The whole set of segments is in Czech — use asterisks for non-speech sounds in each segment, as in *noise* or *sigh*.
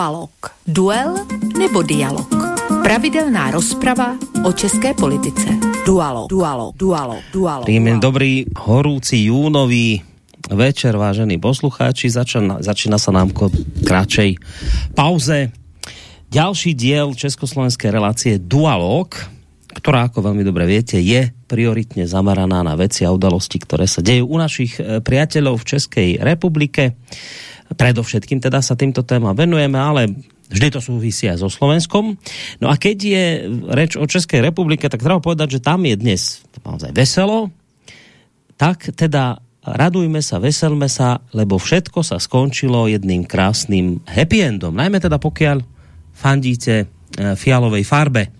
Dualog. Duel nebo dialog. Pravidelná rozprava o české politice. Dualog, dualog, dualog, dualog. Príjemný dobrý horúci júnový večer, vážení poslucháči. Začína, začína sa nám ko kratšej pauze. Ďalší diel československej relácie Dualog, ktorá, ako veľmi dobre viete, je prioritne zameraná na veci a udalosti, ktoré sa dejú u našich e, priateľov v Českej republike. Predovšetkým teda sa týmto téma venujeme, ale vždy to súvisí aj so Slovenskom. No a keď je reč o Českej republike, tak treba povedať, že tam je dnes naozaj veselo, tak teda radujme sa, veselme sa, lebo všetko sa skončilo jedným krásnym happy endom. Najmä teda pokiaľ fandíte e, fialovej farbe.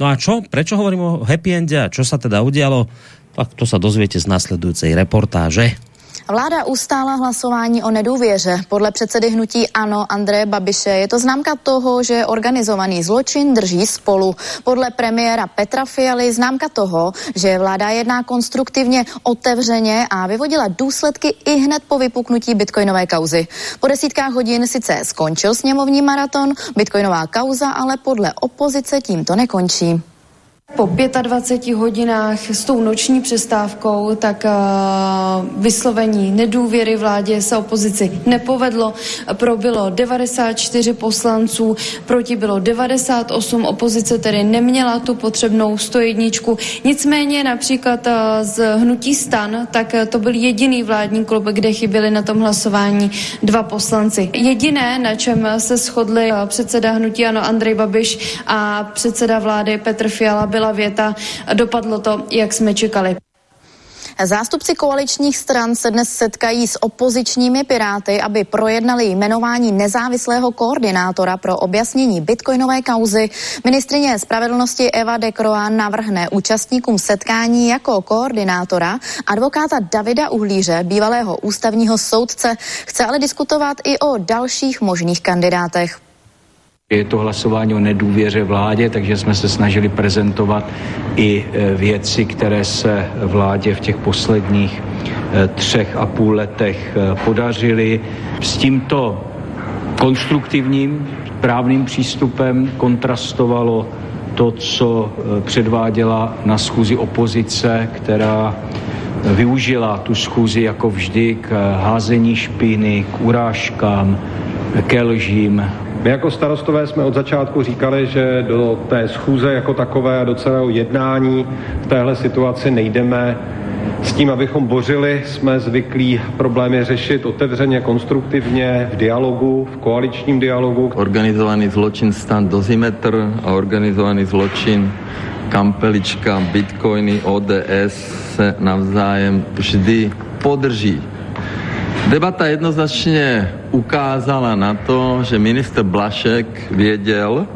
No a čo? Prečo hovorím o happy ende a čo sa teda udialo? Tak to sa dozviete z nasledujúcej reportáže. Vláda ustála hlasování o nedůvěře. Podle předsedy hnutí Ano Andreje Babiše je to známka toho, že organizovaný zločin drží spolu. Podle premiéra Petra Fialy známka toho, že vláda jedná konstruktivně, otevřeně a vyvodila důsledky i hned po vypuknutí bitcoinové kauzy. Po desítkách hodin sice skončil sněmovní maraton, bitcoinová kauza ale podle opozice tímto nekončí. Po 25 hodinách s tou noční přestávkou tak uh, vyslovení nedůvěry vládě se opozici nepovedlo. Pro bylo 94 poslanců, proti bylo 98, opozice tedy neměla tu potřebnou 101. Nicméně například uh, z Hnutí stan, tak uh, to byl jediný vládní klub, kde chyběli na tom hlasování dva poslanci. Jediné, na čem se shodli předseda Hnutí Ano Andrej Babiš a předseda vlády Petr Fiala, byl byla věta, dopadlo to, jak jsme čekali. Zástupci koaličních stran se dnes setkají s opozičními piráty, aby projednali jmenování nezávislého koordinátora pro objasnění bitcoinové kauzy. Ministrině spravedlnosti Eva Dekroa navrhne účastníkům setkání jako koordinátora advokáta Davida Uhlíře, bývalého ústavního soudce. Chce ale diskutovat i o dalších možných kandidátech. Je to hlasování o nedůvěře vládě, takže jsme se snažili prezentovat i e, věci, které se vládě v těch posledních e, třech a půl letech e, podařily. S tímto konstruktivním, právným přístupem kontrastovalo to, co předváděla na schůzi opozice, která využila tu schůzi jako vždy k házení špíny, k urážkám, ke lžím, my jako starostové jsme od začátku říkali, že do té schůze jako takové a do celého jednání v téhle situaci nejdeme s tím, abychom bořili, jsme zvyklí problémy řešit otevřeně, konstruktivně, v dialogu, v koaličním dialogu. Organizovaný zločin stan dozimetr a organizovaný zločin Kampelička, Bitcoiny, ODS se navzájem vždy podrží. Debata jednoznačně ukázala na to, že minister Blašek věděl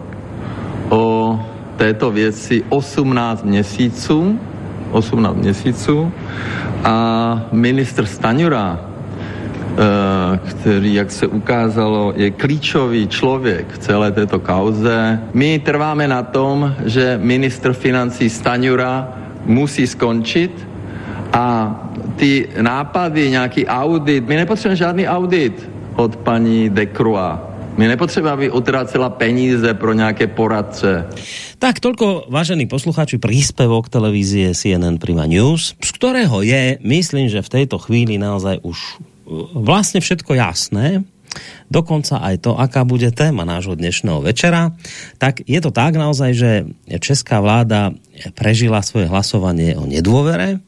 o této věci 18 měsíců, 18 měsíců a ministr Staňura, eh, který, jak se ukázalo, je klíčový člověk v celé této kauze. My trváme na tom, že ministr financí Staňura musí skončit a ty nápady, nějaký audit, my nepotřebujeme žádný audit od paní Decroix. My nepotřebujeme, aby utrácela peníze pro nějaké poradce. Tak toľko, vážení poslucháči, príspevok televízie CNN Prima News, z ktorého je, myslím, že v tejto chvíli naozaj už uh, vlastne všetko jasné dokonca aj to, aká bude téma nášho dnešného večera, tak je to tak naozaj, že česká vláda prežila svoje hlasovanie o nedôvere.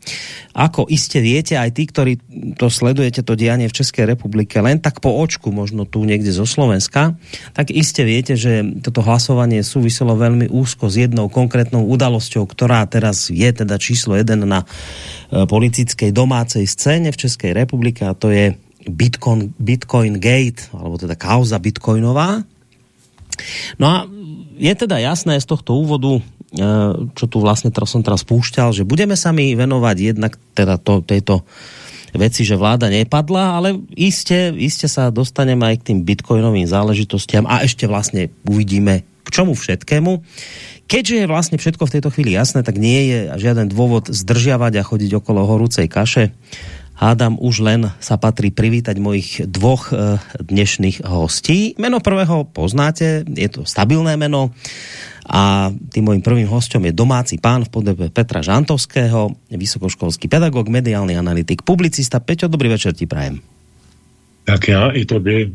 Ako iste viete, aj tí, ktorí to sledujete, to dianie v Českej republike, len tak po očku, možno tu niekde zo Slovenska, tak iste viete, že toto hlasovanie súviselo veľmi úzko s jednou konkrétnou udalosťou, ktorá teraz je teda číslo jeden na e, politickej domácej scéne v Českej republike a to je Bitcoin, Bitcoin Gate, alebo teda kauza Bitcoinová. No a je teda jasné z tohto úvodu, e, čo tu vlastne teraz som teraz púšťal, že budeme sa mi venovať jednak teda to, tejto veci, že vláda nepadla, ale iste, iste sa dostaneme aj k tým bitcoinovým záležitostiam a ešte vlastne uvidíme k čomu všetkému. Keďže je vlastne všetko v tejto chvíli jasné, tak nie je žiaden dôvod zdržiavať a chodiť okolo horúcej kaše hádam už len sa patrí privítať mojich dvoch e, dnešných hostí. Meno prvého poznáte, je to stabilné meno a tým mojím prvým hostom je domáci pán v podobe Petra Žantovského, vysokoškolský pedagog, mediálny analytik, publicista. Peťo, dobrý večer ti prajem. Tak já i tobě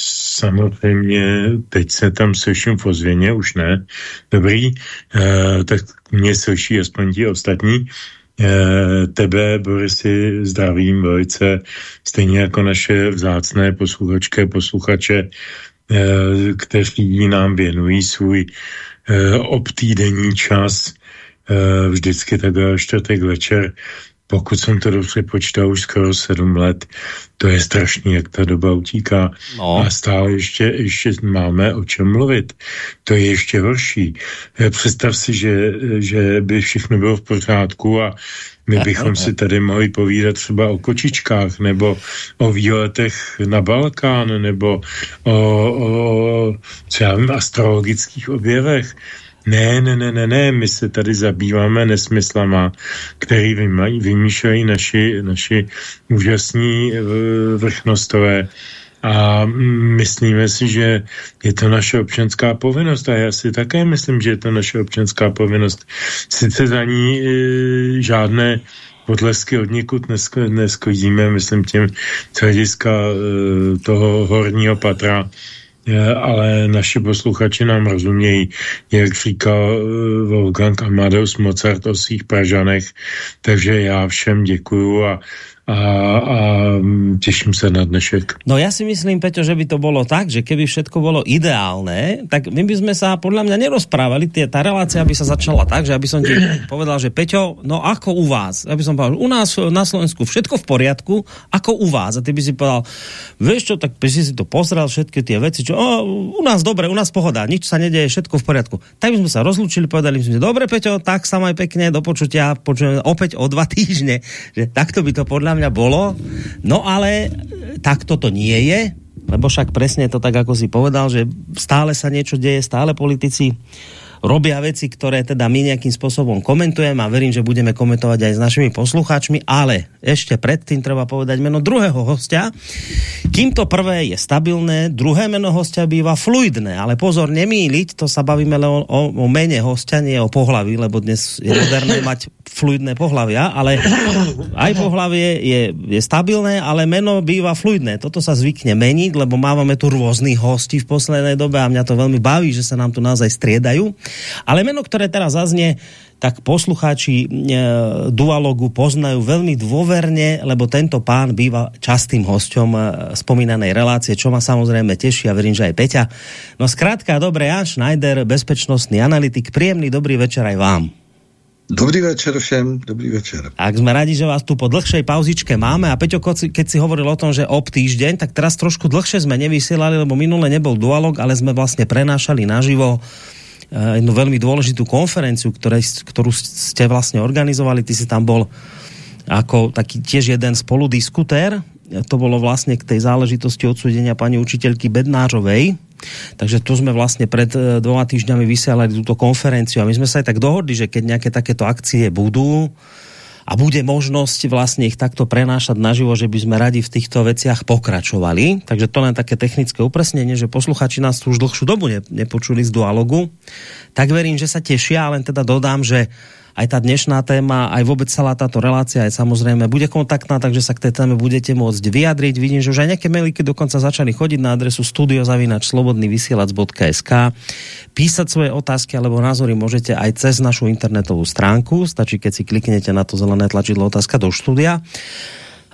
samozřejmě, teď se tam slyším v ozvěně, už ne. Dobrý, e, tak mě slyší aspoň ti ostatní. E, tebe, Borisy, zdravím velice, stejně jako naše vzácné posluchačké posluchače, e, kteří nám věnují svůj e, obtýdenní čas vždycky takhle čtvrtek večer pokud jsem to dobře počítal, už skoro sedm let, to je strašný, jak ta doba utíká. No. A stále ještě, ještě máme o čem mluvit. To je ještě horší. Eh, představ si, že, že by všechno bylo v pořádku a my bychom si tady mohli povídat třeba o kočičkách, nebo o výletech na Balkán, nebo o, o co já vím, astrologických objevech. Ne, ne, ne, ne, ne, my se tady zabýváme nesmyslama, který vymýšlejí naši, naši úžasní eh, vrchnostové. A myslíme si, že je to naše občanská povinnost. A já si také myslím, že je to naše občanská povinnost. Sice za ní e, žádné potlesky od někud neskodíme, myslím tím z hlediska e, toho horního patra ale naši posluchači nám rozumějí, jak říkal eh, Wolfgang Amadeus Mozart o svých Pražanech, takže já všem děkuju a a, a těším se na dnešek. No ja si myslím, Peťo, že by to bolo tak, že keby všetko bolo ideálne, tak my by sme sa podľa mňa nerozprávali, tie, tá relácia by sa začala tak, že aby som ti povedal, že Peťo, no ako u vás? Ja by som povedal, u nás na Slovensku všetko v poriadku, ako u vás? A ty by si povedal, vieš čo, tak by si si to pozrel, všetky tie veci, čo, o, u nás dobre, u nás pohoda, nič sa nedeje, všetko v poriadku. Tak by sme sa rozlúčili, povedali by sme, dobre Peťo, tak sa maj pekne, do počutia, počujeme opäť o dva týždne, že takto by to podľa mňa bolo. No ale takto to nie je, lebo však presne to tak, ako si povedal, že stále sa niečo deje, stále politici robia veci, ktoré teda my nejakým spôsobom komentujeme a verím, že budeme komentovať aj s našimi poslucháčmi, ale ešte predtým treba povedať meno druhého hostia. Kým to prvé je stabilné, druhé meno hostia býva fluidné, ale pozor, nemýliť, to sa bavíme len o, o, o mene hostia, nie o pohlaví, lebo dnes je moderné *laughs* mať fluidné pohlavia, ale aj pohlavie je, je stabilné, ale meno býva fluidné. Toto sa zvykne meniť, lebo máme tu rôznych hostí v poslednej dobe a mňa to veľmi baví, že sa nám tu naozaj striedajú. Ale meno, ktoré teraz zaznie, tak poslucháči e, dualogu poznajú veľmi dôverne, lebo tento pán býva častým hosťom e, spomínanej relácie, čo ma samozrejme teší a verím, že aj Peťa. No zkrátka, dobre, Jan Schneider, bezpečnostný analytik, príjemný dobrý večer aj vám. Dobrý večer všem, dobrý večer. Ak sme radi, že vás tu po dlhšej pauzičke máme a Peťo, keď si hovoril o tom, že ob týždeň, tak teraz trošku dlhšie sme nevysielali, lebo minule nebol dualog, ale sme vlastne prenášali naživo Eh, jednu veľmi dôležitú konferenciu, ktoré, ktorú ste vlastne organizovali. Ty si tam bol ako taký tiež jeden spoludiskutér. To bolo vlastne k tej záležitosti odsúdenia pani učiteľky Bednářovej. Takže tu sme vlastne pred eh, dvoma týždňami vysielali túto konferenciu a my sme sa aj tak dohodli, že keď nejaké takéto akcie budú, a bude možnosť vlastne ich takto prenášať naživo, že by sme radi v týchto veciach pokračovali. Takže to len také technické upresnenie, že posluchači nás už dlhšiu dobu nepočuli z dualogu. Tak verím, že sa tešia, len teda dodám, že aj tá dnešná téma, aj vôbec celá táto relácia aj samozrejme bude kontaktná, takže sa k tej téme budete môcť vyjadriť. Vidím, že už aj nejaké mailiky dokonca začali chodiť na adresu studiozavinačslobodnyvysielac.sk Písať svoje otázky alebo názory môžete aj cez našu internetovú stránku. Stačí, keď si kliknete na to zelené tlačidlo otázka do štúdia.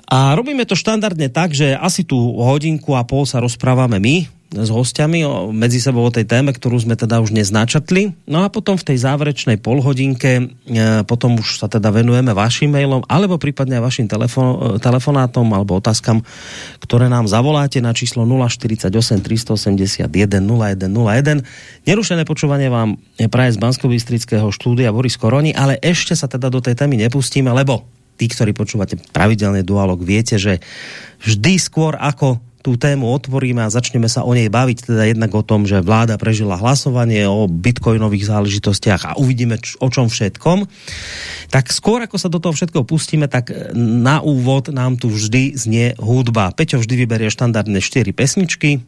A robíme to štandardne tak, že asi tu hodinku a pol sa rozprávame my, s hostiami o, medzi sebou o tej téme, ktorú sme teda už neznačatli. No a potom v tej záverečnej polhodinke e, potom už sa teda venujeme vašim mailom alebo prípadne aj vašim telefon, e, telefonátom alebo otázkam, ktoré nám zavoláte na číslo 048 381 0101. Nerušené počúvanie vám praje z bansko štúdia Boris Koroni, ale ešte sa teda do tej témy nepustíme, lebo tí, ktorí počúvate pravidelne dualog, viete, že vždy skôr ako tú tému otvoríme a začneme sa o nej baviť, teda jednak o tom, že vláda prežila hlasovanie o bitcoinových záležitostiach a uvidíme o čom všetkom. Tak skôr ako sa do toho všetko pustíme, tak na úvod nám tu vždy znie hudba. Peťo vždy vyberie štandardné 4 pesničky,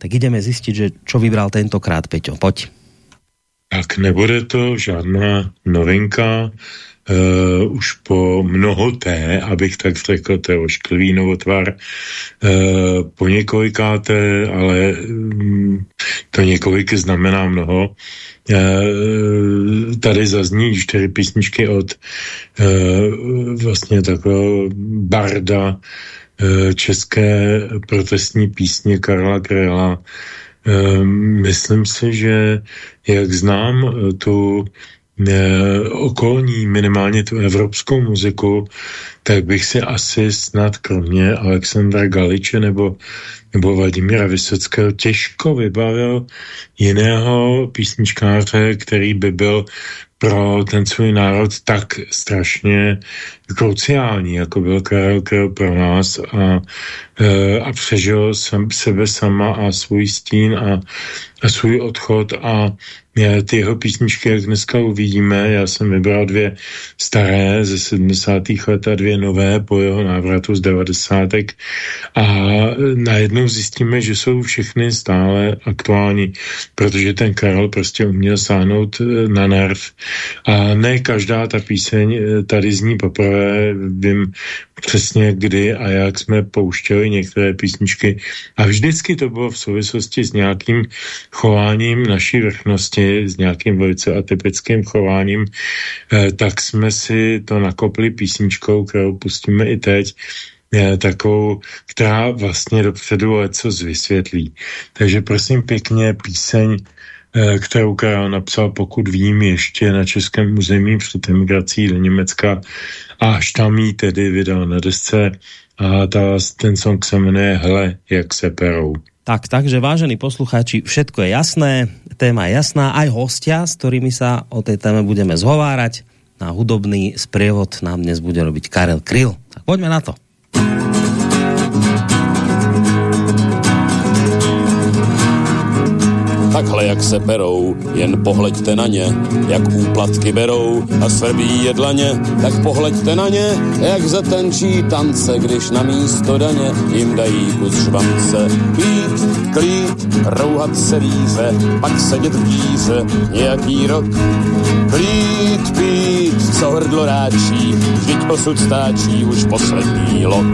tak ideme zistiť, že čo vybral tentokrát Peťo. Poď. Tak nebude to žádná novinka, uh, už po mnohoté, abych tak řekl, to je ošklivý novotvar, uh, po několikáté, ale um, to několik znamená mnoho. Uh, tady zazní čtyři písničky od uh, vlastně takového barda uh, české protestní písně Karla Krela. Myslím si, že jak znám tu okolní, minimálně tu evropskou muziku, tak bych si asi snad kromě Alexandra Galiče nebo, nebo Vladimíra Vysockého těžko vybavil jiného písničkáře, který by byl pro ten svůj národ tak strašně kruciální, jako byl Karel Kryl pro nás a, e, a přežil sam, sebe sama a svůj stín a, a svůj odchod a ty jeho písničky, jak dneska uvidíme, já jsem vybral dvě staré ze 70. let a dvě nové po jeho návratu z 90. A najednou zjistíme, že jsou všechny stále aktuální, protože ten Karel prostě uměl sáhnout e, na nerv. A ne každá ta píseň e, tady zní poprvé, vím přesně kdy a jak jsme pouštěli některé písničky. A vždycky to bylo v souvislosti s nějakým chováním naší vrchnosti, s nějakým velice atypickým chováním, eh, tak jsme si to nakopli písničkou, kterou pustíme i teď, eh, takovou, která vlastně dopředu co vysvětlí. Takže prosím pěkně píseň, kterou Karel napsal, pokud vím, ještě na českém území před emigrací do Německa a až tam jí tedy vydal na desce a ta, ten song se jmenuje Hele, jak se perou. Tak, takže vážení posluchači, všetko je jasné, téma je jasná, aj hostia, s ktorými sa o tej téme budeme zhovárať. Na hudobný sprievod nám dnes bude robiť Karel Kryl. Tak poďme na to. Takhle jak se perou, jen pohleďte na ně, jak úplatky berou a svrbí jedlaně, tak pohleďte na ně, jak zatančí tance, když na místo daně jim dají kus žvance. Pít, klít, rouhat se víře, pak sedět v díře nějaký rok. Klít, pít, co hrdlo ráčí, vždyť osud stáčí už poslední lok.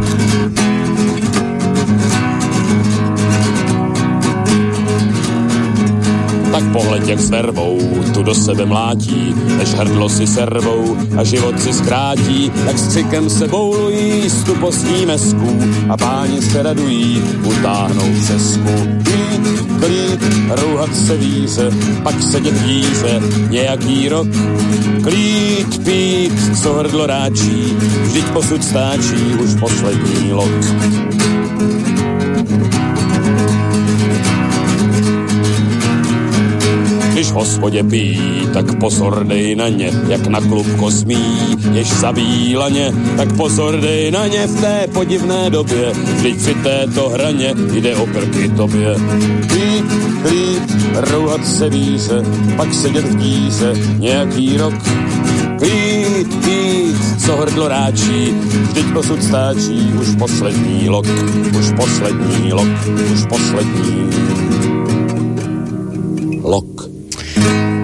Tak pohled jak s nervou, tu do sebe mlátí, než hrdlo si servou a život si zkrátí, tak s křikem se boulují z tupostí mesků a páni se radují, utáhnou přesku. Klít, klít, rouhat se víře, pak sedět v nějaký rok. Klít, pít, co hrdlo ráčí, vždyť posud stáčí už poslední lok. Když hospodě pijí, tak pozor dej na ně, jak na klub kosmí, jež zabílaně, tak pozor dej na ně v té podivné době, vždyť při této hraně jde o krky tobě. Klít, klít, rouhat se víře, pak sedět v díře nějaký rok. Klít, klít, co hrdlo ráčí, vždyť posud stáčí už poslední lok, už poslední lok, už poslední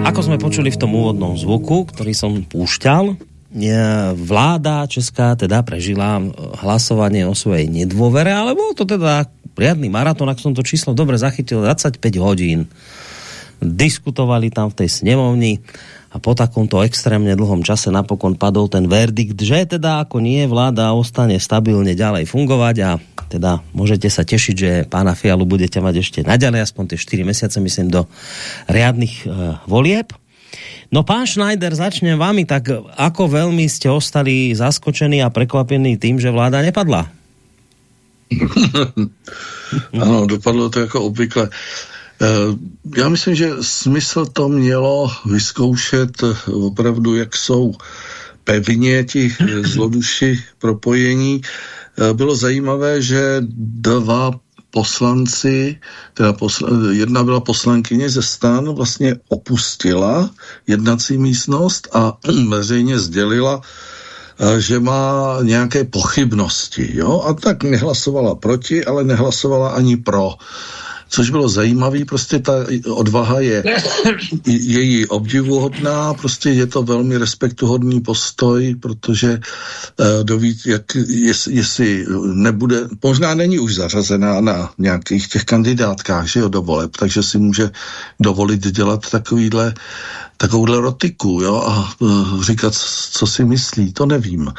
Ako sme počuli v tom úvodnom zvuku, ktorý som púšťal, vláda česká teda prežila hlasovanie o svojej nedôvere, ale bol to teda riadný maratón, ak som to číslo dobre zachytil, 25 hodín. Diskutovali tam v tej snemovni a po takomto extrémne dlhom čase napokon padol ten verdikt, že teda ako nie vláda ostane stabilne ďalej fungovať a teda môžete sa tešiť, že pána Fialu budete mať ešte naďalej aspoň tie 4 mesiace, myslím, do riadnych uh, volieb. No pán Schneider, začnem vami, tak ako veľmi ste ostali zaskočení a prekvapení tým, že vláda nepadla? *laughs* ano, dopadlo to jako obvykle. Eh, já myslím, že smysl to mělo vyzkoušet opravdu, jak jsou pevně ti zloduši propojení. Eh, bylo zajímavé, že dva poslanci, teda posl, jedna byla poslankyně ze stan, vlastně opustila jednací místnost a *clears throat* veřejně sdělila, eh, že má nějaké pochybnosti. Jo? A tak nehlasovala proti, ale nehlasovala ani pro což bylo zajímavé, prostě ta odvaha je *coughs* její obdivuhodná, prostě je to velmi respektuhodný postoj, protože uh, doví, jak, jest, jestli nebude, možná není už zařazená na nějakých těch kandidátkách, že jo, do voleb, takže si může dovolit dělat takovýhle takovouhle rotiku, jo, a uh, říkat, co si myslí, to nevím. Eh,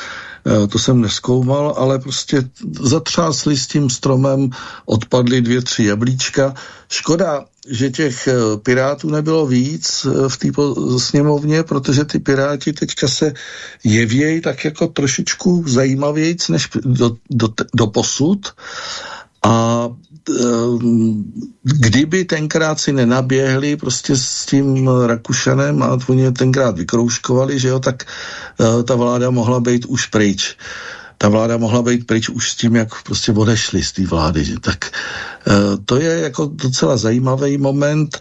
to jsem neskoumal, ale prostě zatřásli s tím stromem, odpadly dvě, tři jablíčka. Škoda, že těch eh, pirátů nebylo víc eh, v té sněmovně, protože ty piráti teďka se jevějí tak jako trošičku zajímavějíc než do, do, do posud. A kdyby tenkrát si nenaběhli prostě s tím Rakušanem a oni tenkrát vykrouškovali, že jo, tak uh, ta vláda mohla být už pryč ta vláda mohla být pryč už s tím, jak prostě odešli z té vlády. Tak uh, to je jako docela zajímavý moment.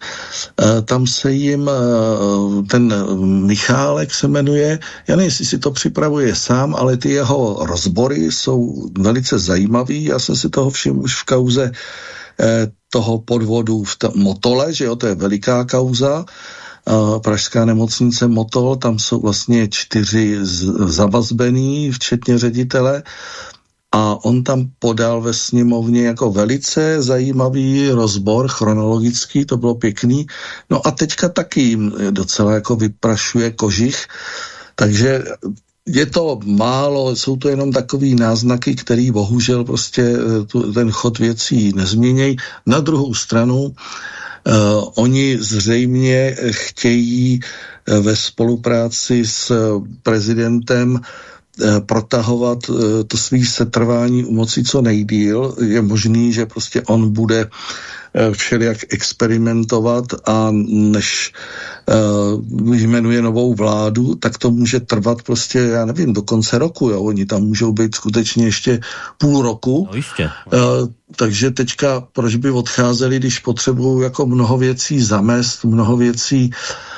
Uh, tam se jim uh, ten Michálek se jmenuje, já nevím, jestli si to připravuje sám, ale ty jeho rozbory jsou velice zajímavý. Já jsem si toho všiml už v kauze toho podvodu v Motole, že jo, to je veliká kauza, Pražská nemocnice Motol, tam jsou vlastně čtyři zavazbený, včetně ředitele, a on tam podal ve sněmovně jako velice zajímavý rozbor chronologický, to bylo pěkný. No a teďka taky docela jako vyprašuje kožich, takže je to málo, jsou to jenom takové náznaky, které bohužel prostě eh, tu, ten chod věcí nezměnějí. Na druhou stranu oni zřejmě chtějí uh, ve spolupráci s uh, prezidentem protahovat to svý setrvání u moci co nejdíl. Je možný, že prostě on bude všelijak experimentovat a než uh, jmenuje novou vládu, tak to může trvat prostě, já nevím, do konce roku. Jo? Oni tam můžou být skutečně ještě půl roku. No jistě. Uh, takže teďka, proč by odcházeli, když potřebují jako mnoho věcí zamest, mnoho věcí uh,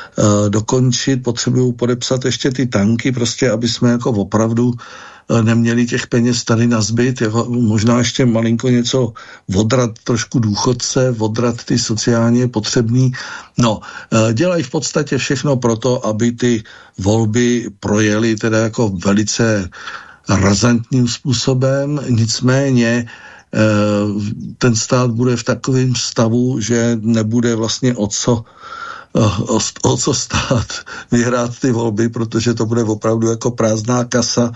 dokončit, potřebují podepsat ještě ty tanky, prostě, aby jsme jako opravdu Eh, neměli těch peněz tady na zbyt, jako možná ještě malinko něco odrat trošku důchodce, odrat ty sociálně potřebný. No, eh, dělají v podstatě všechno proto, aby ty volby projeli teda jako velice razantním způsobem, nicméně eh, ten stát bude v takovém stavu, že nebude vlastně o co o, o co stát vyhrát ty volby, protože to bude opravdu jako prázdná kasa,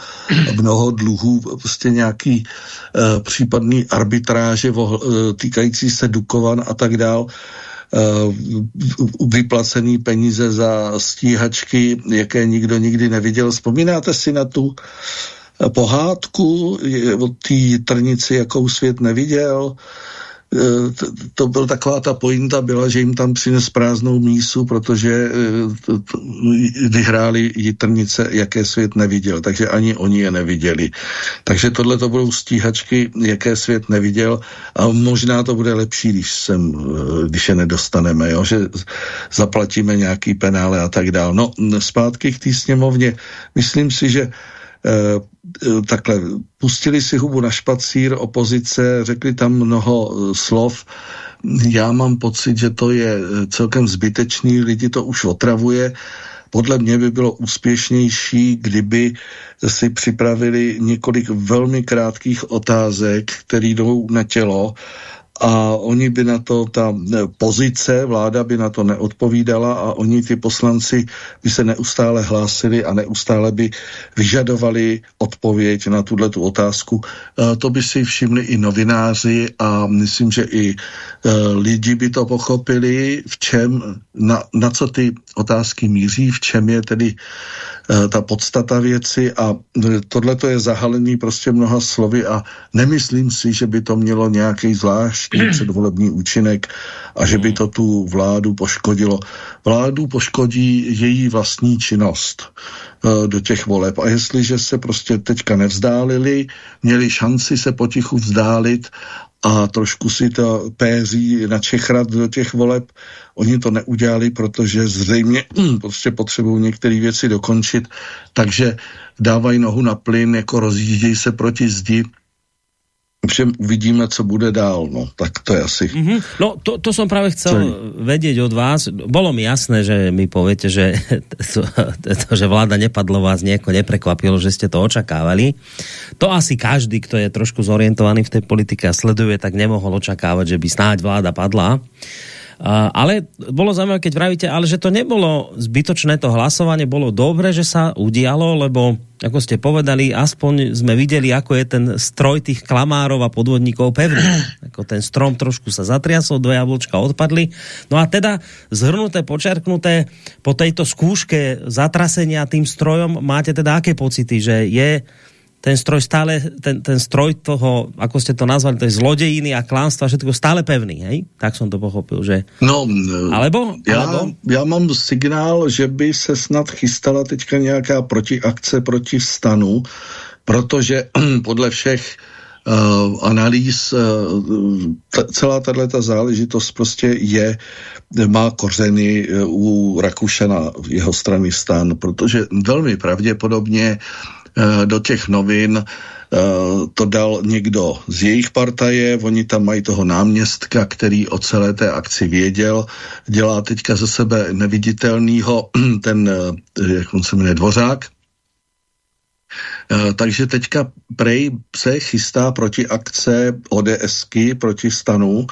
mnoho dluhů, prostě nějaký uh, případný arbitráže vo, uh, týkající se Dukovan a tak dál uh, vyplacený peníze za stíhačky, jaké nikdo nikdy neviděl. Vzpomínáte si na tu pohádku od té trnici, jakou svět neviděl? Eh, to, byl taková ta pointa byla, že jim tam přines prázdnou mísu, protože eh, vyhráli jitrnice, jaké svět neviděl, takže ani oni je neviděli. Takže tohle to budou stíhačky, jaké svět neviděl a možná to bude lepší, když, sem, eh, když je nedostaneme, jo? že zaplatíme nějaký penále a tak dál. No, zpátky k té sněmovně. Myslím si, že Eh, takhle, pustili si hubu na špacír opozice, řekli tam mnoho eh, slov. Já mám pocit, že to je eh, celkem zbytečný, lidi to už otravuje. Podle mě by bylo úspěšnější, kdyby si připravili několik velmi krátkých otázek, které jdou na tělo a oni by na to, ta pozice, vláda by na to neodpovídala a oni, ty poslanci, by se neustále hlásili a neustále by vyžadovali odpověď na tuhle tu otázku. E, to by si všimli i novináři a myslím, že i e, lidi by to pochopili, v čem, na, na co ty otázky míří, v čem je tedy ta podstata věci a tohle to je zahalený prostě mnoha slovy a nemyslím si, že by to mělo nějaký zvláštní *clears throat* předvolební účinek a že by to tu vládu poškodilo. Vládu poškodí její vlastní činnost e, do těch voleb. A jestliže se prostě teďka nevzdálili, měli šanci se potichu vzdálit a trošku si to péří načechrat do těch voleb. Oni to neudělali, protože zřejmě *clears throat* prostě potřebují některé věci dokončit, takže dávají nohu na plyn, jako rozjíždějí se proti zdi Všem uvidíme, co bude dál, no, tak to je asi. Mm -hmm. No, to, to som práve chcel Celý. vedieť od vás. Bolo mi jasné, že mi poviete, že *laughs* to, to, že vláda nepadlo vás nejako neprekvapilo, že ste to očakávali. To asi každý, kto je trošku zorientovaný v tej politike a sleduje, tak nemohol očakávať, že by snáď vláda padla. Ale bolo zaujímavé, keď vravíte, ale že to nebolo zbytočné to hlasovanie, bolo dobré, že sa udialo, lebo ako ste povedali, aspoň sme videli, ako je ten stroj tých klamárov a podvodníkov pevný. *clears throat* Ako ten strom trošku sa zatriasol, dve jablčka odpadli. No a teda zhrnuté, počerknuté, po tejto skúške zatrasenia tým strojom máte teda aké pocity, že je ten stroj stále, ten, ten stroj toho, ako ste to nazvali, to je zlodejiny a klánstva, všetko stále pevný, hej? Tak som to pochopil, že... No, alebo? Já, alebo? já mám signál, že by se snad chystala teďka nějaká protiakce proti stanu, protože *clears throat* podle všech uh, analýz uh, celá tato záležitost prostě je, má kořeny uh, u Rakušana, jeho strany stan, protože velmi pravděpodobně uh, Eh, do těch novin eh, to dal někdo z jejich partaje, oni tam mají toho náměstka, který o celé té akci věděl, dělá teďka ze sebe neviditelnýho, *clears throat* ten, eh, jak on se jmenuje, Dvořák, takže teďka Prej se chystá proti akce ODSky proti stanu,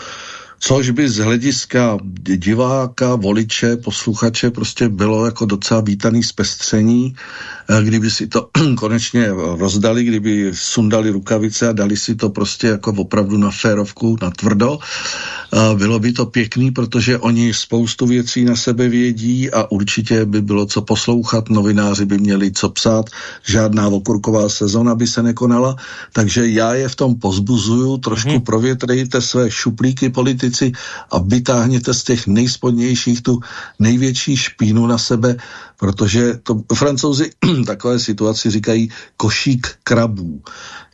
což by z hlediska diváka, voliče, posluchače prostě bylo jako docela vítaný zpestření, eh, kdyby si to *clears throat* konečně rozdali, kdyby sundali rukavice a dali si to prostě jako opravdu na férovku, na tvrdo. Bylo by to pěkný, protože oni spoustu věcí na sebe vědí a určitě by bylo co poslouchat, novináři by měli co psát, žádná okurková sezona by se nekonala, takže já je v tom pozbuzuju, trošku hmm. provětrejte své šuplíky politici a vytáhněte z těch nejspodnějších tu největší špínu na sebe, protože to francouzi *clears throat* takové situaci říkají košík krabů.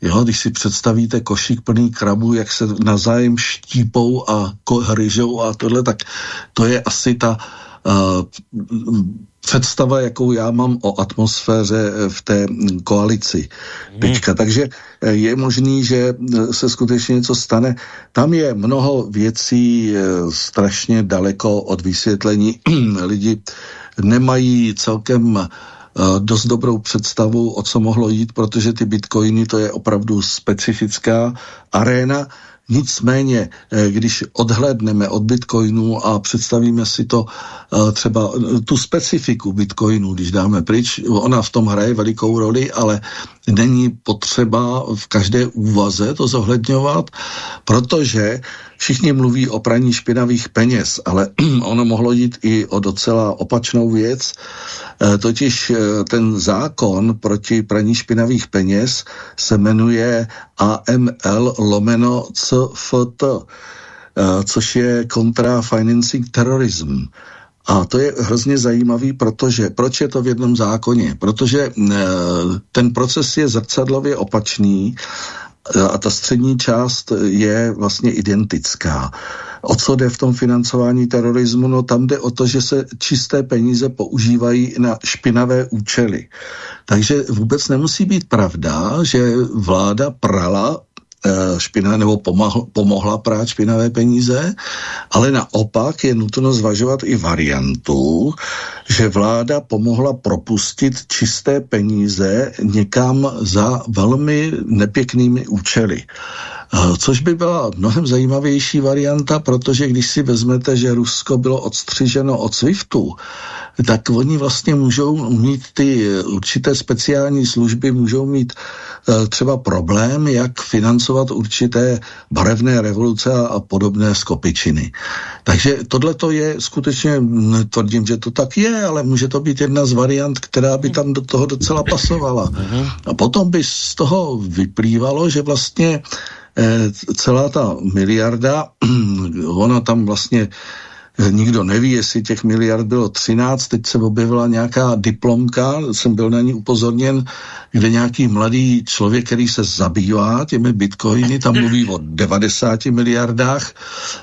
Jo, když si představíte košík plný krabů, jak se nazájem štípou a hryžou a tohle, tak to je asi ta uh, představa, jakou já mám o atmosféře v té koalici teďka. Hmm. Takže eh, je možný, že eh, se skutečně něco stane. Tam je mnoho věcí strašně daleko od vysvětlení. *clears throat* Lidi nemají celkem Eh, dost dobrou představu, o co mohlo jít, protože ty bitcoiny to je opravdu specifická aréna. Nicméně, eh, když odhledneme od bitcoinu a představíme si to eh, třeba tu specifiku bitcoinu, když dáme pryč, ona v tom hraje velikou roli, ale není potřeba v každé úvaze to zohledňovat, protože všichni mluví o praní špinavých peněz, ale *clears throat* ono mohlo jít i o docela opačnou věc, totiž ten zákon proti praní špinavých peněz se jmenuje AML lomeno CFT, e, což je Contra Financing Terrorism. A to je hrozně zajímavý, protože proč je to v jednom zákoně? Protože e, ten proces je zrcadlově opačný a ta střední část je vlastně identická. O co jde v tom financování terorismu? No tam jde o to, že se čisté peníze používají na špinavé účely. Takže vůbec nemusí být pravda, že vláda prala Eh, špinavé nebo pomohla, pomohla prát špinavé peníze, ale naopak je nutno zvažovat i variantu, že vláda pomohla propustit čisté peníze někam za velmi nepěknými účely. Eh, což by byla mnohem zajímavější varianta, protože když si vezmete, že Rusko bylo odstřiženo od SWIFTu, tak oni vlastně můžou mít ty určité speciální služby, můžou mít uh, třeba problém, jak financovat určité barevné revoluce a, a podobné skopičiny. Takže tohle to je skutečně, tvrdím, že to tak je, ale může to být jedna z variant, která by tam do toho docela pasovala. A potom by z toho vyplývalo, že vlastně celá ta miliarda, *clears throat* ona tam vlastně nikdo neví, jestli těch miliard bylo 13, teď se objevila nějaká diplomka, jsem byl na ní upozorněn, kde nějaký mladý člověk, který se zabývá těmi bitcoiny, tam mluví o 90 miliardách,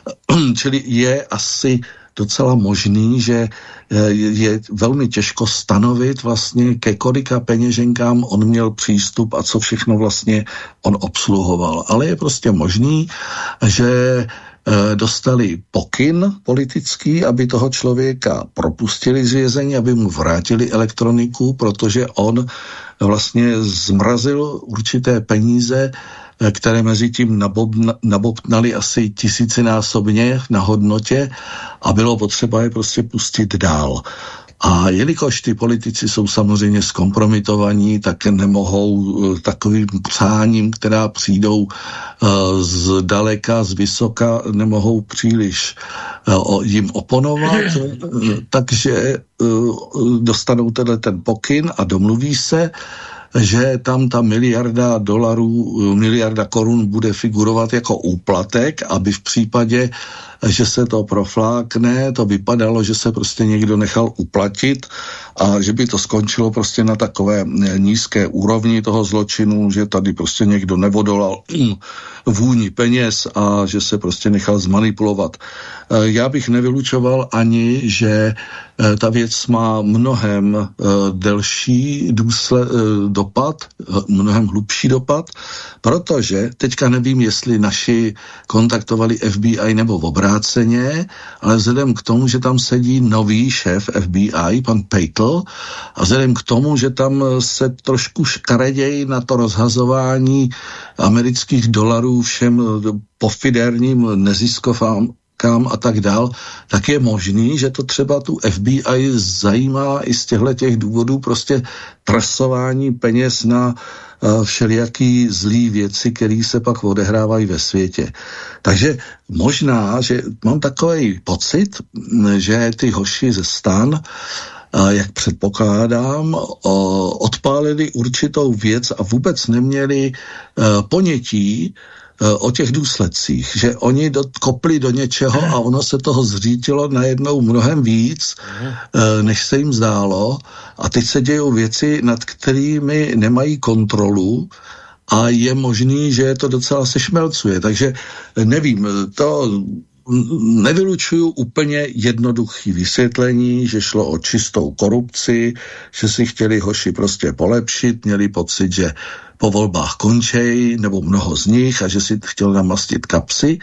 *clears throat* čili je asi docela možný, že eh, je velmi těžko stanovit vlastně ke kolika peněženkám on měl přístup a co všechno vlastně on obsluhoval. Ale je prostě možný, že Eh, dostali pokyn politický, aby toho člověka propustili z vězení, aby mu vrátili elektroniku, protože on vlastně zmrazil určité peníze, které mezi tím nabobtnali asi tisícinásobně na hodnotě a bylo potřeba je prostě pustit dál. A jelikož ty politici jsou samozřejmě zkompromitovaní, tak nemohou eh, takovým přáním, která přijdou eh, z daleka, z vysoka, nemohou příliš eh, jim oponovat, *clears throat* takže dostanou tenhle ten pokyn a domluví se, že tam ta miliarda dolarů, miliarda korun bude figurovat jako úplatek, aby v případě že se to proflákne, to vypadalo, že se prostě někdo nechal uplatit a že by to skončilo prostě na takové nízké úrovni toho zločinu, že tady prostě někdo nevodolal vůni peněz a že se prostě nechal zmanipulovat. E, já bych nevylučoval ani, že e, ta věc má mnohem delší důsled, dopad, mnohem hlubší dopad, protože teďka nevím, jestli naši kontaktovali FBI nebo v obráceně, ale vzhledem k tomu, že tam sedí nový šéf FBI, pan Pejtl, a vzhledem k tomu, že tam se trošku škaredějí na to rozhazování amerických dolarů všem pofiderním neziskovám, kam a tak dál, tak je možný, že to třeba tu FBI zajímá i z těchto těch důvodů prostě trasování peněz na uh, všelijaký zlý věci, které se pak odehrávají ve světě. Takže možná, že mám takový pocit, že ty hoši ze stan jak předpokládám, odpálili určitou věc a vůbec neměli e, ponětí o těch důsledcích, že oni do, kopli do něčeho a ono se toho zřítilo najednou mnohem víc, e, než se jim zdálo a teď se dějou věci, nad kterými nemají kontrolu a je možný, že to docela sešmelcuje. Takže nevím, to nevylučuju úplně jednoduchý vysvětlení, že šlo o čistou korupci, že si chtěli hoši prostě polepšit, měli pocit, že po volbách končej, nebo mnoho z nich, a že si chtěl namastit kapsy,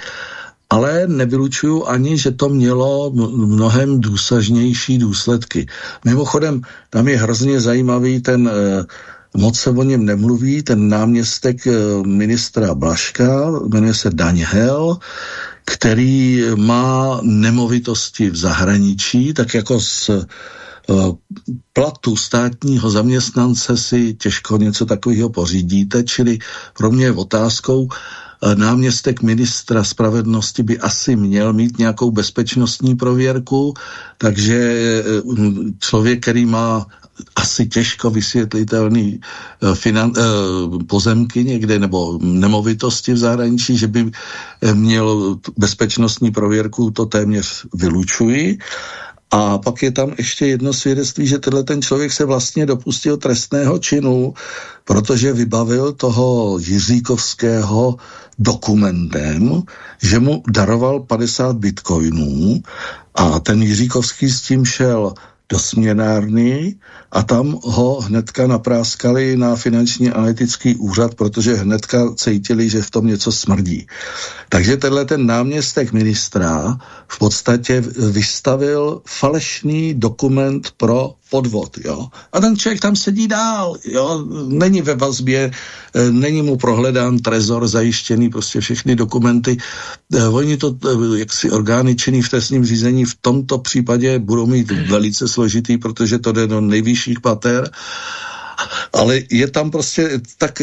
ale nevylučuju ani, že to mělo mnohem důsažnější důsledky. Mimochodem, tam je hrozně zajímavý ten eh, moc se o něm nemluví, ten náměstek eh, ministra Blaška, jmenuje se Daňhel, který má nemovitosti v zahraničí, tak jako z eh, platu státního zaměstnance si těžko něco takového pořídíte, čili pro mě je otázkou, eh, náměstek ministra spravedlnosti by asi měl mít nějakou bezpečnostní prověrku, takže eh, člověk, který má asi těžko vysvětlitelný uh, finan, uh, pozemky někde nebo nemovitosti v zahraničí, že by eh, měl bezpečnostní prověrku, to téměř vylučuji. A pak je tam ještě jedno svědectví, že tenhle ten člověk se vlastně dopustil trestného činu, protože vybavil toho Jiříkovského dokumentem, že mu daroval 50 bitcoinů a ten Jiříkovský s tím šel do směnárny a tam ho hnedka napráskali na finanční analytický úřad, protože hnedka cítili, že v tom něco smrdí. Takže tenhle ten náměstek ministra v podstatě vystavil falešný dokument pro podvod, jo. A ten člověk tam sedí dál, jo. Není ve vazbě, e, není mu prohledán trezor zajištěný, prostě všechny dokumenty. E, oni to, e, jak si orgány činný v trestním řízení v tomto případě budou mít velice složitý, protože to jde do nejvyšších pater ale je tam prostě tak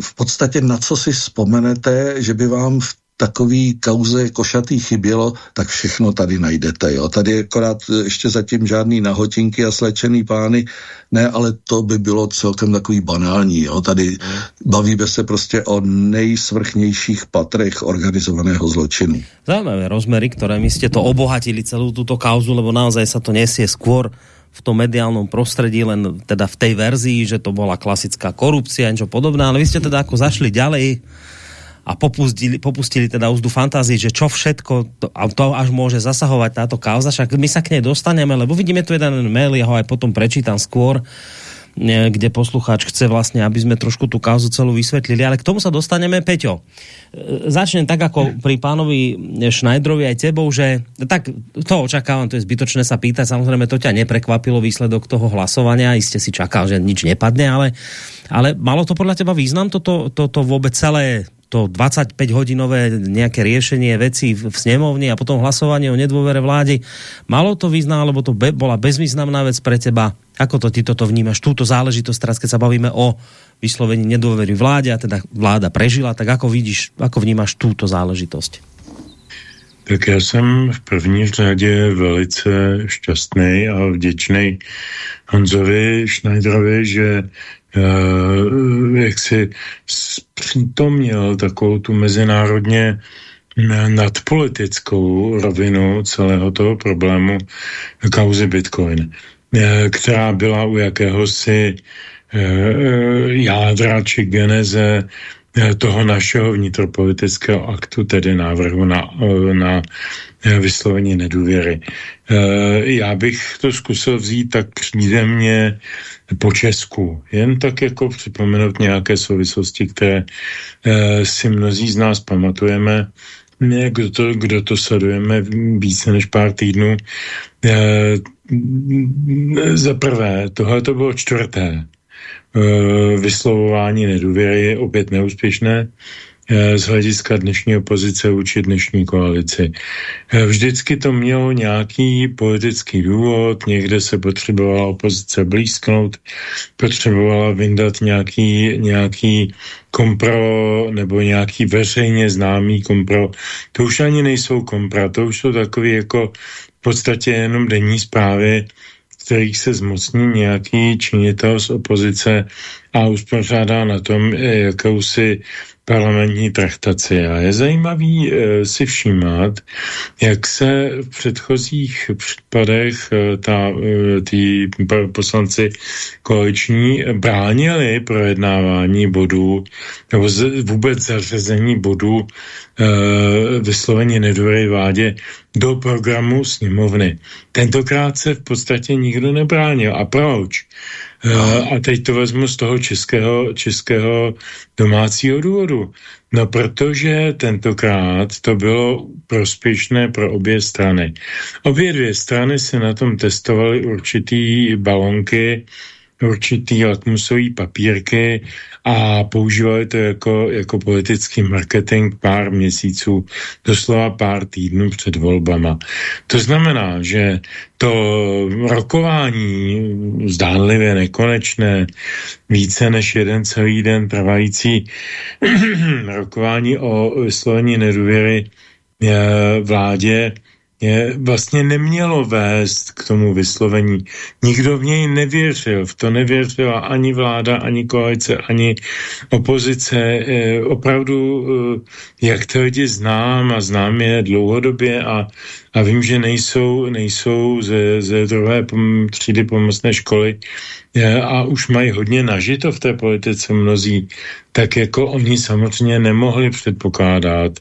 v podstatě na co si vzpomenete, že by vám v takový kauze košatý chybělo, tak všechno tady najdete. Jo. Tady akorát ještě zatím žádný nahotinky a slečený pány, ne, ale to by bylo celkem takový banální. Jo. Tady bavíme se prostě o nejsvrchnějších patrech organizovaného zločinu. Zajímavé rozmery, které mi ste to obohatili celou tuto kauzu, lebo naozaj sa to nesie skôr v tom mediálnom prostredí, len teda v tej verzii, že to bola klasická korupcia, niečo podobné, ale vy ste teda ako zašli ďalej a popustili, popustili teda úzdu fantázii, že čo všetko, to, a to až môže zasahovať táto kauza, však my sa k nej dostaneme, lebo vidíme tu jeden mail, ja ho aj potom prečítam skôr, kde poslucháč chce vlastne, aby sme trošku tú kauzu celú vysvetlili, ale k tomu sa dostaneme, Peťo. E, začnem tak ako pri pánovi Schneiderovi aj tebou, že tak to očakávam, to je zbytočné sa pýtať, samozrejme to ťa neprekvapilo výsledok toho hlasovania, iste si čakal, že nič nepadne, ale, ale malo to podľa teba význam toto, toto vôbec celé to 25-hodinové nejaké riešenie veci v snemovni a potom hlasovanie o nedôvere vlády. Malo to význam, alebo to be, bola bezvýznamná vec pre teba? Ako to ty toto vnímaš, túto záležitosť, teraz keď sa bavíme o vyslovení nedôvery vláde a teda vláda prežila, tak ako vidíš, ako vnímaš túto záležitosť? Tak já jsem v první řadě velice šťastný a vděčný Honzovi Schneiderovi, že jak si přítomnil takovou tu mezinárodně nadpolitickou rovinu celého toho problému kauzy Bitcoin, eh, která byla u jakéhosi jádra či geneze toho našeho vnitropolitického aktu, tedy návrhu na, na vyslovení nedůvěry. Já bych to zkusil vzít tak přízemně po Česku. Jen tak jako připomenout nějaké souvislosti, které eh, si mnozí z nás pamatujeme, kdo to, kdo to sledujeme více než pár týdnů. Eh, za prvé, tohle to bylo čtvrté eh, vyslovování nedůvěry, je opět neúspěšné. Eh, z hlediska dnešní opozice vůči dnešní koalici. Eh, vždycky to mělo nějaký politický důvod, někde se potřebovala opozice blízknout, potřebovala vyndat nějaký, nějaký kompro nebo nějaký veřejně známý kompro. To už ani nejsou kompra, to už jsou takový jako v podstatě jenom denní zprávy, kterých se zmocní nějaký činitel z opozice a uspořádá na tom eh, jakousi parlamentní traktaci. A je zajímavý e, si všímat, jak se v předchozích případech e, e, ty poslanci koaliční bránili projednávání bodů nebo z, vůbec zařazení bodů e, vyslovení nedůvěry vládě do programu sněmovny. Tentokrát se v podstatě nikdo nebránil. A proč? A teď to vezmu z toho českého, českého domácího důvodu. No protože tentokrát to bylo prospěšné pro obě strany. Obě dvě strany se na tom testovaly určitý balonky, určitý lakmusový papírky a používali to jako, jako politický marketing pár měsíců, doslova pár týdnů před volbama. To znamená, že to rokování zdánlivě nekonečné, více než jeden celý den trvající *clears throat* rokování o vyslovení nedůvěry eh, vládě je, vlastně nemělo vést k tomu vyslovení. Nikdo v něj nevěřil. V to nevěřila ani vláda, ani koalice, ani opozice. E, opravdu, e, jak ty lidi znám a znám je dlouhodobě a, a vím, že nejsou, nejsou ze, ze druhé třídy pomocné školy, a už mají hodně nažito v té politice mnozí, tak jako oni samozřejmě nemohli předpokládat,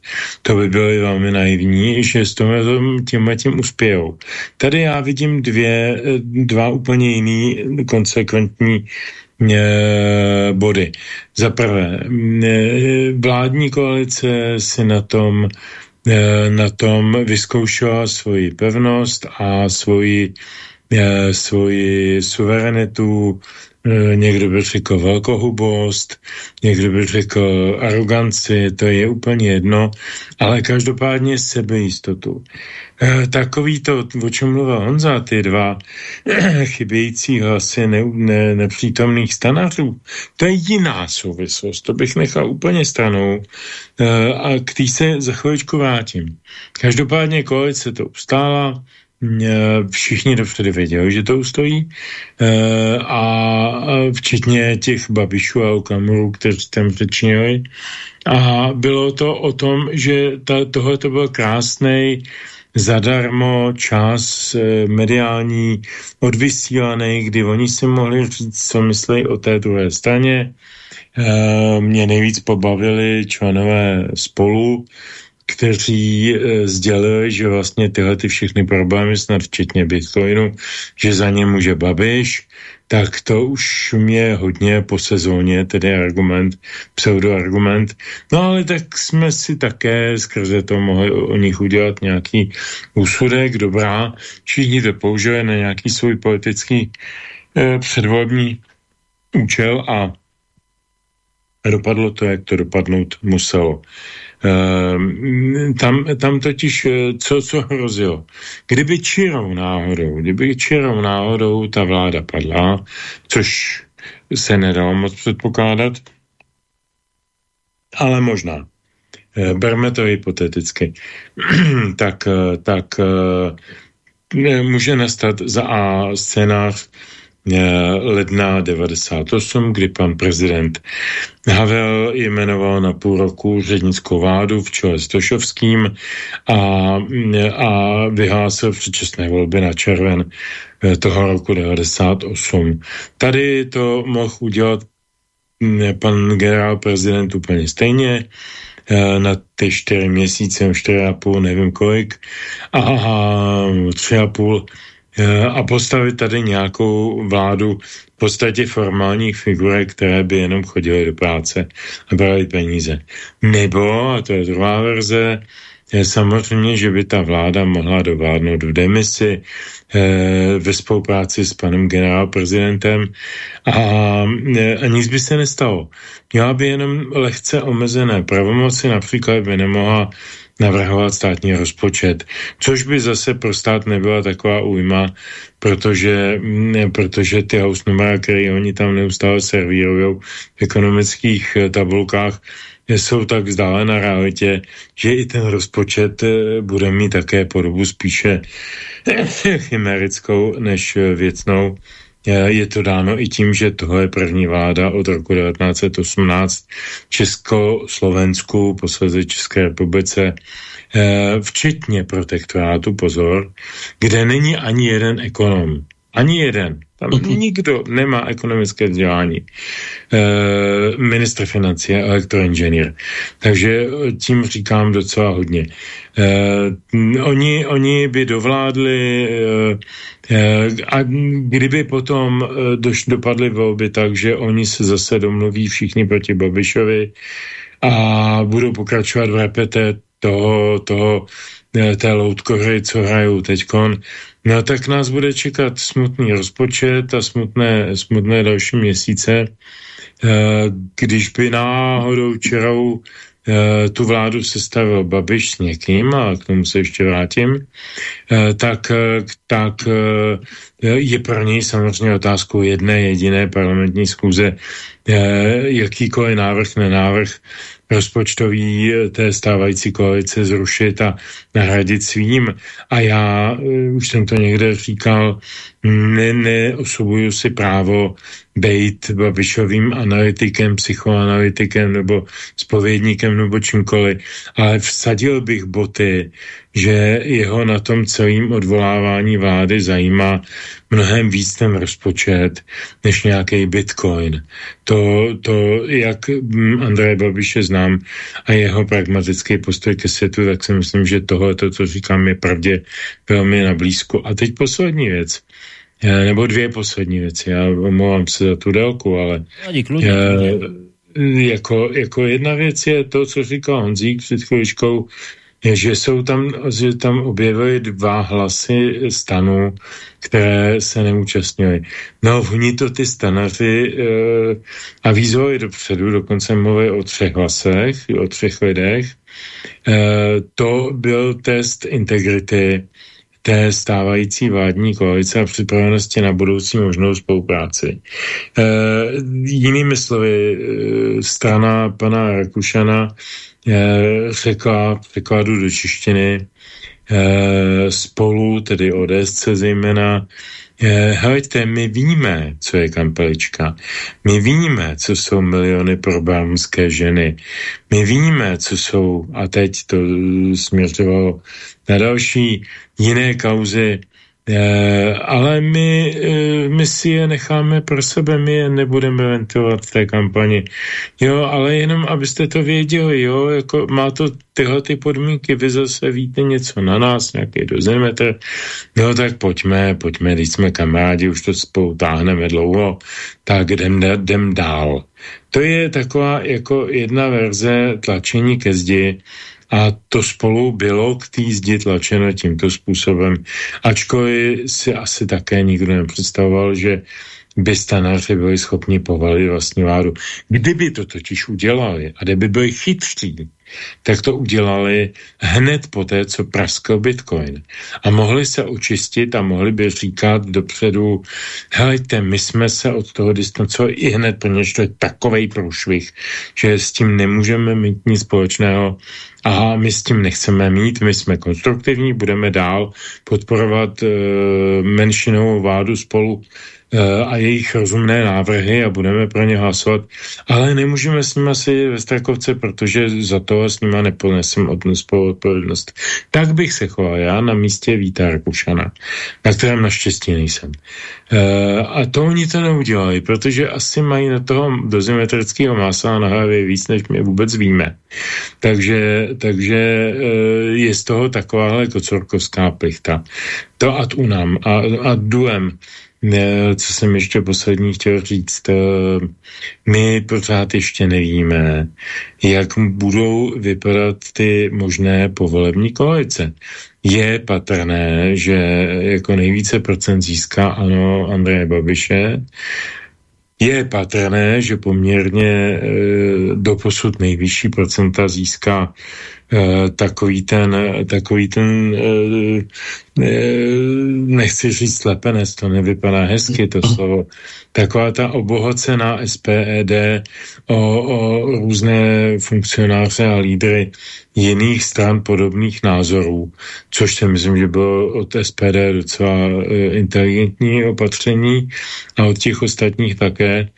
to by byly velmi naivní, že s tím, tím, tím uspějou. Tady já vidím dvě, dva úplně jiný konsekventní e, body. Za prvé, vládní koalice si na tom na tom vyzkoušela svoji pevnost a svoji svoji suverenitu Eh, někdo by řekl velkohubost, někdo by řekl aroganci, to je úplně jedno, ale každopádně sebejistotu. Eh, takový to, o čem mluvil Honza, ty dva chybějící hlasy ne, ne, nepřítomných stanařů, to je jiná souvislost, to bych nechal úplně stranou eh, a k tý se za chvíličku vrátím. Každopádně koalice to ustála, všichni dopředu věděli, že to ustojí eh, a včetně těch Babišů a Okamurů, kteří tam řečnili. A bylo to o tom, že ta, tohle to byl krásný zadarmo čas eh, mediální odvysílaný, kdy oni si mohli říct, co myslí o té druhé straně. Eh, mě nejvíc pobavili členové spolu, kteří e, sdělili, že vlastně tyhle ty všechny problémy, snad včetně Bitcoinu, že za ně může Babiš, tak to už mě hodně po sezóně, tedy argument, pseudoargument. No ale tak jsme si také skrze to mohli o, o nich udělat nějaký úsudek, dobrá, všichni to použili na nějaký svůj politický e, předvolební účel a dopadlo to, jak to dopadnout muselo. Ehm, tam, tam totiž eh, co, co hrozilo. Kdyby čirou náhodou, kdyby čirou náhodou ta vláda padla, což se nedalo moc předpokládat, ale možná. Eh, berme to hypoteticky. *clears throat* tak, eh, tak může nastat za A scénář, ledna 98, kdy pan prezident Havel jmenoval na půl roku úřednickou vládu v čele s Tošovským a, a vyhlásil předčasné volby na červen eh, toho roku 98. Tady to mohl udělat mm, pan generál prezident úplně stejně, eh, na ty čtyři měsíce, čtyři a půl, nevím kolik, a tři a půl Eh, a postavit tady nějakou vládu v podstatě formálních figurek, které by jenom chodily do práce a brali peníze. Nebo, a to je druhá verze, je samozřejmě, že by ta vláda mohla dovládnout v demisi e, ve spolupráci s panem generálprezidentem a, e, a nic by se nestalo. Měla by jenom lehce omezené pravomoci, například by nemohla navrhovat státní rozpočet, což by zase pro stát nebyla taková újma, protože, ne, protože ty house numera, které oni tam neustále servírují v ekonomických eh, tabulkách, jsou tak vzdálené realitě, že i ten rozpočet eh, bude mít také podobu spíše *coughs* chimerickou než věcnou. Je to dáno i tím, že tohle je první vláda od roku 1918 Česko-Slovensku, posledně České republice, eh, včetně protektorátu, pozor, kde není ani jeden ekonom. Ani jeden. Tam mm-hmm. nikdo nemá ekonomické vzdělání. E, ministr financí a elektroinženýr. Takže tím říkám docela hodně. E, oni, oni by dovládli e, a kdyby potom doš, dopadly volby tak, že oni se zase domluví všichni proti Babišovi a budou pokračovat v repete toho, toho té loutkohry, co hrajou teďkon, No tak nás bude čekat smutný rozpočet a smutné, smutné další měsíce. Eh, když by náhodou čerou eh, tu vládu sestavil Babiš s někým, a k tomu se ještě vrátím, eh, tak, tak je pro něj samozřejmě otázkou jedné jediné parlamentní schůze, jakýkoliv návrh, nenávrh rozpočtový eh, té stávající koalice zrušit a nahradit svým. A já už jsem to někde říkal, ne, neosobuju si právo být Babišovým analytikem, psychoanalytikem nebo spovědníkem nebo čímkoliv, ale vsadil bych boty, že jeho na tom celým odvolávání vlády zajímá mnohem víc ten rozpočet, než nějaký bitcoin. To, to jak Andreje Babiše znám a jeho pragmatický postoj ke světu, tak si myslím, že tohle, to, co říkám, je pravdě velmi na blízku. A teď poslední věc. Nebo dvě poslední věci. Já omlouvám se za tu délku, ale kludně, jako, jako jedna věc je to, co říkal Honzík před chvíličkou, je, že jsou tam, že tam objevily dva hlasy stanů, které se neúčastnily. No, oni to ty stanaři e, avízovali dopředu, dokonce mluví o třech hlasech, o třech lidech. E, to byl test integrity té stávající vládní koalice a připravenosti na budoucí možnou spolupráci. E, jinými slovy, e, strana pana Rakušana e, řekla překladu do češtiny e, spolu, tedy ODSC zejména, e, Helejte, my víme, co je kampelička. My víme, co jsou miliony pro ženy. My víme, co jsou, a teď to směřovalo na další jiné kauzy, eh, ale my, eh, my si je necháme pro sebe, my je nebudeme ventilovat v té kampani. Jo, ale jenom, abyste to věděli, jo, jako má to tyhle ty podmínky, vy zase víte něco na nás, nějaký dozimetr, jo, tak pojďme, pojďme, když jsme kamarádi, už to spolu táhneme dlouho, tak jdem, jdem dál. To je taková jako jedna verze tlačení ke zdi, a to spolu bylo k té zdi tlačeno tímto způsobem. Ačkoliv si asi také nikdo nepředstavoval, že by stanaři byli schopni povalit vlastní vládu. Kdyby to totiž udělali a kdyby byli chytří, tak to udělali hned po té, co praskl Bitcoin. A mohli se očistit a mohli by říkat dopředu, helejte, my jsme se od toho distancovali i hned, protože to je takovej průšvih, že s tím nemůžeme mít nic společného a my s tím nechceme mít, my jsme konstruktivní, budeme dál podporovat e, menšinovou vládu spolu a jejich rozumné návrhy a budeme pro ně hlasovat, ale nemůžeme s nimi asi ve Strakovce, protože za to s nimi neponesem odpovědnost. Tak bych se choval já na místě Víta Rakušana, na kterém naštěstí nejsem. E, a to oni to neudělali, protože asi mají na toho dozimetrického masa na hlavě víc, než my vůbec víme. Takže, takže e, je z toho takováhle kocorkovská plichta. To ad unam a, a duem co jsem ještě poslední chtěl říct, eh, my pořád ještě nevíme, jak budou vypadat ty možné povolební koalice. Je patrné, že jako nejvíce procent získá ano Andreje Babiše, je patrné, že poměrně e, doposud nejvyšší procenta získá takový ten, takový ten e, e, nechci říct slepenec, to nevypadá hezky to slovo, taková ta obohocená SPED o, o různé funkcionáře a lídry jiných stran podobných názorů, což si myslím, že bylo od SPD docela e, inteligentní opatření a od těch ostatních také.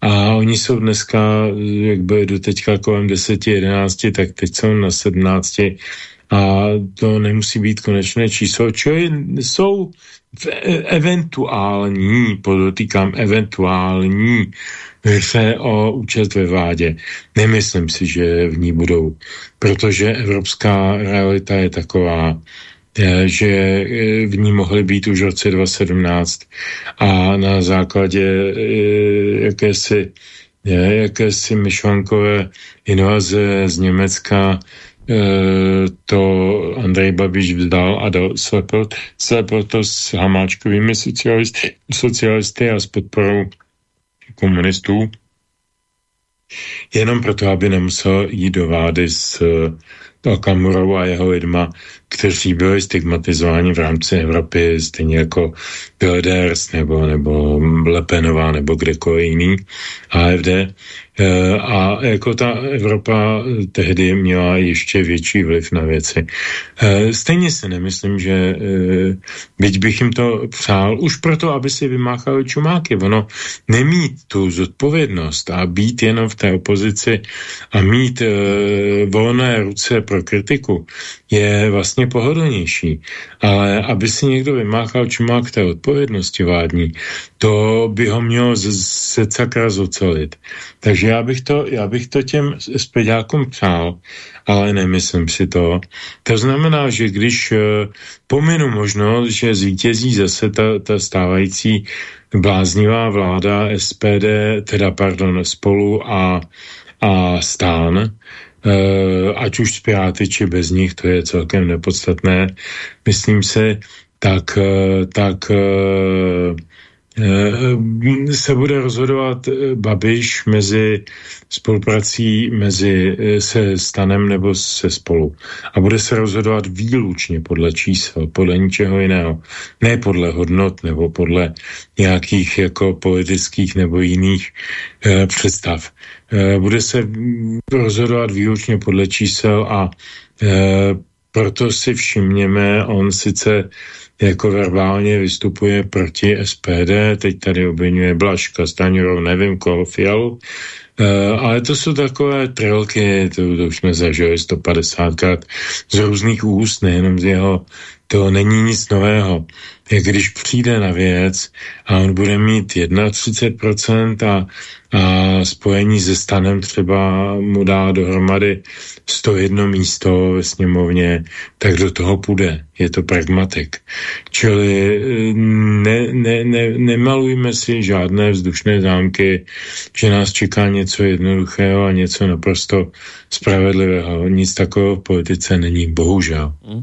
A oni jsou dneska, jak byly do teďka kolem 10, 11, tak teď jsou na 17 a to nemusí být konečné číslo, čili jsou eventuální, podotýkám eventuální se o účast ve vládě. Nemyslím si, že v ní budou, protože evropská realita je taková, že eh, v ní mohly být už v roce 2017 a na základě eh, jakési, jakési myšlenkové invaze z Německa to Andrej Babiš vzdal a dal slepil, slepil to s hamáčkovými socialisty, socialisty a s podporou komunistů, jenom proto, aby nemusel jít do vlády s Okamurou a jeho lidma, kteří byli stigmatizováni v rámci Evropy, stejně jako Wilders nebo, nebo Lepenová nebo kdekoliv jiný AFD, Eh, a jako ta Evropa tehdy měla ještě větší vliv na věci. Eh, stejně se nemyslím, že eh, byť bych jim to přál, už proto, aby si vymáchali čumáky. Ono nemít tu zodpovědnost a být jenom v té opozici a mít volné ruce pro kritiku je vlastně pohodlnější. Ale aby si někdo vymáchal čumák té odpovědnosti vládní, to by ho mělo se sakra zocelit. Takže já bych to, já bych to těm speďákům přál, ale nemyslím si to. To znamená, že když uh, pominu možnost, že zvítězí zase ta, ta stávající bláznivá vláda SPD, teda pardon, spolu a a stán, ať už s Piráty, či bez nich, to je celkem nepodstatné, myslím se, tak, tak Eh, se bude rozhodovat eh, Babiš mezi spoluprací mezi eh, se stanem nebo se spolu. A bude se rozhodovat výlučně podle čísel, podle ničeho jiného. Ne podle hodnot nebo podle nějakých jako politických nebo jiných eh, představ. Eh, bude se rozhodovat výlučně podle čísel a eh, proto si všimněme, on sice jako verbálně vystupuje proti SPD, teď tady obvinuje Blaška, Staňurov, nevím koho, Fialu, Uh, ale to jsou takové trilky, to, to už jsme zažili 150krát z různých úst, nejenom z jeho, to není nic nového. Když přijde na věc a on bude mít 31% a a spojení se stanem třeba mu dá dohromady 101 místo ve sněmovně, tak do toho půjde. Je to pragmatik. Čili eh, ne, ne, ne, nemalujme si žádné vzdušné zámky, že nás čeká něco jednoduchého a něco naprosto spravedlivého. Nic takového v politice není, bohužel. Mm.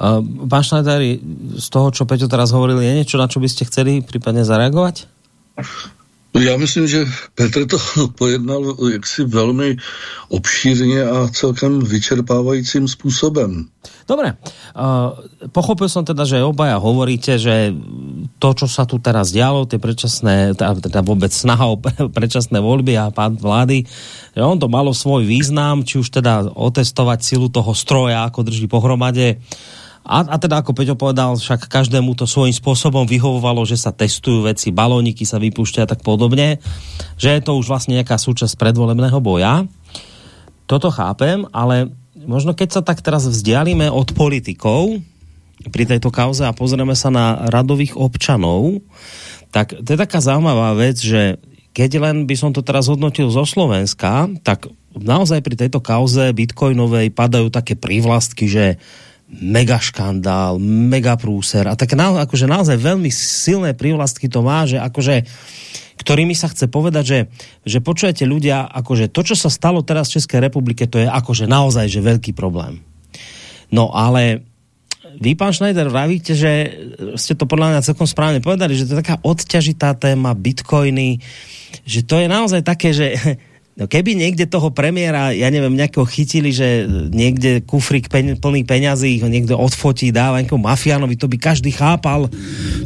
Uh, pán Schneider, z toho, čo Peťo teraz hovoril, je niečo, na čo by ste chceli prípadne zareagovať? Já myslím, že Petr to *laughs* pojednal jaksi velmi obšírně a celkem vyčerpávajícím způsobem. Dobre, uh, pochopil som teda, že obaja hovoríte, že to, čo sa tu teraz dialo, tie predčasné, teda vôbec snaha o *laughs* predčasné voľby a pád vlády, že on to malo svoj význam, či už teda otestovať silu toho stroja, ako drží pohromade, a, a teda, ako Peťo povedal, však každému to svojím spôsobom vyhovovalo, že sa testujú veci, balóniky sa vypúšťajú a tak podobne, že je to už vlastne nejaká súčasť predvolebného boja. Toto chápem, ale možno keď sa tak teraz vzdialíme od politikov pri tejto kauze a pozrieme sa na radových občanov, tak to je taká zaujímavá vec, že keď len by som to teraz hodnotil zo Slovenska, tak naozaj pri tejto kauze bitcoinovej padajú také prívlastky, že mega škandál, mega prúser a tak na, akože naozaj veľmi silné prívlastky to má, že akože ktorými sa chce povedať, že, že počujete ľudia, akože to, čo sa stalo teraz v Českej republike, to je akože naozaj že veľký problém. No ale vy, pán Schneider, vravíte, že ste to podľa mňa celkom správne povedali, že to je taká odťažitá téma, bitcoiny, že to je naozaj také, že *laughs* No keby niekde toho premiéra, ja neviem, nejakého chytili, že niekde kufrik peň, plný peňazí ho niekto odfotí, dáva nejakému mafiánovi, to by každý chápal,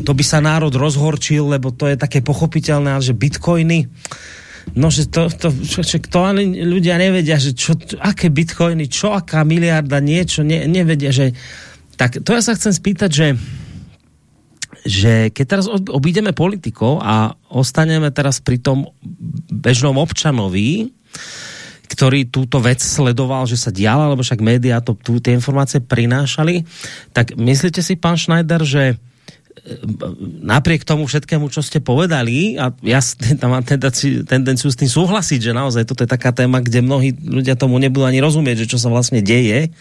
to by sa národ rozhorčil, lebo to je také pochopiteľné, že bitcoiny, no že to, to, čo, čo, to ani ľudia nevedia, že čo, aké bitcoiny, čo, aká miliarda, niečo, ne, nevedia, že tak to ja sa chcem spýtať, že že keď teraz obídeme politikov a ostaneme teraz pri tom bežnom občanovi, ktorý túto vec sledoval, že sa diala, lebo však médiá to, tu, tie informácie prinášali, tak myslíte si, pán Schneider, že napriek tomu všetkému, čo ste povedali, a ja *laughs* tam mám tendenciu, tendenciu s tým súhlasiť, že naozaj toto je taká téma, kde mnohí ľudia tomu nebudú ani rozumieť, že čo sa vlastne deje.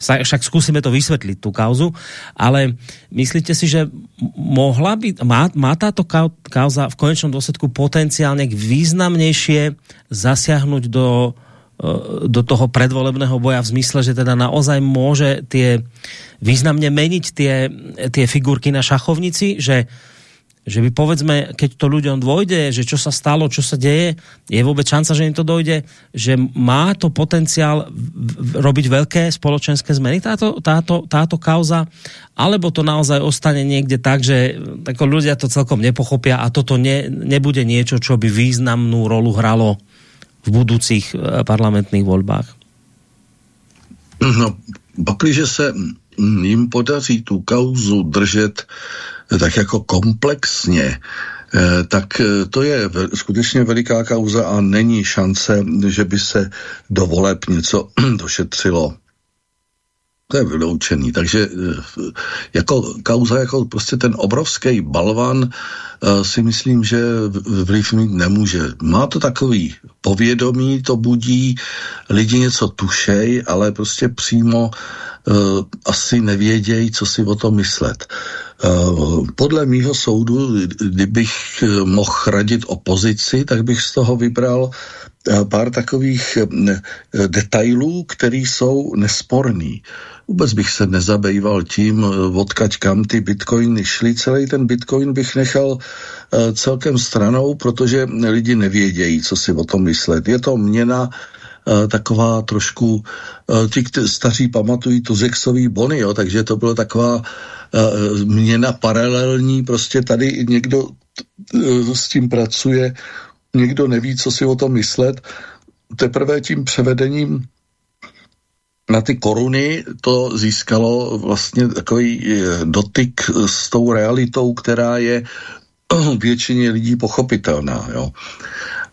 Však skúsime to vysvetliť, tú kauzu. Ale myslíte si, že mohla by, má, má táto kauza v konečnom dôsledku potenciálne významnejšie zasiahnuť do do toho predvolebného boja v zmysle, že teda naozaj môže tie významne meniť tie, tie figurky na šachovnici, že že by povedzme, keď to ľuďom dôjde, že čo sa stalo, čo sa deje, je vôbec šanca, že im to dojde, že má to potenciál robiť veľké spoločenské zmeny táto, táto, táto kauza, alebo to naozaj ostane niekde tak, že tako ľudia to celkom nepochopia a toto ne, nebude niečo, čo by významnú rolu hralo v budoucích eh, parlamentních volbách? No, pakliže se jim podaří tu kauzu držet eh, tak jako komplexně, eh, tak to je skutečně veliká kauza a není šance, že by se do voleb něco *clears throat* došetřilo. To je vyloučený. Takže jako kauza, jako prostě ten obrovský balvan Eh, si myslím, že vliv mít nemůže. Má to takový povědomí, to budí, lidi něco tušej, ale prostě přímo uh, asi nevědějí, co si o tom myslet. Podle mýho soudu, kdybych mohl radit opozici, tak bych z toho vybral pár takových detailů, které jsou nesporný. Vůbec bych se nezabýval tím, odkaď kam ty bitcoiny šly. Celý ten bitcoin bych nechal celkem stranou, protože lidi nevědějí, co si o tom myslet. Je to měna taková trošku, ti staří pamatují tu Zexový bony, jo, takže to bylo taková měna paralelní, prostě tady někdo s tím pracuje, někdo neví, co si o tom myslet. Teprve tím převedením na ty koruny to získalo vlastně takový dotyk s tou realitou, která je *clears throat* většině lidí pochopitelná. Jo.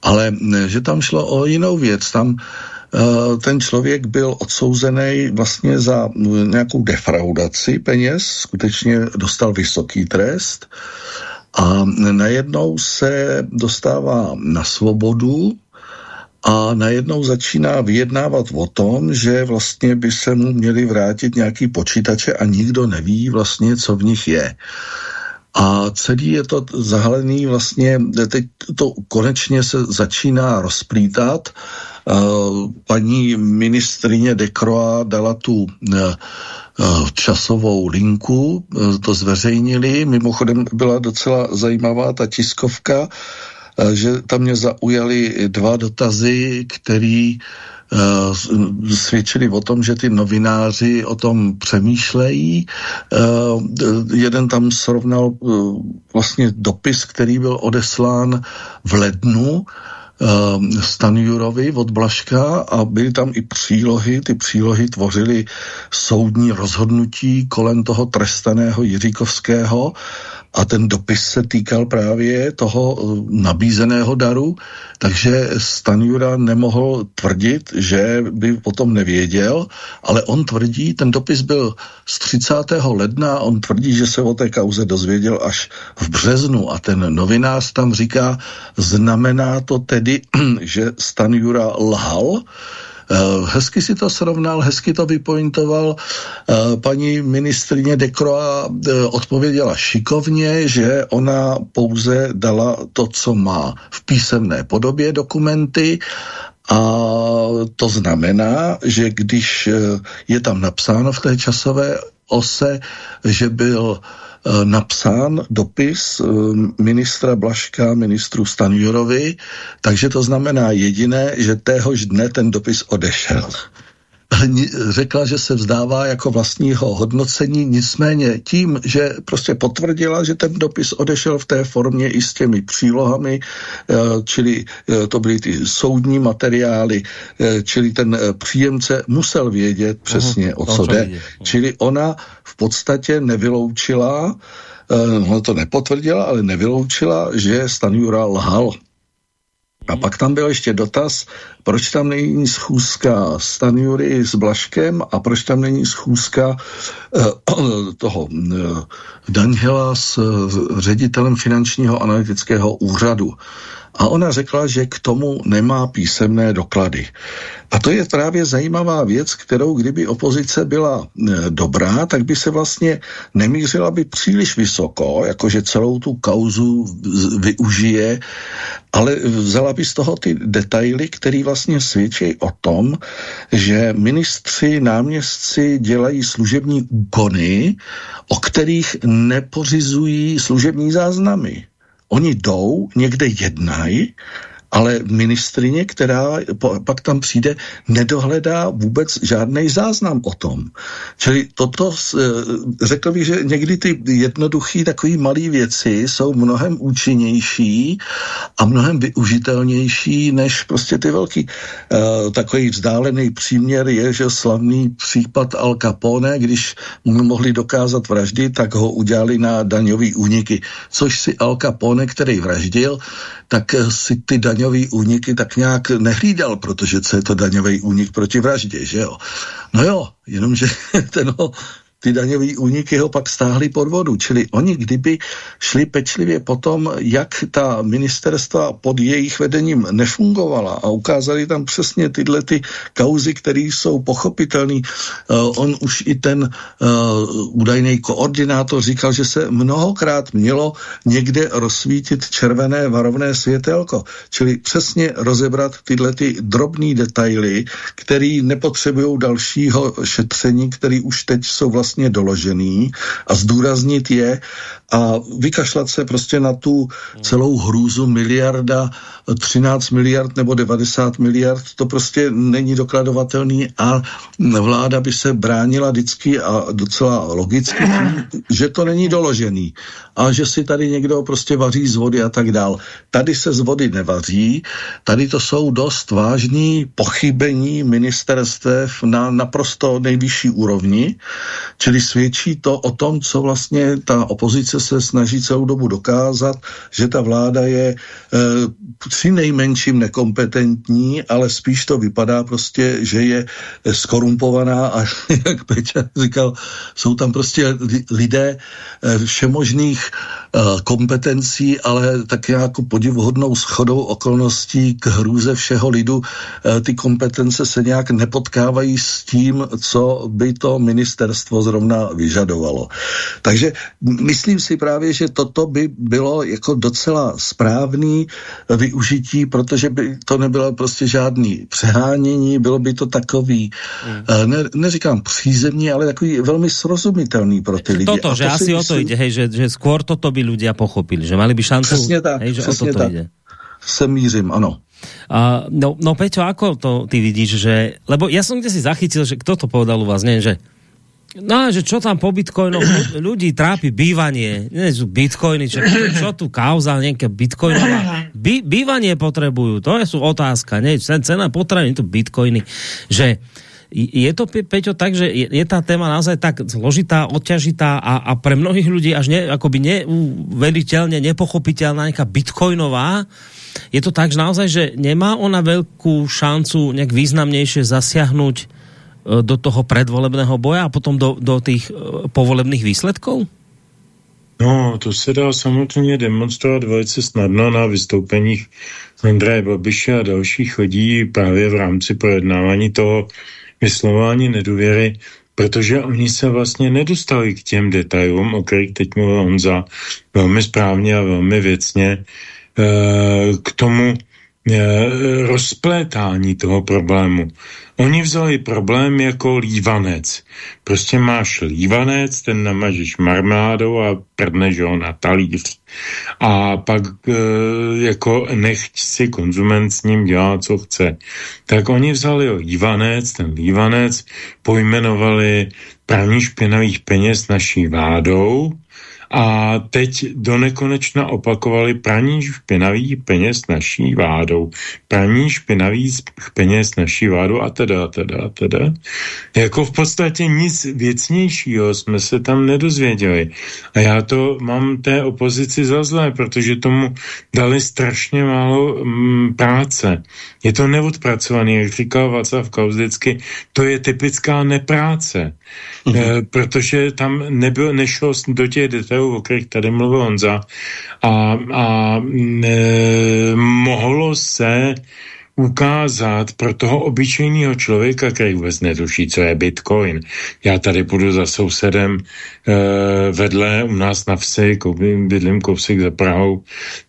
Ale že tam šlo o jinou věc, tam uh, ten člověk byl odsouzený vlastně za nějakou defraudaci peněz, skutečně dostal vysoký trest a najednou se dostává na svobodu a najednou začíná vyjednávat o tom, že vlastně by se mu měli vrátit nějaký počítače a nikdo neví vlastně, co v nich je. A celý je to zahalený vlastně, teď to konečně se začíná rozplítat. Paní ministrině Dekroa dala tu e, e, časovou linku, e, to zveřejnili. Mimochodem byla docela zajímavá ta tiskovka, že tam mě zaujaly dva dotazy, který Eh, svědčili o tom, že ty novináři o tom přemýšlejí. Eh, jeden tam srovnal eh, vlastně dopis, který byl odeslán v lednu Stanjurovi od Blaška a byly tam i přílohy. Ty přílohy tvořily soudní rozhodnutí kolem toho trestaného Jiříkovského a ten dopis se týkal právě toho eh, nabízeného daru, takže Stanjura nemohl tvrdit, že by o tom nevěděl, ale on tvrdí, ten dopis byl z 30. ledna, on tvrdí, že se o té kauze dozvěděl až v březnu a ten novinář tam říká, znamená to tedy, *clears throat* že Stanjura lhal, hezky si to srovnal, hezky to vypointoval. Eh, paní ministrině Dekroa eh, odpověděla šikovně, že ona pouze dala to, co má v písemné podobě dokumenty a to znamená, že když je tam napsáno v té časové ose, že byl Eh, napsán dopis eh, ministra Blaška ministru Stanjurovi, takže to znamená jediné, že téhož dne ten dopis odešel řekla, že se vzdává jako vlastního hodnocení, nicméně tím, že prostě potvrdila, že ten dopis odešel v té formě i s těmi přílohami, eh, čili to byly ty soudní materiály, čili ten příjemce musel vědět přesně, o co jde. Čili ona v podstatě nevyloučila, ona to nepotvrdila, ale nevyloučila, že Stanjura lhal. A pak tam byl ještě dotaz, proč tam není schůzka Stanjury s Blaškem a proč tam není schůzka uh, *clears throat* toho uh, Daniela s uh, ředitelem finančního analytického úřadu. A ona řekla, že k tomu nemá písemné doklady. A to je právě zajímavá věc, kterou kdyby opozice byla e, dobrá, tak by se vlastně nemířila by příliš vysoko, jakože celou tu kauzu využije, ale vzala by z toho ty detaily, které vlastně svědčí o tom, že ministři, náměstci dělají služební úkony, o kterých nepořizují služební záznamy. Oni jdou, někde jednají ale ministrině, která pak tam přijde, nedohledá vůbec žádný záznam o tom. Čili toto, eh, řekl bych, že někdy ty jednoduché takové malé věci jsou mnohem účinnější a mnohem využitelnější než prostě ty velký. Uh, takový vzdálený příměr je, že slavný případ Al Capone, když mu mohli dokázat vraždy, tak ho udělali na daňový úniky, což si Al Capone, který vraždil, tak si ty daňový úniky tak nějak nehlídal, protože co je to daňový únik proti vraždě, že jo? No jo, jenomže *laughs* ten ho ty daňové úniky ho pak stáhly pod vodu. Čili oni kdyby šli pečlivě po tom, jak ta ministerstva pod jejich vedením nefungovala a ukázali tam přesně tyhle ty kauzy, které jsou pochopitelné. Uh, on už i ten uh, údajný koordinátor říkal, že se mnohokrát mělo někde rozsvítit červené varovné světelko, čili přesně rozebrat tyhle ty drobné detaily, které nepotřebují dalšího šetření, které už teď jsou vlastně doložený a zdůraznit je a vykašlat se prostě na tu celou hrůzu miliarda, 13 miliard nebo 90 miliard, to prostě není dokladovatelný a vláda by se bránila vždycky a docela logicky, že to není doložený a že si tady někdo prostě vaří z vody a tak dál. Tady se z vody nevaří, tady to jsou dost vážní pochybení ministerstev na naprosto nejvyšší úrovni, čili svědčí to o tom, co vlastně ta opozice se snaží celou dobu dokázat, že ta vláda je e, při nejmenším nekompetentní, ale spíš to vypadá prostě, že je skorumpovaná a *laughs* jak Peťa říkal, jsou tam prostě lidé e, všemožných Eh, kompetencí, ale tak jako podivuhodnou schodou okolností k hrůze všeho lidu eh, ty kompetence se nějak nepotkávají s tím, co by to ministerstvo zrovna vyžadovalo. Takže myslím si právě, že toto by bylo jako docela správný využití, protože by to nebylo prostě žádný přehánění, bylo by to takový, mm. ne, neříkám přízemní, ale takový velmi srozumitelný pro ty lidi. Toto, že to asi myslím, o to jde, hej, že, že skôr toto by ľudia pochopili, že mali by šancu, přesně tak, hej, že přesně o toto tak. ide. Se mířím, ano. Uh, no, no Peťo, ako to ty vidíš, že, lebo ja som kde si zachytil, že kto to povedal u vás, nie, že No, že čo tam po bitcoinoch ľudí trápi bývanie, nie sú bitcoiny, čo, čo tu kauza, nejaké bitcoinová. By, bývanie potrebujú, to je sú otázka, nie, cena potravín, tu bitcoiny, že je to, Peťo, tak, že je, je tá téma naozaj tak zložitá, odťažitá a, a pre mnohých ľudí až ne, akoby neuveriteľne nepochopiteľná nejaká bitcoinová. Je to tak, že naozaj, že nemá ona veľkú šancu nejak významnejšie zasiahnuť e, do toho predvolebného boja a potom do, do tých e, povolebných výsledkov? No, to se dá samozřejmě demonstrovat velice snadno na vystoupeních Andreje Babiše a dalších chodí právě v rámci projednávání toho vyslování nedůvěry, protože oni se vlastně nedostali k těm detailům, o kterých teď mluvil Honza velmi správně a velmi věcně, eh, k tomu Eh, rozplétání toho problému. Oni vzali problém jako lívanec. Prostě máš lívanec, ten namažeš marméládou a prdneš ho na talíř. A pak e, jako nechť si konzument s ním dělá, co chce. Tak oni vzali lívanec, ten lívanec pojmenovali praní špinavých peněz naší vládou, a teď do nekonečna opakovali praní špinavých peněz naší vládou. Praní špinavých peněz naší vládou a teda, a teda, a teda. Jako v podstatě nic věcnějšího jsme se tam nedozvěděli. A já to mám té opozici za zlé, protože tomu dali strašně málo mm, práce. Je to neodpracovaný, jak říkal Václav Kauzdicky, to je typická nepráce. Mhm. E, protože tam nebylo, nešlo do těch detailů, o kterých tady mluvil Honza, a, a e, mohlo se ukázat pro toho obyčejného člověka, který vůbec netuší, co je Bitcoin. Já tady půjdu za sousedem e, vedle u nás na vsi, koupím, bydlím kousek za Prahou.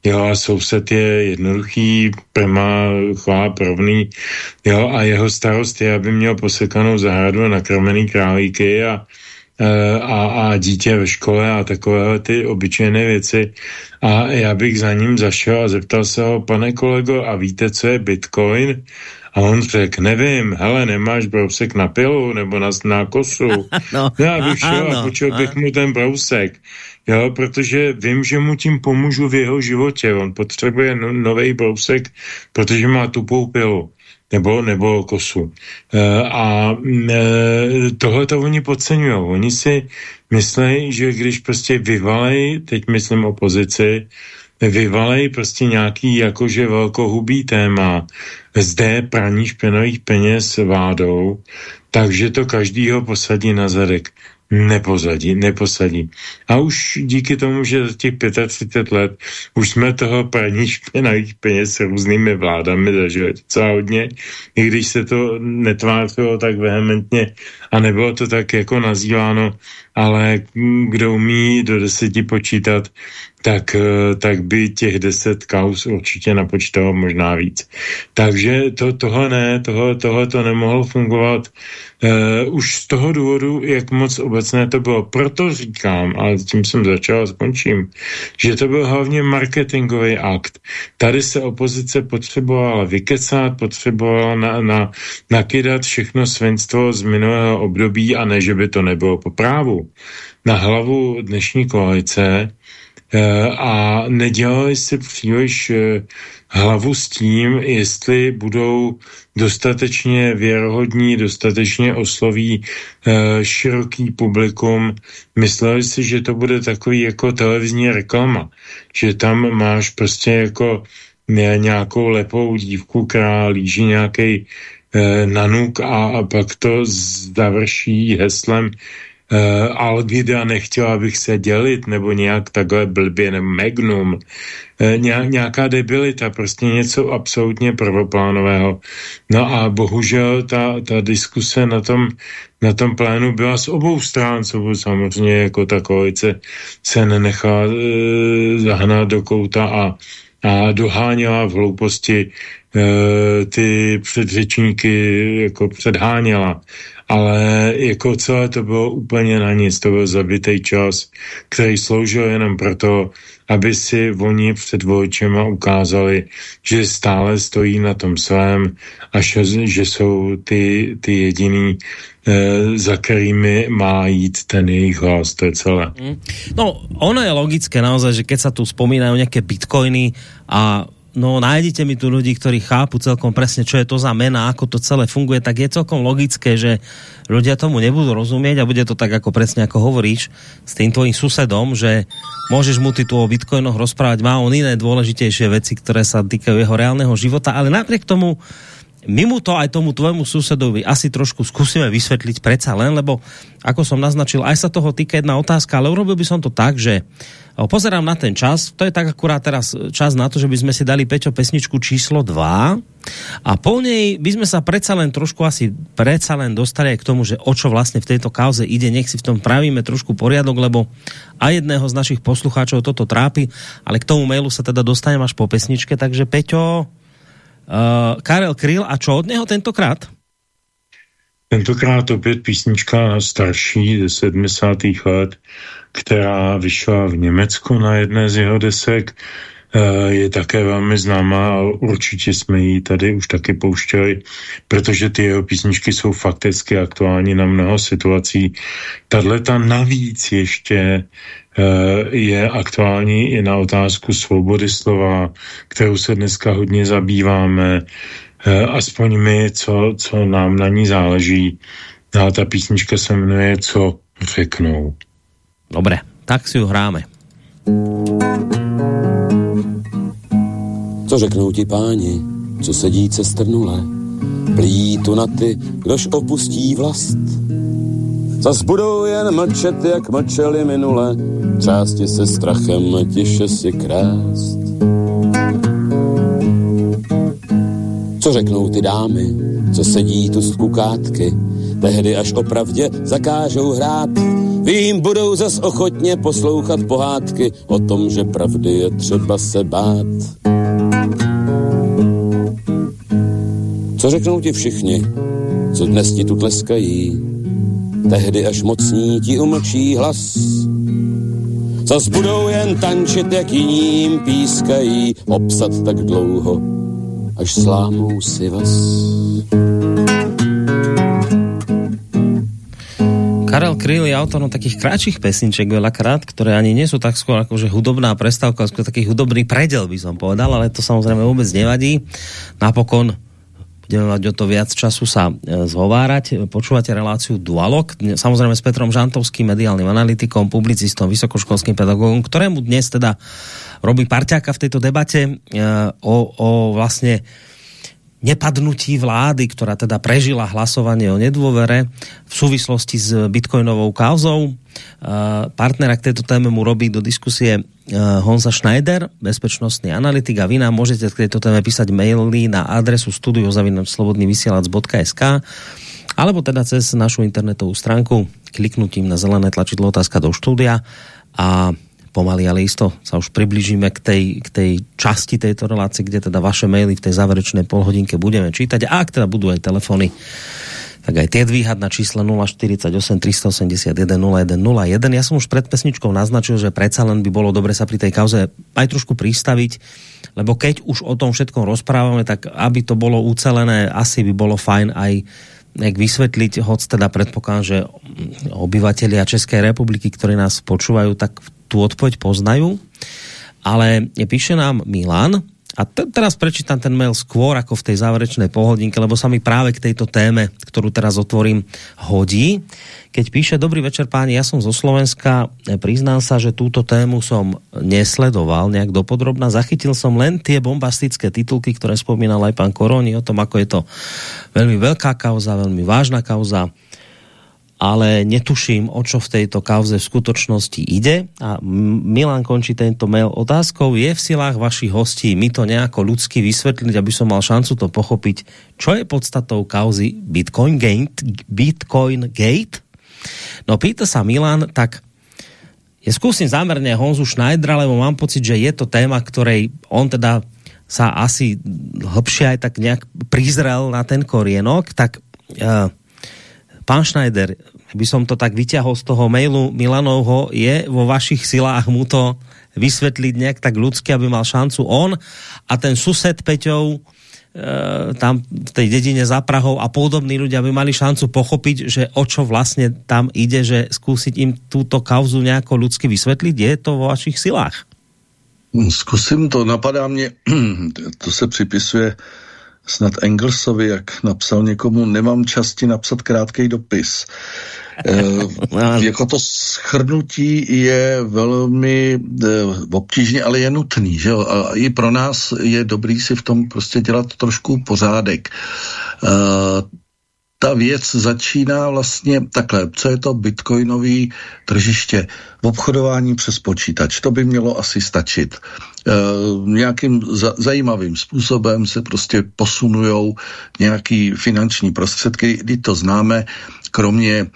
Jo, a soused je jednoduchý, prima, chláp, rovný. Jo, a jeho starost je, aby měl posekanou zahradu a nakrmený králíky a a, a dítě ve škole a takové ty obyčejné věci. A já bych za ním zašel a zeptal se ho, pane kolego, a víte, co je Bitcoin? A on řekl, nevím, hele, nemáš brousek na pilu nebo na, na kosu. *laughs* no, já bych šel a, a počul bych mu ten brousek. Jo, protože vím, že mu tím pomůžu v jeho životě. On potřebuje no, nový brousek, protože má tupou pilu nebo, nebo kosu. E, a e, tohle to oni podceňují. Oni si myslí, že když prostě vyvalej, teď myslím opozici, vyvalej prostě nějaký jakože velkohubý téma, zde praní špinavých peněz vládou, takže to každýho posadí na zadek. Nepozadí, neposadí. A už díky tomu, že za těch 35 let už jsme toho praní špinavých *laughs* peněz s různými vládami zažili docela hodně, i když se to netvářilo tak vehementně a nebylo to tak jako nazýváno, ale kdo umí do deseti počítat, tak, eh, tak by těch deset kaus určitě napočítalo možná víc. Takže to, tohle ne, tohle, tohle to nemohlo fungovat uh, už z toho důvodu, jak moc obecné to bylo. Proto říkám, a tím jsem začal a skončím, že to byl hlavně marketingový akt. Tady se opozice potřebovala vykecat, potřebovala na, na, nakydat všechno svinstvo z minulého období a ne, že by to nebylo po právu. Na hlavu dnešní koalice Eh, a nedělali si příliš eh, hlavu s tím, jestli budou dostatečně věrohodní, dostatečně osloví eh, široký publikum. Mysleli si, že to bude takový jako televizní reklama, že tam máš prostě jako nějakou lepou dívku, která líží nějaký nanuk a, pak to završí heslem uh, Algida nechtěla abych se dělit, nebo nějak takhle blbě, nebo Magnum, uh, nějaká debilita, prostě něco absolutně prvoplánového. No a bohužel ta, ta diskuse na tom, na tom plénu byla z obou stran, co samozřejmě jako ta koalice se nenechá uh, zahnat do kouta a, a doháněla v hlouposti ty předřečníky jako předháněla ale jako celé to bylo úplně na nic, to byl zabitý čas, který sloužil jenom proto, aby si oni před voličema ukázali, že stále stojí na tom svém a že, jsou ty, ty jediný, e, za kterými má jít ten jejich hlas, to je celé. Mm. No, ono je logické naozaj, že keď sa tu spomínajú nejaké bitcoiny a no nájdete mi tu ľudí, ktorí chápu celkom presne, čo je to za mena, ako to celé funguje, tak je celkom logické, že ľudia tomu nebudú rozumieť a bude to tak, ako presne ako hovoríš s tým tvojím susedom, že môžeš mu ty tu o bitcoinoch rozprávať, má on iné dôležitejšie veci, ktoré sa týkajú jeho reálneho života, ale napriek tomu my mu to aj tomu tvojmu susedovi asi trošku skúsime vysvetliť predsa len, lebo ako som naznačil, aj sa toho týka jedna otázka, ale urobil by som to tak, že pozerám na ten čas, to je tak akurát teraz čas na to, že by sme si dali Peťo pesničku číslo 2 a po nej by sme sa predsa len trošku asi predsa len dostali k tomu, že o čo vlastne v tejto kauze ide, nech si v tom pravíme trošku poriadok, lebo aj jedného z našich poslucháčov toto trápi, ale k tomu mailu sa teda dostanem až po pesničke, takže Peťo, Uh, Karel Kryl a čo od něho tentokrát? Tentokrát opět písnička starší ze 70. let, která vyšla v Německu na jedné z jeho desek. Uh, je také velmi známá a určitě jsme ji tady už taky pouštěli, protože ty jeho písničky jsou fakticky aktuální na mnoho situací. Tahle ta navíc ještě Eh, je aktuální i na otázku svobody slova, kterou se dneska hodně zabýváme, eh, aspoň my, co, co nám na ní záleží. A ta písnička se jmenuje Co řeknou. Dobré, tak si ju hráme. Co řeknou ti páni, co sedí cestrnule, plí tu na ty, kdož opustí vlast, Zas budou jen mlčet, jak mlčeli minule, třásti se strachem, tiše si krást. Co řeknou ty dámy, co sedí tu z kukátky, tehdy až opravdě zakážou hrát. Vím, budou zas ochotně poslouchat pohádky o tom, že pravdy je třeba se bát. Co řeknou ti všichni, co dnes ti tu tleskají, tehdy až mocní ti umlčí hlas. Zas budou jen tančit, jak jiným pískají, obsat tak dlouho, až slámou si vás. Karel Kryl je autorom takých kratších pesniček veľakrát, ktoré ani nie sú tak skôr akože hudobná prestávka, skôr taký hudobný predel by som povedal, ale to samozrejme vôbec nevadí. Napokon budeme mať o to viac času sa e, zhovárať. Počúvate reláciu Dualog, samozrejme s Petrom Žantovským, mediálnym analytikom, publicistom, vysokoškolským pedagogom, ktorému dnes teda robí parťáka v tejto debate e, o, o vlastne nepadnutí vlády, ktorá teda prežila hlasovanie o nedôvere v súvislosti s bitcoinovou kauzou. Partnera k tejto téme mu robí do diskusie Honza Schneider, bezpečnostný analytik a vy nám môžete k tejto téme písať maily na adresu studiozavinačslobodnyvysielac.sk alebo teda cez našu internetovú stránku kliknutím na zelené tlačidlo otázka do štúdia a pomaly, ale isto sa už priblížime k tej, k tej časti tejto relácie, kde teda vaše maily v tej záverečnej polhodinke budeme čítať. A ak teda budú aj telefony, tak aj tie dvíhať na čísle 048 381 0101. Ja som už pred pesničkou naznačil, že predsa len by bolo dobre sa pri tej kauze aj trošku pristaviť, lebo keď už o tom všetkom rozprávame, tak aby to bolo ucelené, asi by bolo fajn aj jak vysvetliť, hoď teda predpokladám, že obyvatelia Českej republiky, ktorí nás počúvajú, tak tu odpoveď poznajú, ale píše nám Milan, a teraz prečítam ten mail skôr ako v tej záverečnej pohodinke, lebo sa mi práve k tejto téme, ktorú teraz otvorím, hodí. Keď píše, dobrý večer páni, ja som zo Slovenska, priznám sa, že túto tému som nesledoval nejak dopodrobná, zachytil som len tie bombastické titulky, ktoré spomínal aj pán Koroni o tom, ako je to veľmi veľká kauza, veľmi vážna kauza ale netuším, o čo v tejto kauze v skutočnosti ide. A Milan končí tento mail otázkou. Je v silách vašich hostí mi to nejako ľudsky vysvetliť, aby som mal šancu to pochopiť, čo je podstatou kauzy Bitcoin Gate? Bitcoin Gate? No pýta sa Milan, tak je skúsim zámerne Honzu Schneidera, lebo mám pocit, že je to téma, ktorej on teda sa asi hlbšie aj tak nejak prizrel na ten korienok, tak uh, Pán Schneider, by som to tak vyťahol z toho mailu Milanovho, je vo vašich silách mu to vysvetliť nejak tak ľudsky, aby mal šancu on a ten sused Peťov e, tam v tej dedine za Prahou a podobní ľudia by mali šancu pochopiť, že o čo vlastne tam ide, že skúsiť im túto kauzu nejako ľudsky vysvetliť. Je to vo vašich silách? Zkusím to, napadá mě, *clears throat* to se připisuje snad Engelsovi, jak napsal někomu, nemám časti napsat krátký dopis. *laughs* E, jako to schrnutí je velmi e, obtížně, ale je nutný. Že jo? A i pro nás je dobrý si v tom prostě dělat trošku pořádek. E, ta věc začíná vlastně takhle, co je to bitcoinový tržiště? V obchodování přes počítač, to by mělo asi stačit. E, nějakým za, zajímavým způsobem se prostě posunujou nějaký finanční prostředky, kdy to známe, kromě e,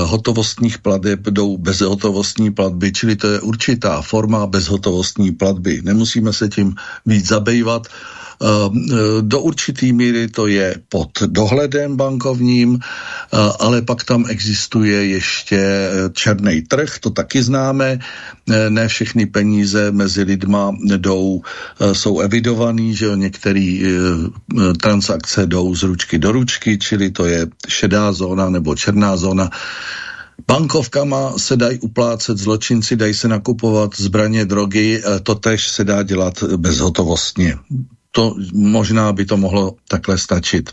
hotovostních plateb jdou bezhotovostní platby, čili to je určitá forma bezhotovostní platby. Nemusíme se tím víc zabývat. Ehm, eh, do určitý míry to je pod dohledem bankovním, eh, ale pak tam existuje ještě eh, černý trh, to taky známe. Ne všechny peníze mezi lidma jdou, jsou evidovaný, že některé transakce jdou z ručky do ručky, čili to je šedá zóna nebo černá zóna. Bankovkama se dají uplácet zločinci, dají se nakupovat zbraně, drogy, to tež se dá dělat bezhotovostně to možná by to mohlo takhle stačit.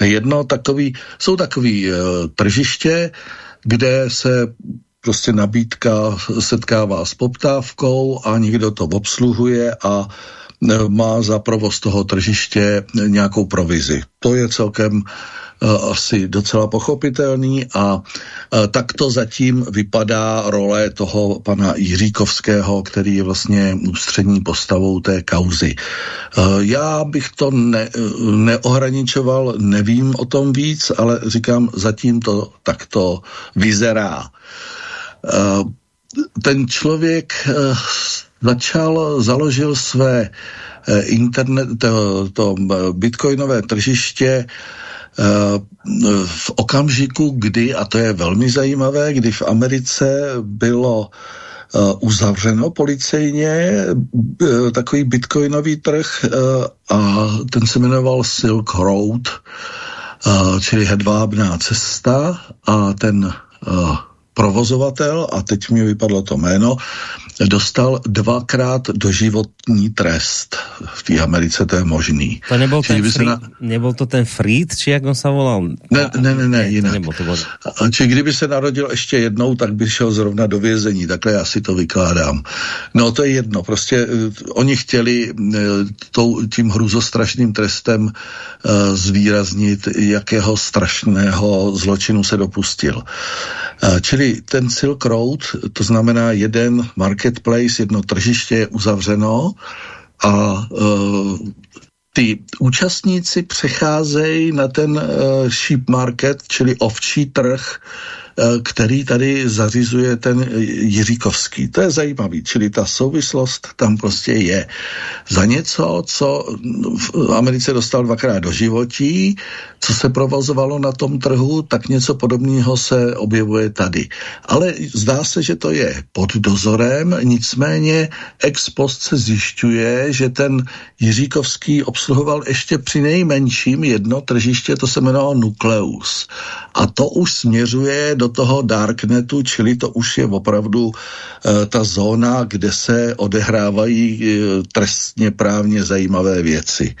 Jedno takový, jsou takový e, tržiště, kde se prostě nabídka setkává s poptávkou a někdo to obsluhuje a e, má za provoz toho tržiště nějakou provizi. To je celkem Eh, asi docela pochopitelný a eh, takto zatím vypadá role toho pana Jiříkovského, který je vlastně ústřední postavou té kauzy. Eh, já bych to ne, neohraničoval, nevím o tom víc, ale říkám, zatím to takto vyzerá. Ten člověk začal, založil své internet, to, to bitcoinové tržiště Eh, v okamžiku, kdy, a to je velmi zajímavé, kdy v Americe bylo eh, uzavřeno policejně eh, takový bitcoinový trh a ten se jmenoval Silk Road, čili hedvábná cesta a ten provozovatel, a teď mi vypadlo to jméno, dostal dvakrát doživotní trest. V té Americe to je možný. To nebyl ten, Fried, na... nebyl to ten Fried, či jak on se volal? Ne, ne, ne, ne jinak. To to bylo... Či kdyby se narodil ještě jednou, tak by šel zrovna do vězení. Takhle já si to vykládám. No to je jedno. Prostě uh, oni chtěli uh, tou, tím hruzostrašným trestem uh, zvýraznit, jakého strašného zločinu se dopustil. Uh, ten Silk Road, to znamená jeden marketplace, jedno tržiště je uzavřeno a uh, ty účastníci přecházejí na ten uh, sheep market, čili ovčí trh, který tady zařizuje ten Jiříkovský. To je zajímavý, čili ta souvislost tam prostě je. Za něco, co v Americe dostal dvakrát do životí, co se provozovalo na tom trhu, tak něco podobného se objevuje tady. Ale zdá se, že to je pod dozorem, nicméně ex post se zjišťuje, že ten Jiříkovský obsluhoval ještě při nejmenším jedno tržiště, to se jmenovalo Nukleus. A to už směřuje do toho darknetu, čili to už je opravdu e, ta zóna, kde se odehrávají e, trestně právně zajímavé věci.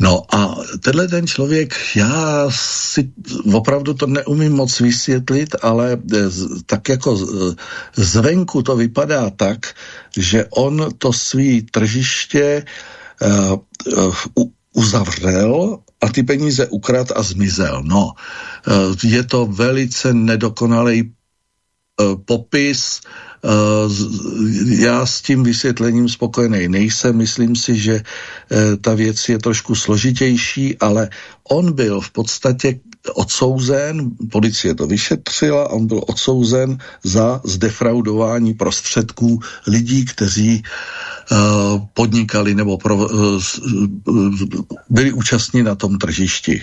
No a tenhle ten člověk, já si opravdu to neumím moc vysvětlit, ale e, tak jako zvenku to vypadá tak, že on to svý tržiště uh, uh, uzavřel a ty peníze ukrad a zmizel. No, eh, je to velice nedokonalý eh, popis, eh, já s tím vysvětlením spokojený nejsem, myslím si, že ta věc je trošku složitější, ale on byl v podstatě odsouzen, policie to vyšetřila, on byl odsouzen za zdefraudování prostředků lidí, kteří podnikali nebo pro, eh, byli účastní na tom tržišti.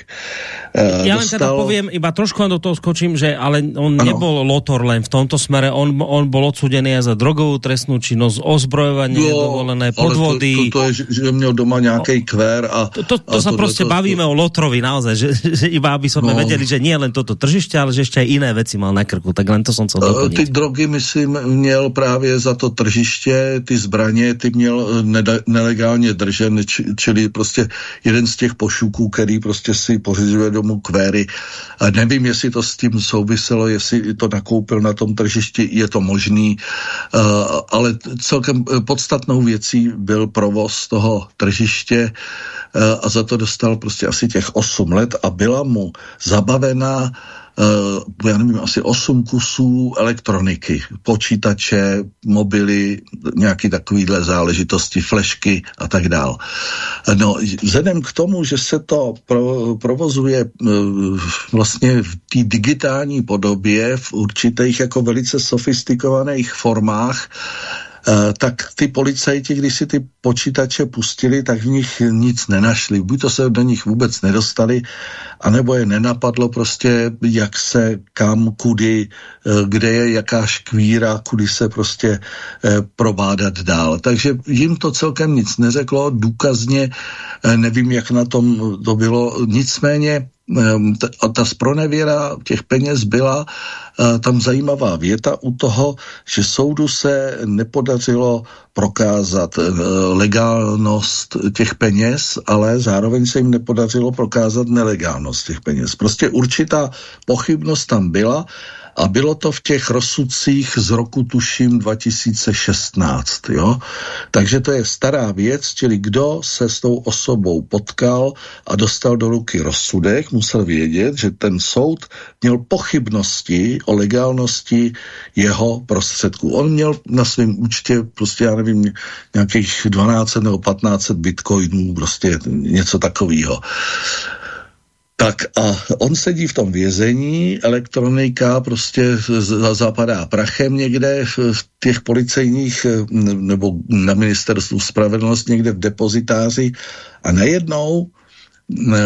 Eh, ja len teda poviem, iba trošku do toho skočím, že ale on ano. nebol lotor len v tomto smere, on, on bol odsudený za drogovú trestnú činnosť, ozbrojovanie, jo, dovolené podvody. To, to, to je, že měl doma nějaký kvér a... To, to, to a sa prostě to, bavíme to... o lotrovi naozaj, že, že iba aby sme no. vedeli, že nie len toto tržiště, ale že ešte aj iné veci mal na krku, tak len to som chcel doplniť. Ty drogy, myslím, měl právě za to tržiště, ty zbraně, ty měl eh, nelegálně držen, či, čili prostě jeden z těch pošuků, který prostě si pořizuje domů kvéry. A nevím, jestli to s tím souviselo, jestli to nakoupil na tom tržišti, je to možný, uh, ale celkem eh, podstatnou věcí byl provoz toho tržiště a za to dostal prostě asi těch 8 let a byla mu zabavená já nevím, asi 8 kusů elektroniky, počítače, mobily, nějaký takovýhle záležitosti, flešky a tak dál. No, vzhledem k tomu, že se to pro, provozuje uh, vlastně v té digitální podobě v určitých jako velice sofistikovaných formách, Eh, tak ty policajti, když si ty počítače pustili, tak v nich nic nenašli. Buď to se do nich vůbec nedostali, anebo je nenapadlo prostě, jak se, kam, kudy, eh, kde je jaká škvíra, kudy se prostě eh, probádat dál. Takže jim to celkem nic neřeklo, důkazně nevím, jak na tom to bylo, nicméně a ta spronevěra těch peněz byla eh, tam zajímavá věta u toho, že soudu se nepodařilo prokázat eh, legálnost těch peněz, ale zároveň se jim nepodařilo prokázat nelegálnost těch peněz. Prostě určitá pochybnost tam byla a bylo to v těch rozsudcích z roku tuším 2016. Jo? Takže to je stará věc, čili kdo se s tou osobou potkal a dostal do ruky rozsudek, musel vědět, že ten soud měl pochybnosti o legálnosti jeho prostředků. On měl na svém účtě prostě, já nevím, nějakých 12 nebo 15 bitcoinů, prostě něco takového. Tak a on sedí v tom vězení, elektronika prostě zapadá prachem někde v těch policejních nebo na ministerstvu spravedlnosti někde v depozitáři a najednou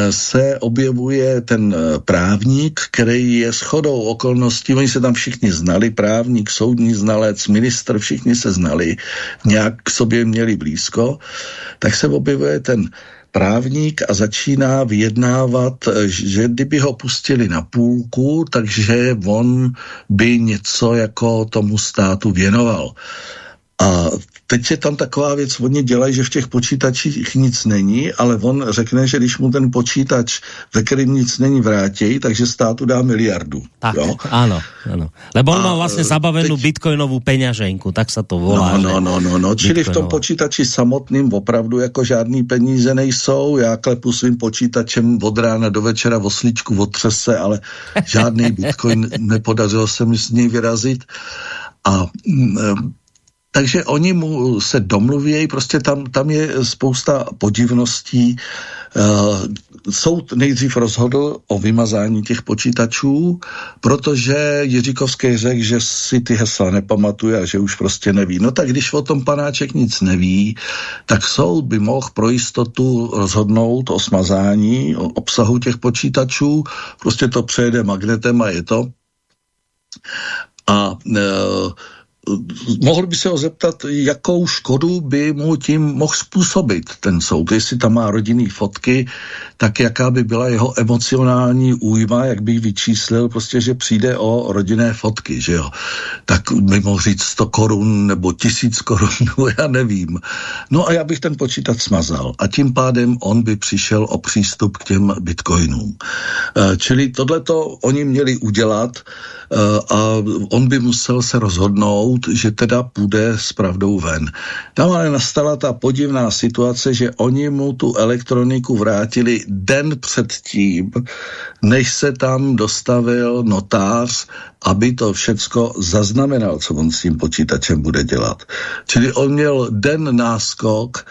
se objevuje ten právník, který je shodou okolností, oni se tam všichni znali, právník, soudní znalec, minister, všichni se znali, nějak k sobě měli blízko, tak se objevuje ten právník a začíná vyjednávat, že kdyby ho pustili na půlku, takže on by něco jako tomu státu věnoval. A teď je tam taková věc, oni dělají, že v těch počítačích nic není, ale on řekne, že když mu ten počítač, ve kterým nic není, vrátí, takže státu dá miliardu. Tak, jo? áno, áno. Lebo on má vlastně zabavenú teď... bitcoinovou peňaženku, tak se to volá. No, no, no, no, no. čili v tom počítači samotným opravdu jako žádný peníze nejsou. Já klepu svým počítačem od rána do večera v osličku otřese, ale žádný *laughs* bitcoin nepodařilo se mi z něj vyrazit. A mm, takže oni mu se domluvějí, prostě tam, tam je spousta podivností. Uh, soud nejdřív rozhodl o vymazání těch počítačů, protože Jiříkovský řekl, že si ty hesla nepamatuje a že už prostě neví. No tak když o tom panáček nic neví, tak soud by mohl pro jistotu rozhodnout o smazání o obsahu těch počítačů, prostě to přejede magnetem a je to. A uh, mohl by se ho zeptat, jakou škodu by mu tím mohl způsobit ten soud. Jestli tam má rodinný fotky, tak jaká by byla jeho emocionální újma, jak by vyčíslil, prostě, že přijde o rodinné fotky, že jo. Tak by mohl říct 100 korun nebo 1000 korun, *laughs* no já nevím. No a já bych ten počítač smazal a tím pádem on by přišel o přístup k těm bitcoinům. Eh, čili tohleto oni měli udělat, Eh, a on by musel se rozhodnout, že teda půjde s pravdou ven. Tam ale nastala ta podivná situace, že oni mu tu elektroniku vrátili den předtím, než se tam dostavil notář, aby to všecko zaznamenal, co on s tím počítačem bude dělat. Čili on měl den náskok,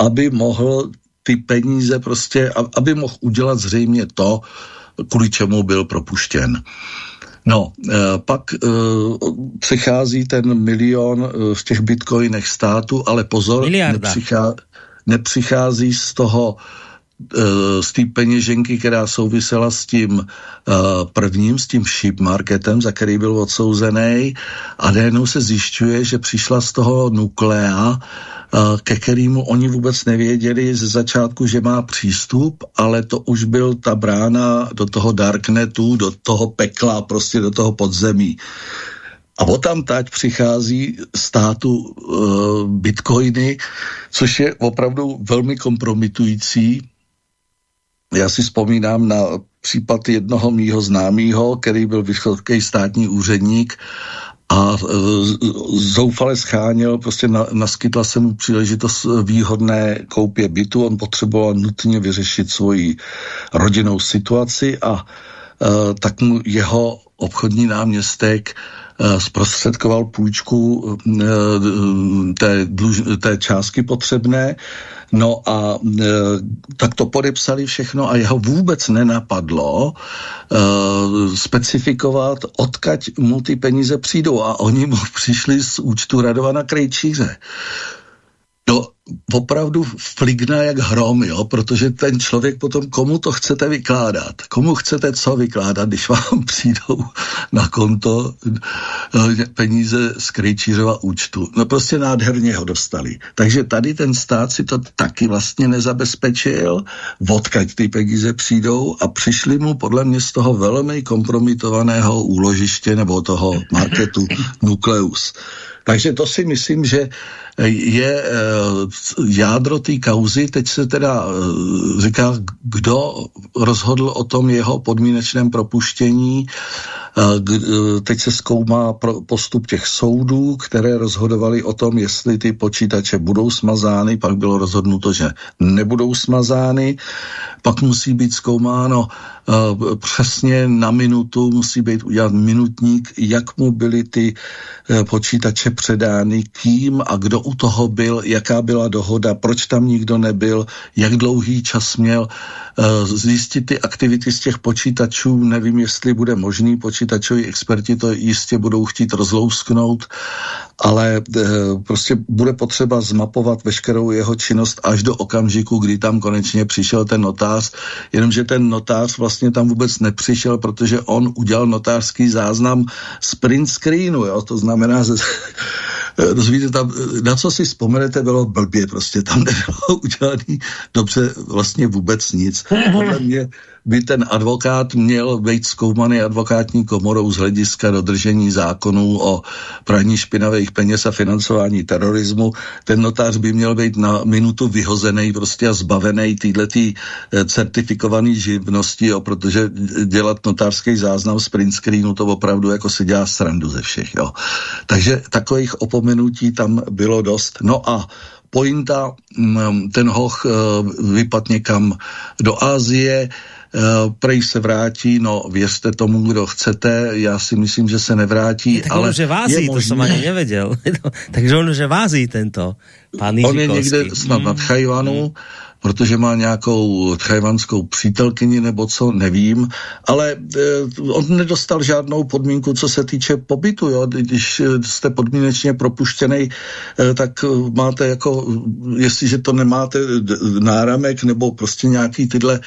aby mohl ty peníze prostě, aby mohl udělat zřejmě to, kvůli čemu byl propuštěn. No, eh, pak eh, přichází ten milion eh, v těch bitcoinech státu, ale pozor, nepřichá, nepřichází z toho z té peněženky, která souvisela s tím prvním, s tím sheep marketem, za který byl odsouzený a najednou se zjišťuje, že přišla z toho nuklea ke kterému oni vůbec nevěděli ze začátku, že má přístup, ale to už byl ta brána do toho darknetu, do toho pekla, prostě do toho podzemí. A o tam tať přichází státu uh, bitcoiny, což je opravdu velmi kompromitující. Já si vzpomínám na případ jednoho mýho známého, který byl vysoký státní úředník a e, zoufale scháněl, prostě na, naskytla se mu příležitost výhodné koupě bytu, on potřeboval nutně vyřešit svoji rodinnou situaci a e, tak mu jeho obchodní náměstek e, zprostředkoval půjčku e, té, dluž, té částky potřebné No a e, tak to podepsali všechno a jeho vůbec nenapadlo e, specifikovat, odkaď mu ty peníze přijdou a oni mu *laughs* přišli z účtu Radovana Krejčíře. Opravdu fligná jak hrom, jo, protože ten člověk potom, komu to chcete vykládat, komu chcete co vykládat, když vám *laughs* přijdou na konto eh, peníze z Krejčířova účtu. No prostě nádherně ho dostali. Takže tady ten stát si to taky vlastně nezabezpečil, odkaď ty peníze přijdou a přišli mu podle mě z toho velmi kompromitovaného úložiště nebo toho marketu Nukleus. Takže to si myslím, že je eh, jádro té kauzy. Teď se teda eh, říká, kdo rozhodl o tom jeho podmínečném propuštění. Eh, teď se zkoumá postup těch soudů, které rozhodovali o tom, jestli ty počítače budou smazány, pak bylo rozhodnuto, že nebudou smazány, pak musí být zkoumáno uh, přesně na minutu, musí být udělat minutník, jak mu byly ty uh, počítače předány, kým a kdo u toho byl, jaká byla dohoda, proč tam nikdo nebyl, jak dlouhý čas měl zjistit ty aktivity z těch počítačů, nevím, jestli bude možný počítač počítačoví experti to jistě budou chtít rozlousknout, ale e, prostě bude potřeba zmapovat veškerou jeho činnost až do okamžiku, kdy tam konečně přišel ten notář, jenomže ten notář vlastně tam vůbec nepřišel, protože on udělal notářský záznam z print screenu, jo? to znamená, *laughs* rozvíjíte tam, na co si vzpomenete, bylo blbě, prostě tam nebylo *laughs* udělaný dobře vlastně vůbec nic. Podle mě by ten advokát měl být zkoumaný advokátní komorou z hlediska dodržení zákonů o praní špinavých peněz a financování terorismu. Ten notář by měl být na minutu vyhozený prostě a zbavený týhletý eh, certifikovaný živnosti, jo, protože dělat notářský záznam z print screenu to opravdu jako se dělá srandu ze všech. Jo. Takže takových opomenutí tam bylo dost. No a pointa, mm, ten hoch eh, vypad někam do Ázie, prej se vrátí, no věřte tomu, kdo chcete, já si myslím, že se nevrátí, tak ale on že vází, je to možné, jsem ani nevěděl. *laughs* Takže on že vází tento pán On je někde snad nad Mm. Chajvanu, protože má nějakou tchajvanskou přítelkyni nebo co, nevím, ale eh, on nedostal žádnou podmínku, co se týče pobytu, jo? když eh, jste podmínečně propuštěný, eh, tak máte jako, jestliže to nemáte náramek nebo prostě nějaký tyhle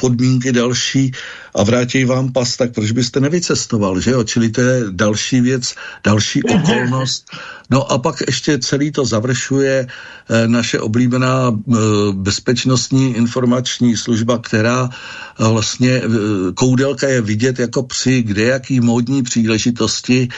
podmínky další a vrátí vám pas, tak proč byste nevycestoval, že jo? Čili to je další věc, další okolnost. No a pak ještě celý to završuje eh, naše oblíbená eh, bezpečnostní informační služba, která eh, vlastně koudelka je vidět jako při kdejaký módní příležitosti,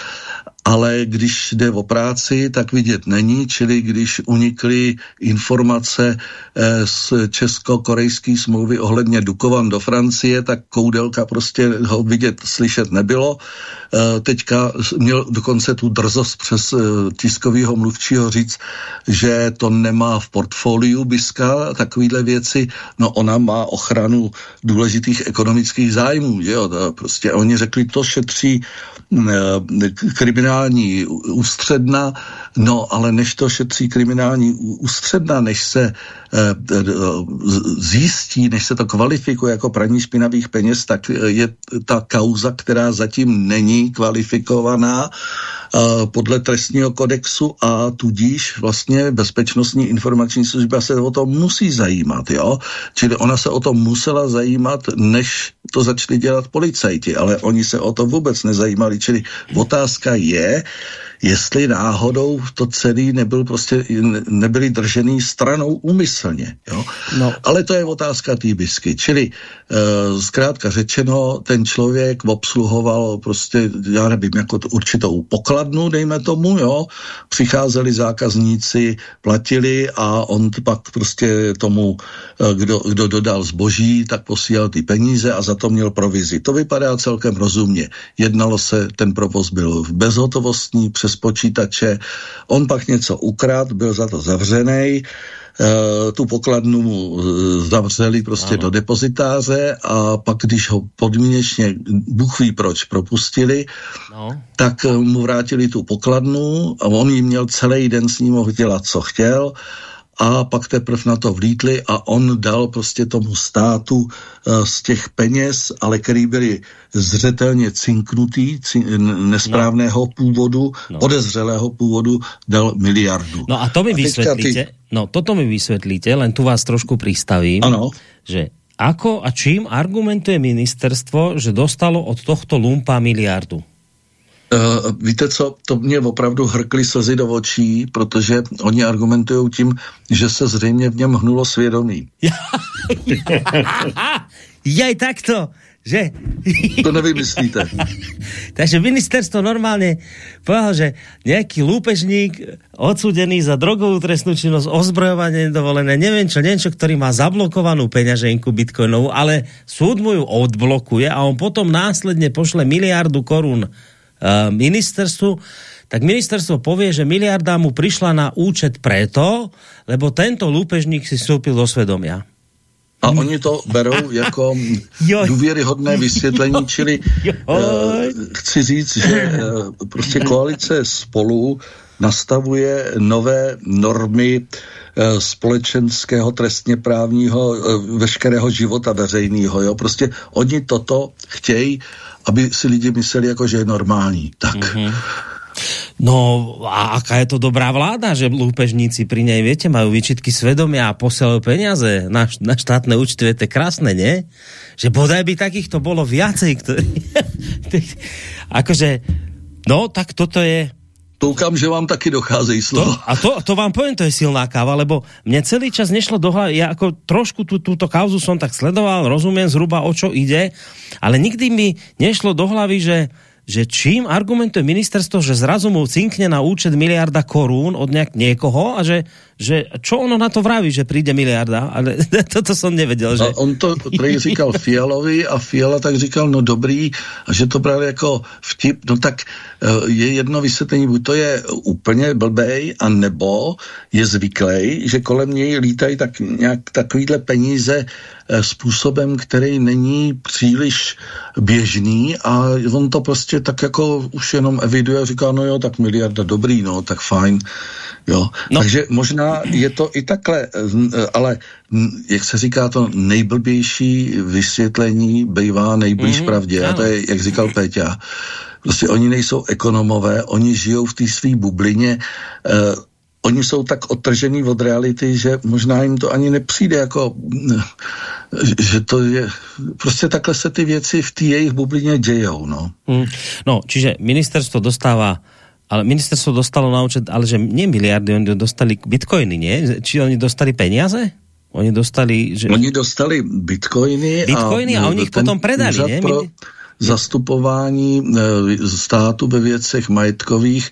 ale když jde o práci, tak vidět není, čili když unikly informace eh, z česko-korejské smlouvy ohledně Dukovan do Francie, tak koudelka prostě ho vidět, slyšet nebylo. Eh, Teďka měl dokonce tu drzost přes eh, tiskového mluvčího říct, že to nemá v portfoliu Biska, takovýhle věci. No ona má ochranu důležitých ekonomických zájmů, jo, prostě oni řekli, to šetří eh, kriminální ústředna, no ale než to šetří kriminální ústředna, než se eh, zjistí, než se to kvalifikuje jako praní špinavých peněz, tak je ta kauza, která zatím není kvalifikovaná eh, podle trestního kodexu a tudíž vlastně bezpečnostní informační služba se o to musí zajímat, jo? Čili ona se o to musela zajímat, než to začali dělat policajti, ale oni se o to vůbec nezajímali, čili otázka je, jestli náhodou to celý nebyl prostě, nebyli držený stranou úmyslně. Jo? No. Ale to je otázka té bisky. Čili uh, zkrátka řečeno, ten člověk obsluhoval prostě, já nevím, jako to určitou pokladnu, dejme tomu, jo. Přicházeli zákazníci, platili a on pak prostě tomu, uh, kdo, kdo dodal zboží, tak posílal ty peníze a za to měl provizi. To vypadá celkem rozumně. Jednalo se, ten provoz byl bezhotovostní, přes počítače. On pak něco ukrad, byl za to zavřený. Uh, tu pokladnu mu uh, zavřeli prostě ano. do depozitáře a pak, když ho podmínečně, Bůh ví proč, propustili, No. tak uh, mu vrátili tu pokladnu a on jí měl celý den s ním mohl dělat, co chtěl a pak teprve na to vlítli a on dal prostě tomu státu uh, z těch peněz, ale který byly zřetelně cinknutý, cin, nesprávného no. původu, no. podezřelého původu, dal miliardu. No a to mi a vysvetlíte, ty... no toto mi vysvetlíte, len tu vás trošku pristavím, ano. že ako a čím argumentuje ministerstvo, že dostalo od tohto lumpa miliardu? Uh, víte co, to mě opravdu hrkly slzy do očí, protože oni argumentují tím, že se zřejmě v něm hnulo svědomí. *laughs* Jaj, takto, že? *laughs* To nevymyslíte. *laughs* Takže ministerstvo normálne povedal, že nejaký lúpežník odsudený za drogovú trestnú činnosť, ozbrojovanie nedovolené, neviem čo, neviem čo, ktorý má zablokovanú peňaženku bitcoinovú, ale súd mu ju odblokuje a on potom následne pošle miliardu korún uh, ministerstvu, tak ministerstvo povie, že miliarda mu prišla na účet preto, lebo tento lúpežník si vstúpil do svedomia. A oni to berou jako *laughs* důvěryhodné vysvětlení, čili uh, chci říct, že uh, prostě koalice spolu nastavuje nové normy uh, společenského trestně právního uh, veškerého života veřejného. Jo? Prostě oni toto chtějí, aby si lidi mysleli, jako, že je normální. Tak. Mm-hmm. No a aká je to dobrá vláda, že lúpežníci pri nej, viete, majú výčitky svedomia a posielajú peniaze na, na štátne účty, to je krásne, nie? Že bodaj by takýchto bolo viacej, ktorí... *laughs* akože, no tak toto je Koukám, že vám taky docházejí slova. To, a to, to vám poviem, to je silná káva, lebo mne celý čas nešlo do hlavy, ja ako trošku tú, túto kauzu som tak sledoval, rozumiem zhruba o čo ide, ale nikdy mi nešlo do hlavy, že že čím argumentuje ministerstvo, že zrazu mu cinkne na účet miliarda korún od nejak, niekoho a že, že čo ono na to vraví, že príde miliarda, ale *laughs* toto som nevedel. Že... A on to prej říkal *laughs* Fialovi a Fiala tak říkal, no dobrý, a že to právě jako vtip, no tak eh, je jedno vysvětlení, buď to je úplně blbej, a nebo je zvyklý, že kolem něj lítají tak nějak takovýhle peníze způsobem, který není příliš běžný a on to prostě tak jako už jenom eviduje a říká, no jo, tak miliarda dobrý, no, tak fajn. Jo. No. Takže možná je to i takhle, ale jak se říká, to nejblbější vysvětlení bývá nejblíž mm-hmm, pravdě. A to je, jak říkal Péťa. Prostě oni nejsou ekonomové, oni žijou v té své bublině. Eh, oni jsou tak odtržený od reality, že možná jim to ani nepřijde jako, že to je, prostě takhle se ty věci v té jejich bublině dějou, no. Mm. No, čiže ministerstvo dostává ale ministerstvo dostalo na účet, ale že nie miliardy, oni dostali bitcoiny, nie? Či oni dostali peniaze? Oni dostali... Že... Oni dostali bitcoiny, bitcoiny a, a oni ich potom predali, nie? Pro zastupování e, státu ve věcech majetkových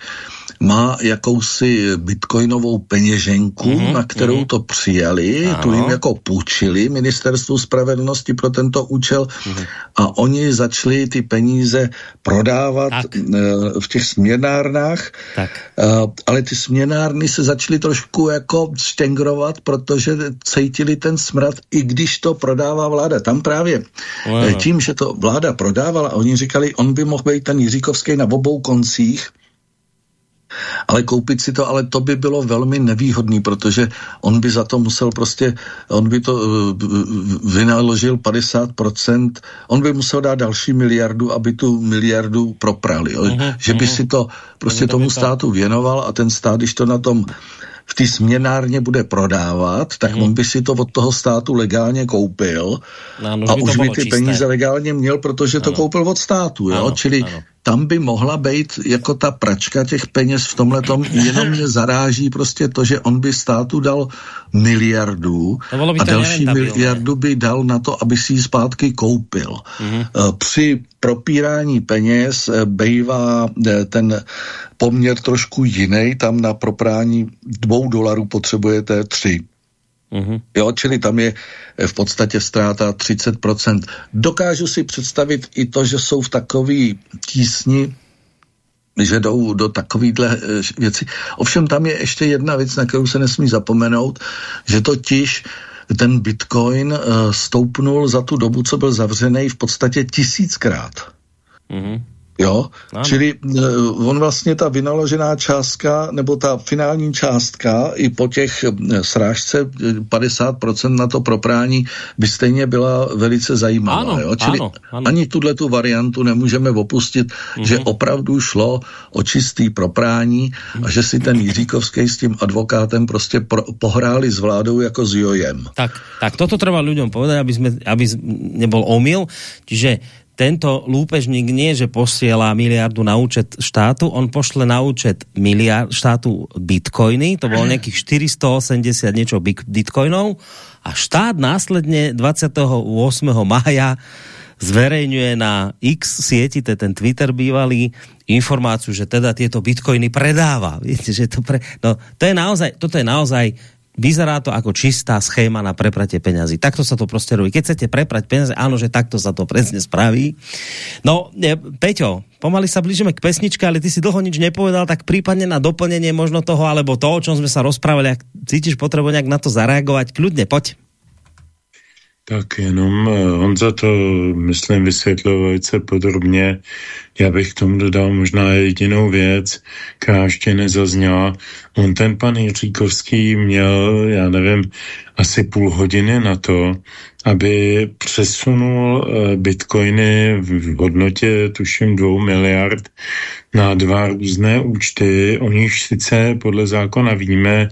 má jakousi bitcoinovou peněženku, mm-hmm, na kterou mm-hmm. to přijali, ano. tu jim jako půjčili ministerstvu spravedlnosti pro tento účel mm-hmm. a oni začali ty peníze prodávat tak. Eh, v těch směnárnách, tak. Eh, ale ty směnárny se začaly trošku jako štengrovat, protože cítili ten smrad, i když to prodává vláda. Tam právě wow. tím, že to vláda prodávala, oni říkali, on by mohl být ten Jiříkovský na obou koncích, ale koupit si to, ale to by bylo velmi nevýhodný, protože on by za to musel prostě, on by to uh, vynaložil 50%, on by musel dát další miliardu, aby tu miliardu propral, jo? Uh-huh, že by uh-huh. si to prostě tomu státu věnoval a ten stát, když to na tom v té směnárně bude prodávat, tak hmm. on by si to od toho státu legálně koupil no, no, a už by ty čisté. peníze legálně měl, protože ano. to koupil od státu, jo? Ano, Čili ano tam by mohla být jako ta pračka těch peněz v tomhle tom, jenom mě zaráží prostě to, že on by státu dal miliardu a další miliardu by dal na to, aby si ji zpátky koupil. Mm-hmm. Při propírání peněz eh, bývá eh, ten poměr trošku jiný, tam na proprání dvou dolarů potřebujete tři. Mm-hmm. Jo, čili tam je v podstatě ztráta 30%. Dokážu si představit i to, že jsou v takový tísni, že jdou do takovýhle eh, věci. Ovšem tam je ještě jedna věc, na kterou se nesmí zapomenout, že totiž ten bitcoin uh, stoupnul za tu dobu, co byl zavřený, v podstatě tisíckrát. Mm-hmm. Jo, ano. čili uh, on vlastně ta vynaložená částka, nebo ta finální částka i po těch uh, srážce 50% na to proprání by stejně byla velice zajímavá. Ano, jo? Čili ano, ano. ani tuhle tu variantu nemůžeme opustit, mm-hmm. že opravdu šlo o čistý proprání a že si ten Jiříkovský s tím advokátem prostě pro, pohráli s vládou jako s jojem. Tak, tak toto treba ľuďom povedať, aby, sme, aby nebol omyl. Čiže tento lúpežník nie, že posiela miliardu na účet štátu, on pošle na účet miliard, štátu bitcoiny, to bolo nejakých 480 niečo bitcoinov a štát následne 28. maja zverejňuje na X sieti, to je ten Twitter bývalý, informáciu, že teda tieto bitcoiny predáva. *laughs* Viete, že to, pre... no, to je naozaj, toto je naozaj Vyzerá to ako čistá schéma na prepratie peňazí. Takto sa to prostě robí. Keď chcete preprať peniaze, áno, že takto sa to presne spraví. No, ne, Peťo, pomaly sa blížime k pesničke, ale ty si dlho nič nepovedal, tak prípadne na doplnenie možno toho, alebo to, o čom sme sa rozprávali, ak cítiš potrebu nejak na to zareagovať, kľudne, poď. Tak jenom eh, Honza to, myslím, vysvětlil velice podrobně. Já bych k tomu dodal možná jedinou věc, která ještě nezazněla. On ten pan Jiříkovský měl, já nevím, asi půl hodiny na to, aby přesunul eh, bitcoiny v hodnotě tuším dvou miliard na dva různé účty, o nich sice podle zákona víme,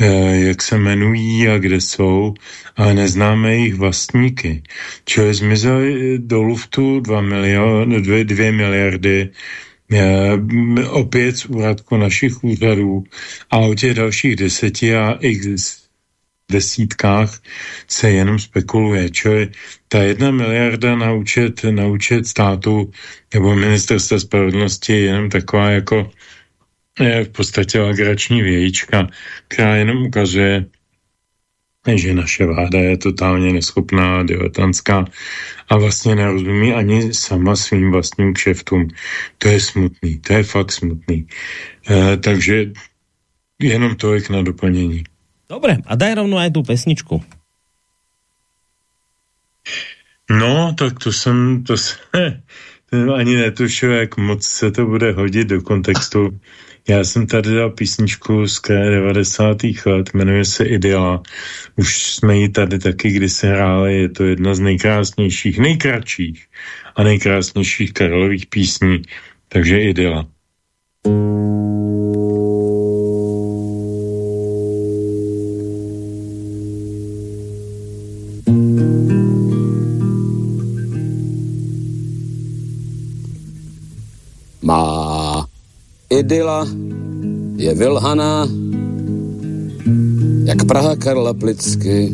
eh, jak se jmenují a kde jsou, ale neznáme jejich vlastníky. Čili zmizely do luftu 2, milion, 2, 2 miliardy opět z úradku našich úřadů a o těch dalších deseti a x desítkách se jenom spekuluje. Čili ta jedna miliarda na účet, na účet státu nebo ministerstva spravedlnosti je jenom taková jako je v podstatě legrační vějíčka, která jenom ukazuje, že naše vláda je totálně neschopná, diletantská a vlastně nerozumí ani sama svým vlastním kšeftům. To je smutný, to je fakt smutný. E, takže jenom tolik na doplnění. Dobre, a daj rovno aj tu pesničku. No, tak to jsem, to se, *laughs* ani netušil, jak moc se to bude hodit do kontextu. Já jsem tady dal písničku z kraje 90. let, jmenuje se Ideala. Už jsme ji tady taky kdysi hráli, je to jedna z nejkrásnějších, nejkratších a nejkrásnějších Karlových písní, takže Ideala. Idyla je vylhaná, jak Praha Karla Plicky.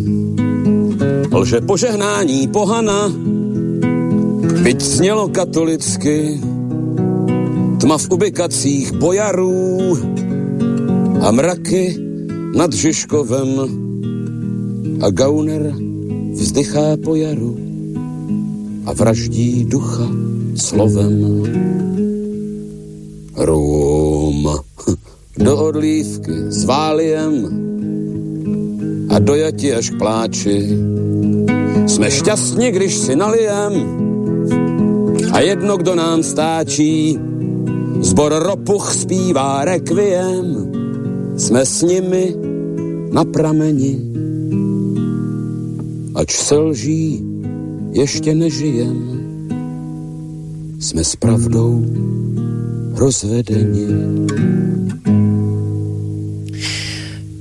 Lže požehnání pohana, byť znělo katolicky, tma v ubikacích bojarů a mraky nad Žižkovem a Gauner vzdychá po jaru a vraždí ducha slovem. Rum do odlívky s váliem a dojati až k pláči. Jsme šťastní, když si nalijem a jedno, kdo nám stáčí. Zbor ropuch zpívá rekviem, jsme s nimi na prameni. Ač se lží, ještě nežijem, jsme s pravdou rozvedení.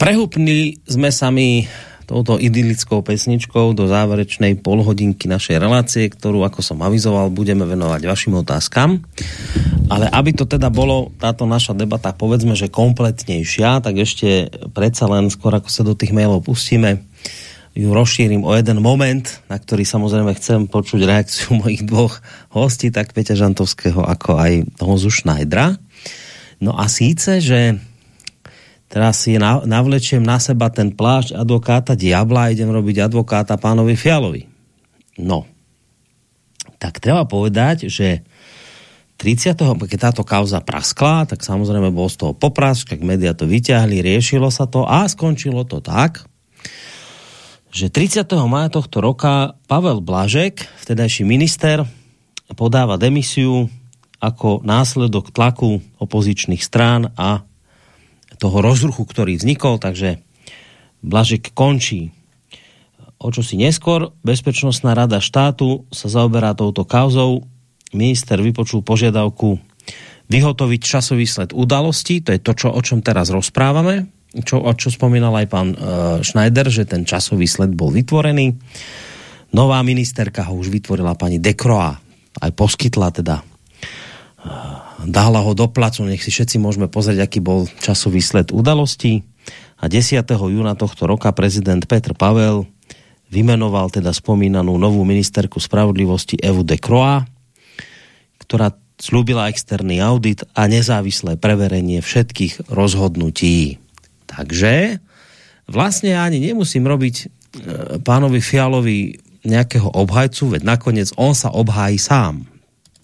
Prehupní sme sami touto idylickou pesničkou do záverečnej polhodinky našej relácie, ktorú, ako som avizoval, budeme venovať vašim otázkam. Ale aby to teda bolo, táto naša debata, povedzme, že kompletnejšia, tak ešte predsa len skôr, ako sa do tých mailov pustíme, ju rozšírim o jeden moment, na ktorý samozrejme chcem počuť reakciu *laughs* mojich dvoch hostí, tak Peťa Žantovského, ako aj Honzu Schneidera. No a síce, že teraz si navlečiem na seba ten plášť advokáta Diabla a idem robiť advokáta pánovi Fialovi. No, tak treba povedať, že 30. keď táto kauza praskla, tak samozrejme bol z toho poprask, jak média to vyťahli, riešilo sa to a skončilo to tak, že 30. maja tohto roka Pavel Blažek, vtedajší minister, podáva demisiu ako následok tlaku opozičných strán a toho rozruchu, ktorý vznikol, takže Blažek končí. O čo si neskôr Bezpečnostná rada štátu sa zaoberá touto kauzou. Minister vypočul požiadavku vyhotoviť časový sled udalostí, to je to, čo, o čom teraz rozprávame, čo, čo spomínal aj pán uh, Schneider, že ten časový sled bol vytvorený. Nová ministerka ho už vytvorila pani Dekroa, aj poskytla teda uh, dala ho do placu, nech si všetci môžeme pozrieť, aký bol časový sled udalostí. A 10. júna tohto roka prezident Petr Pavel vymenoval teda spomínanú novú ministerku spravodlivosti Evu de Croix, ktorá slúbila externý audit a nezávislé preverenie všetkých rozhodnutí. Takže vlastně ani nemusím robiť e, pánovi Fialovi nějakého obhajcu, veď nakonec on sa obhájí sám.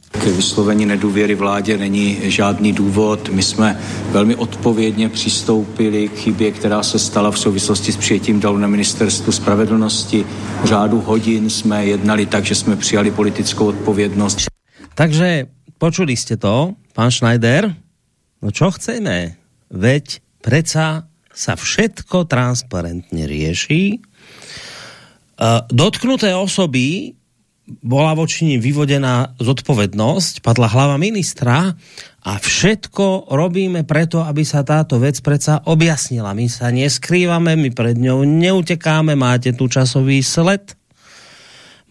K vyslovení nedůvěry vládě není žádný důvod. My jsme velmi odpovědně přistoupili k chybě, která se stala v souvislosti s přijetím dalu na ministerstvu spravedlnosti. V řádu hodin jsme jednali tak, že jsme přijali politickou odpovědnost. Takže počuli jste to, pan Schneider? No čo chceme? Veď preca sa všetko transparentne rieši. E, dotknuté osoby bola voči ním vyvodená zodpovednosť, padla hlava ministra a všetko robíme preto, aby sa táto vec predsa objasnila. My sa neskrývame, my pred ňou neutekáme, máte tu časový sled,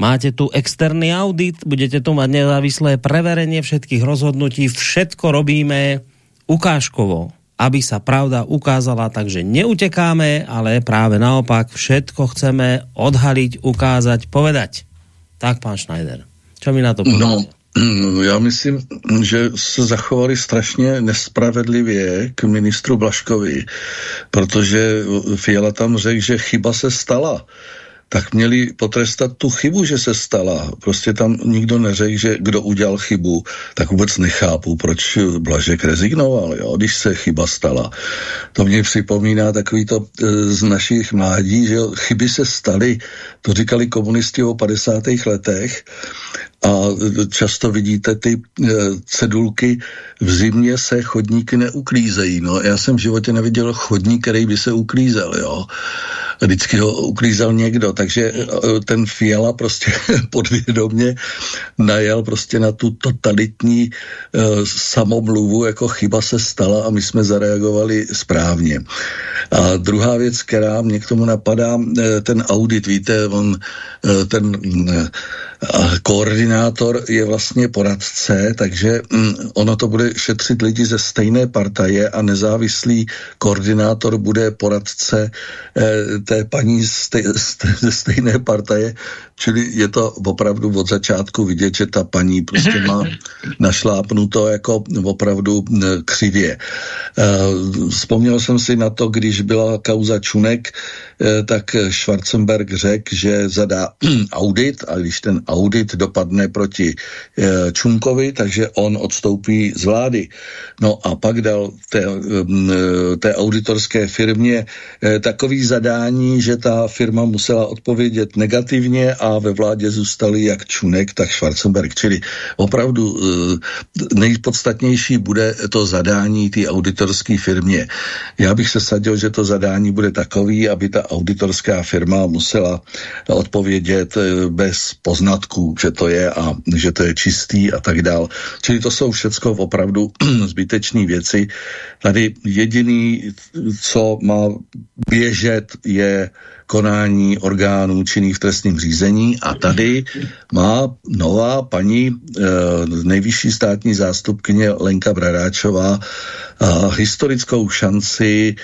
máte tu externý audit, budete tu mať nezávislé preverenie všetkých rozhodnutí, všetko robíme ukážkovo, aby sa pravda ukázala, takže neutekáme, ale práve naopak všetko chceme odhaliť, ukázať, povedať. Tak, pán Schneider, čo mi na to podáte? No, já myslím, že se zachovali strašně nespravedlivě k ministru Blaškovi, protože Fiala tam řekl, že chyba se stala tak měli potrestat tu chybu, že se stala. Prostě tam nikdo neřekl, že kdo udělal chybu, tak vůbec nechápu, proč Blažek rezignoval, jo, když se chyba stala. To mě připomíná takový to e, z našich mládí, že jo, chyby se staly, to říkali komunisti o 50. letech a často vidíte ty e, cedulky, v zimě se chodníky neuklízejí. No, já jsem v životě neviděl chodník, který by se uklízel, jo vždycky ho uklízel někdo, takže eh, ten Fiala prostě *laughs* podvědomě najel prostě na tu totalitní uh, samomluvu, jako chyba se stala a my jsme zareagovali správně. A druhá věc, která mě k tomu napadá, eh, ten audit, víte, on ten koordinátor je vlastně poradce, takže mm, ono to bude šetřit lidi ze stejné partaje a nezávislý koordinátor bude poradce eh, té paní *laughs* ze stejné partaje, čili je to opravdu od začátku vidět, že ta paní prostě má *clears throat* našlápnuto jako opravdu křivě. Eh, vzpomněl jsem si na to, když byla kauza Čunek, eh, tak Schwarzenberg řekl, že zadá *clears throat* audit a když ten audit dopadne proti e, Čunkovi, takže on odstoupí z vlády. No a pak dal té, té auditorské firmě e, takový zadání, že ta firma musela odpovědět negativně a ve vládě zůstali jak Čunek, tak Schwarzenberg. Čili opravdu nejpodstatnější bude to zadání té auditorské firmě. Já bych se sadil, že to zadání bude takový, aby ta auditorská firma musela odpovědět bez poznat poznatků, že to je a že to je čistý a tak dál. Čili to jsou všecko opravdu *clears throat* zbytečné věci. Tady jediný, co má běžet, je konání orgánů činných v trestním řízení a tady má nová paní e, nejvyšší státní zástupkyně Lenka Bradáčová e, historickou šanci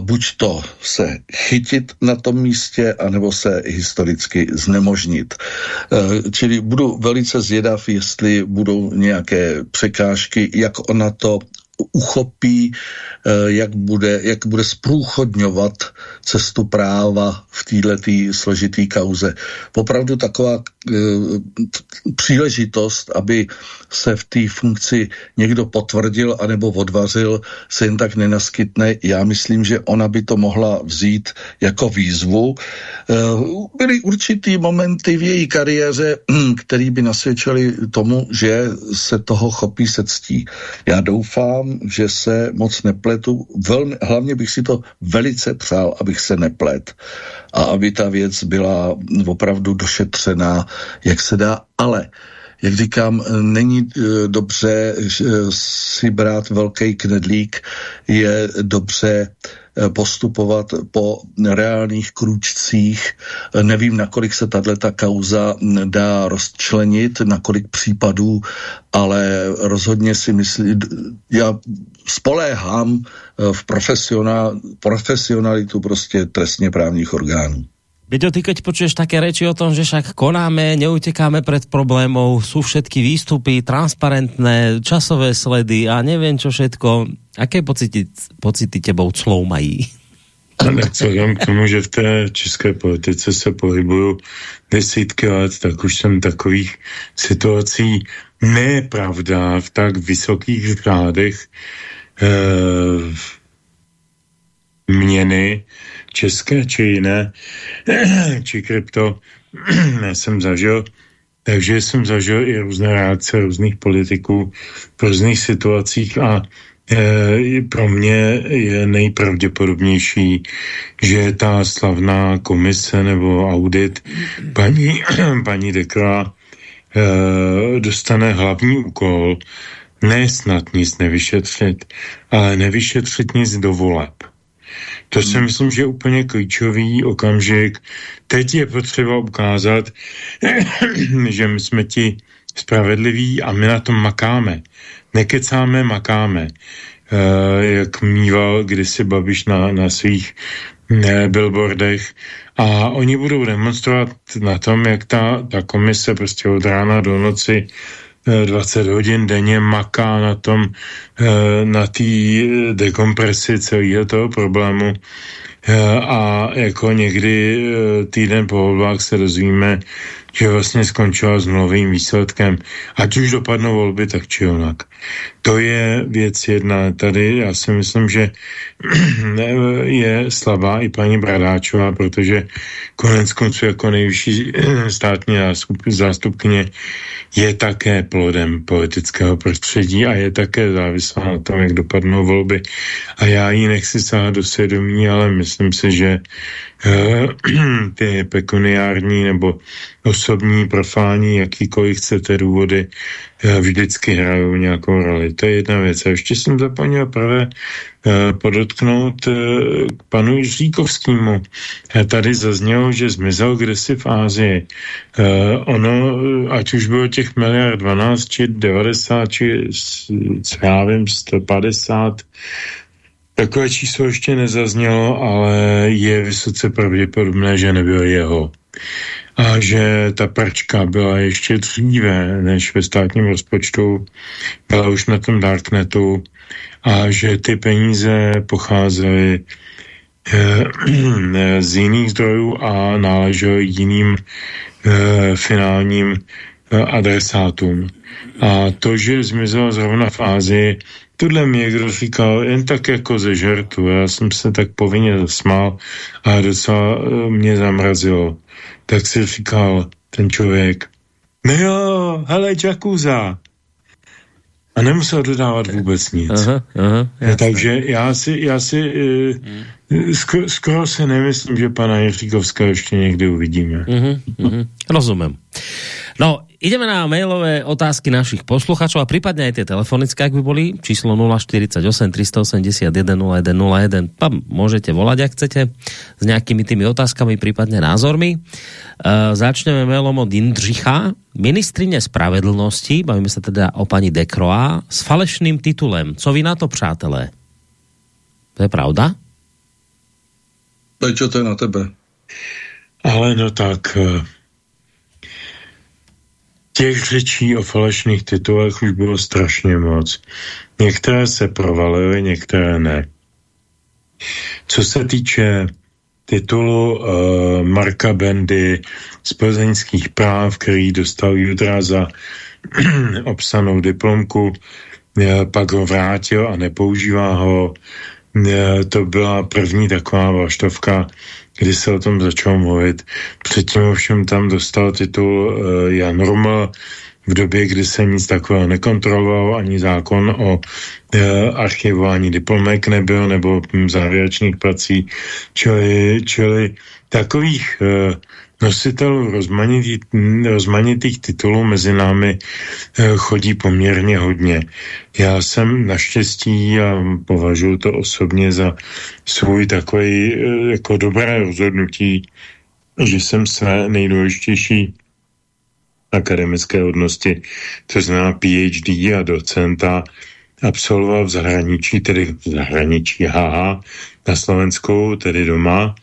buď to se chytit na tom místě, anebo se historicky znemožnit. Uh, čili budu velice zvědav, jestli budou nějaké překážky, jak ona to uchopí, eh, jak bude, jak bude zprůchodňovat cestu práva v této složitý kauze. Popravdu taková e, příležitost, aby se v té funkci někdo potvrdil anebo odvařil, se jen tak nenaskytne. Já myslím, že ona by to mohla vzít jako výzvu. E, byly určitý momenty v její kariéře, *clears throat* který by nasvědčili tomu, že se toho chopí se ctí. Já doufám, doufám, že se moc nepletu. Velmi, hlavně bych si to velice přál, abych se neplet a aby ta věc byla opravdu došetřená, jak se dá, ale jak říkám, není e, dobře e, si brát velký knedlík, je dobře Eh, postupovat po reálných krůčcích. Eh, nevím, nakolik se tato kauza hm, dá rozčlenit, na kolik případů, ale rozhodně si myslím, já spoléhám eh, v profesionál, profesionalitu prostě trestně právních orgánů. Beďo, ty keď počuješ také reči o tom, že však konáme, neutekáme pred problémov, sú všetky výstupy transparentné, časové sledy a neviem čo všetko, aké pocity, pocity tebou clou mají? Ale co k tomu, že v té české politice se pohybuju desítky let, tak už jsem takových situací nepravda v tak vysokých řádech eh, měny české či jiné, či krypto, jsem zažil. Takže jsem zažil i různé reakce různých politiků v různých situacích a e, pro mě je nejpravděpodobnější, že ta slavná komise nebo audit paní, *clears throat* paní Dekla e, dostane hlavní úkol ne snad nic nevyšetřit, ale nevyšetřit nic do voleb To si myslím, že je úplně klíčový okamžik. Teď je potřeba ukázat, *clears throat* že my jsme ti spravedliví a my na tom makáme. Nekecáme, makáme. Uh, jak mýval kdysi Babiš na, na svých ne, billboardech a oni budou demonstrovat na tom, jak ta, ta komise prostě od rána do noci 20 hodin denně maká na tom, na té dekompresi celého toho problému a jako někdy týden po volbách se dozvíme, že vlastně skončila s novým výsledkem. Ať už dopadnou volby, tak či onak. To je věc jedna. Tady já si myslím, že *clears throat* je slabá i paní Bradáčová, protože konec konců jako nejvyšší *clears throat* státní zástupkyně je také plodem politického prostředí a je také závislá na tom, jak dopadnou volby. A já ji nechci sáhat do svědomí, ale myslím si, že uh, *clears throat* ty pekuniární nebo osobní, profání, jakýkoliv chcete důvody, vždycky hrajou nějakou roli. To je jedna věc. A ještě jsem zapomněl právě uh, podotknout uh, k panu Jiříkovskému. Uh, tady zaznělo, že zmizel kdysi v Ázii. Ono, ať už bylo těch miliard 12, či 90, či já vím, 150, Takové číslo ještě nezaznělo, ale je vysoce pravděpodobné, že nebyl jeho. A že ta pračka byla ještě dříve než ve státním rozpočtu, byla už na tom Darknetu a že ty peníze pocházely eh, *clears throat* z jiných zdrojů a náležely jiným eh, finálním eh, adresátům. A to, že zmizela zrovna v Ázii, Tohle mi někdo říkal jen tak jako ze žertu. Já jsem se tak povinně zasmál a docela eh, mě zamrazilo. Tak si říkal ten člověk, no jo, hele, Jakuza. A nemusel dodávat vůbec nic. Aha, aha, Takže já si, já si uh, skoro, skoro se nemyslím, že pana Jiříkovského ještě někdy uvidíme. Uh-huh, uh-huh. Rozumím. No, ideme na mailové otázky našich posluchačov a prípadne aj tie telefonické, ak by boli, číslo 048 381 0101. Tam môžete volať, ak chcete, s nejakými tými otázkami, prípadne názormi. Uh, začneme mailom od Indřicha. Ministrine spravedlnosti, bavíme sa teda o pani Dekroa, s falešným titulem. Co vy na to, přátelé? To je pravda? Prečo to je na tebe? Ale no tak, uh těch řečí o falešných titulech už bylo strašně moc. Některé se provalily, některé ne. Co se týče titulu uh, Marka Bendy z plzeňských práv, který dostal Judra za *clears throat* obsanou diplomku, uh, pak ho vrátil a nepoužívá ho. Uh, to byla první taková vaštovka kdy se o tom začalo mluvit. Předtím ovšem tam dostal titul uh, Jan Ruml v době, kdy se nic takového nekontroloval, ani zákon o uh, archivování diplomek nebyl, nebo závěrečných prací, čili, čili takových uh, nositelů rozmanitých, rozmanitých titulů mezi námi eh, chodí poměrně hodně. Já jsem naštěstí a považuji to osobně za svůj takový eh, jako dobré rozhodnutí, že jsem své nejdůležitější akademické hodnosti, to znamená PhD a docenta, absolvoval v zahraničí, tedy v zahraničí, haha, na Slovensku, tedy doma,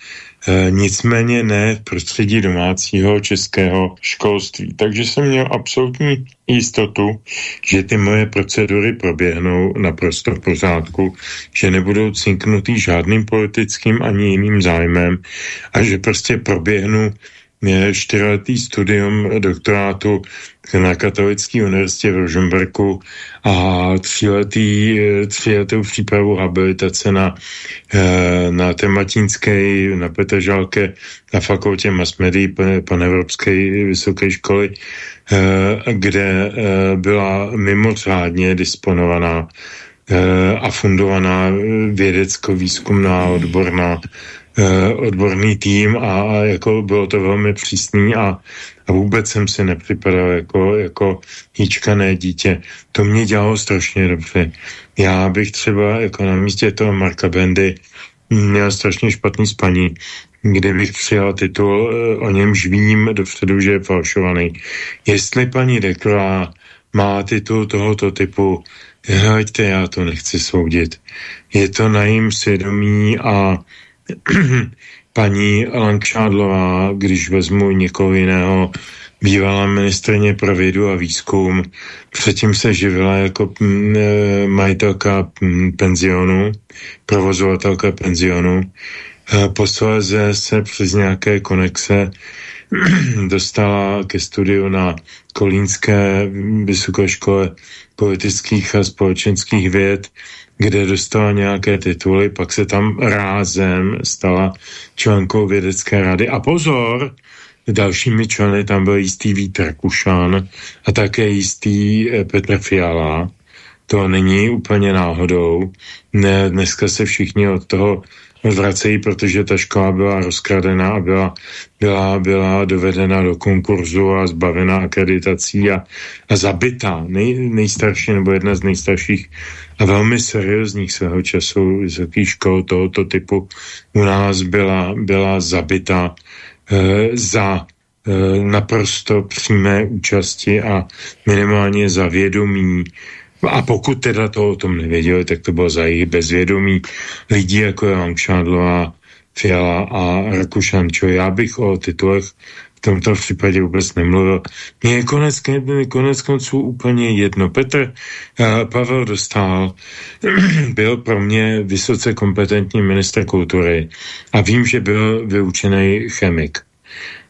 nicméně ne v prostředí domácího českého školství. Takže jsem měl absolutní jistotu, že ty moje procedury proběhnou naprosto v pořádku, že nebudou cinknutý žádným politickým ani jiným zájmem a že prostě proběhnu čtyřletý studium doktorátu na Katolické univerzitě v Rožemberku a tříletý, tříletou přípravu habilitace na, eh, na tematínské, na Petržálke, na fakultě mass médií panevropské vysoké školy, eh, kde eh, byla mimořádně disponovaná a fundovaná vědecko-výzkumná odborná odborný tým a, jako bylo to velmi přísný a, a vůbec jsem si nepřipadal jako, jako hýčkané dítě. To mě dělalo strašně dobře. Já bych třeba jako na místě toho Marka Bendy měl strašně špatný spaní, kdybych přijal titul, eh, o němž vím dopředu, že je falšovaný. Jestli paní Dekla má titul tohoto typu, hleďte, já to nechci soudit. Je to na jím svědomí a *clears throat* paní Langšádlová, když vezmu někoho jiného, bývalá ministrině pro vědu a výzkum, předtím se živila jako mm, e, majitelka mm, penzionu, provozovatelka penzionu. Posledně se přes nějaké konexe *clears throat* dostala ke studiu na Kolínské vysoké škole politických a společenských věd, kde dostala nějaké tituly, pak se tam rázem stala členkou vědecké rady. A pozor, dalšími členy tam byl jistý Vít Rakušan a také jistý eh, Petr Fiala. To není úplně náhodou. Ne, dneska se všichni od toho vracejí, protože ta škola byla rozkradená a byla, byla, byla dovedena do konkurzu a zbavena akreditací a, a zabitá. Nej, nejstarší nebo jedna z nejstarších a velmi seriózních svého času vysokých škol tohoto typu u nás byla, byla zabita e, za e, naprosto přímé účasti a minimálně za vědomí a pokud teda to o tom nevěděli, tak to bylo za jejich bezvědomí lidí, jako je Langšádlová, Fiala a Rakušan, čo já bych o titulech v tomto případě vůbec nemluvil. Mně je konec, konec konců úplně jedno. Petr uh, Pavel Dostál *clears throat* byl pro mě vysoce kompetentní minister kultury a vím, že byl vyučený chemik.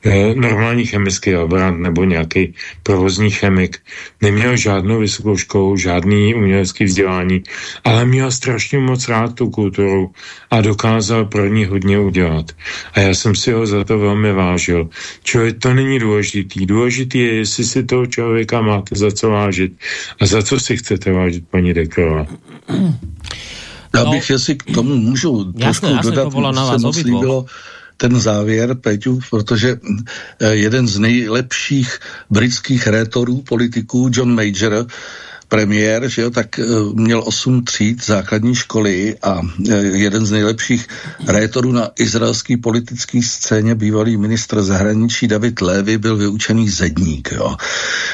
Eh, normální chemický laborant nebo nějaký provozní chemik. Neměl žádnou vysokou školu, žádný umělecký vzdělání, ale měl strašně moc rád tu kulturu a dokázal pro ní hodně udělat. A já jsem si ho za to velmi vážil. Člověk to není důležitý. Důležitý je, jestli si toho člověka máte za co vážit a za co si chcete vážit, paní Deková. Já bych, no, jestli k tomu můžu trošku jasné, dodat, to na vás se moc líbilo, ten závěr, Peťu, protože eh, jeden z nejlepších britských rétorů, politiků, John Major, premiér, že jo, tak uh, měl osm tříd základní školy a uh, jeden z nejlepších rétorů na izraelské politické scéně, bývalý ministr zahraničí David Levy, byl vyučený zedník, jo.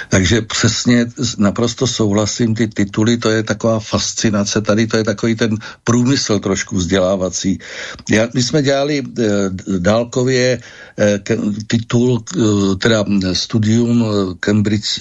Takže přesně naprosto souhlasím, ty tituly, to je taková fascinace, tady to je takový ten průmysl trošku vzdělávací. Já, my jsme dělali uh, dálkově titul, teda studium Cambridge,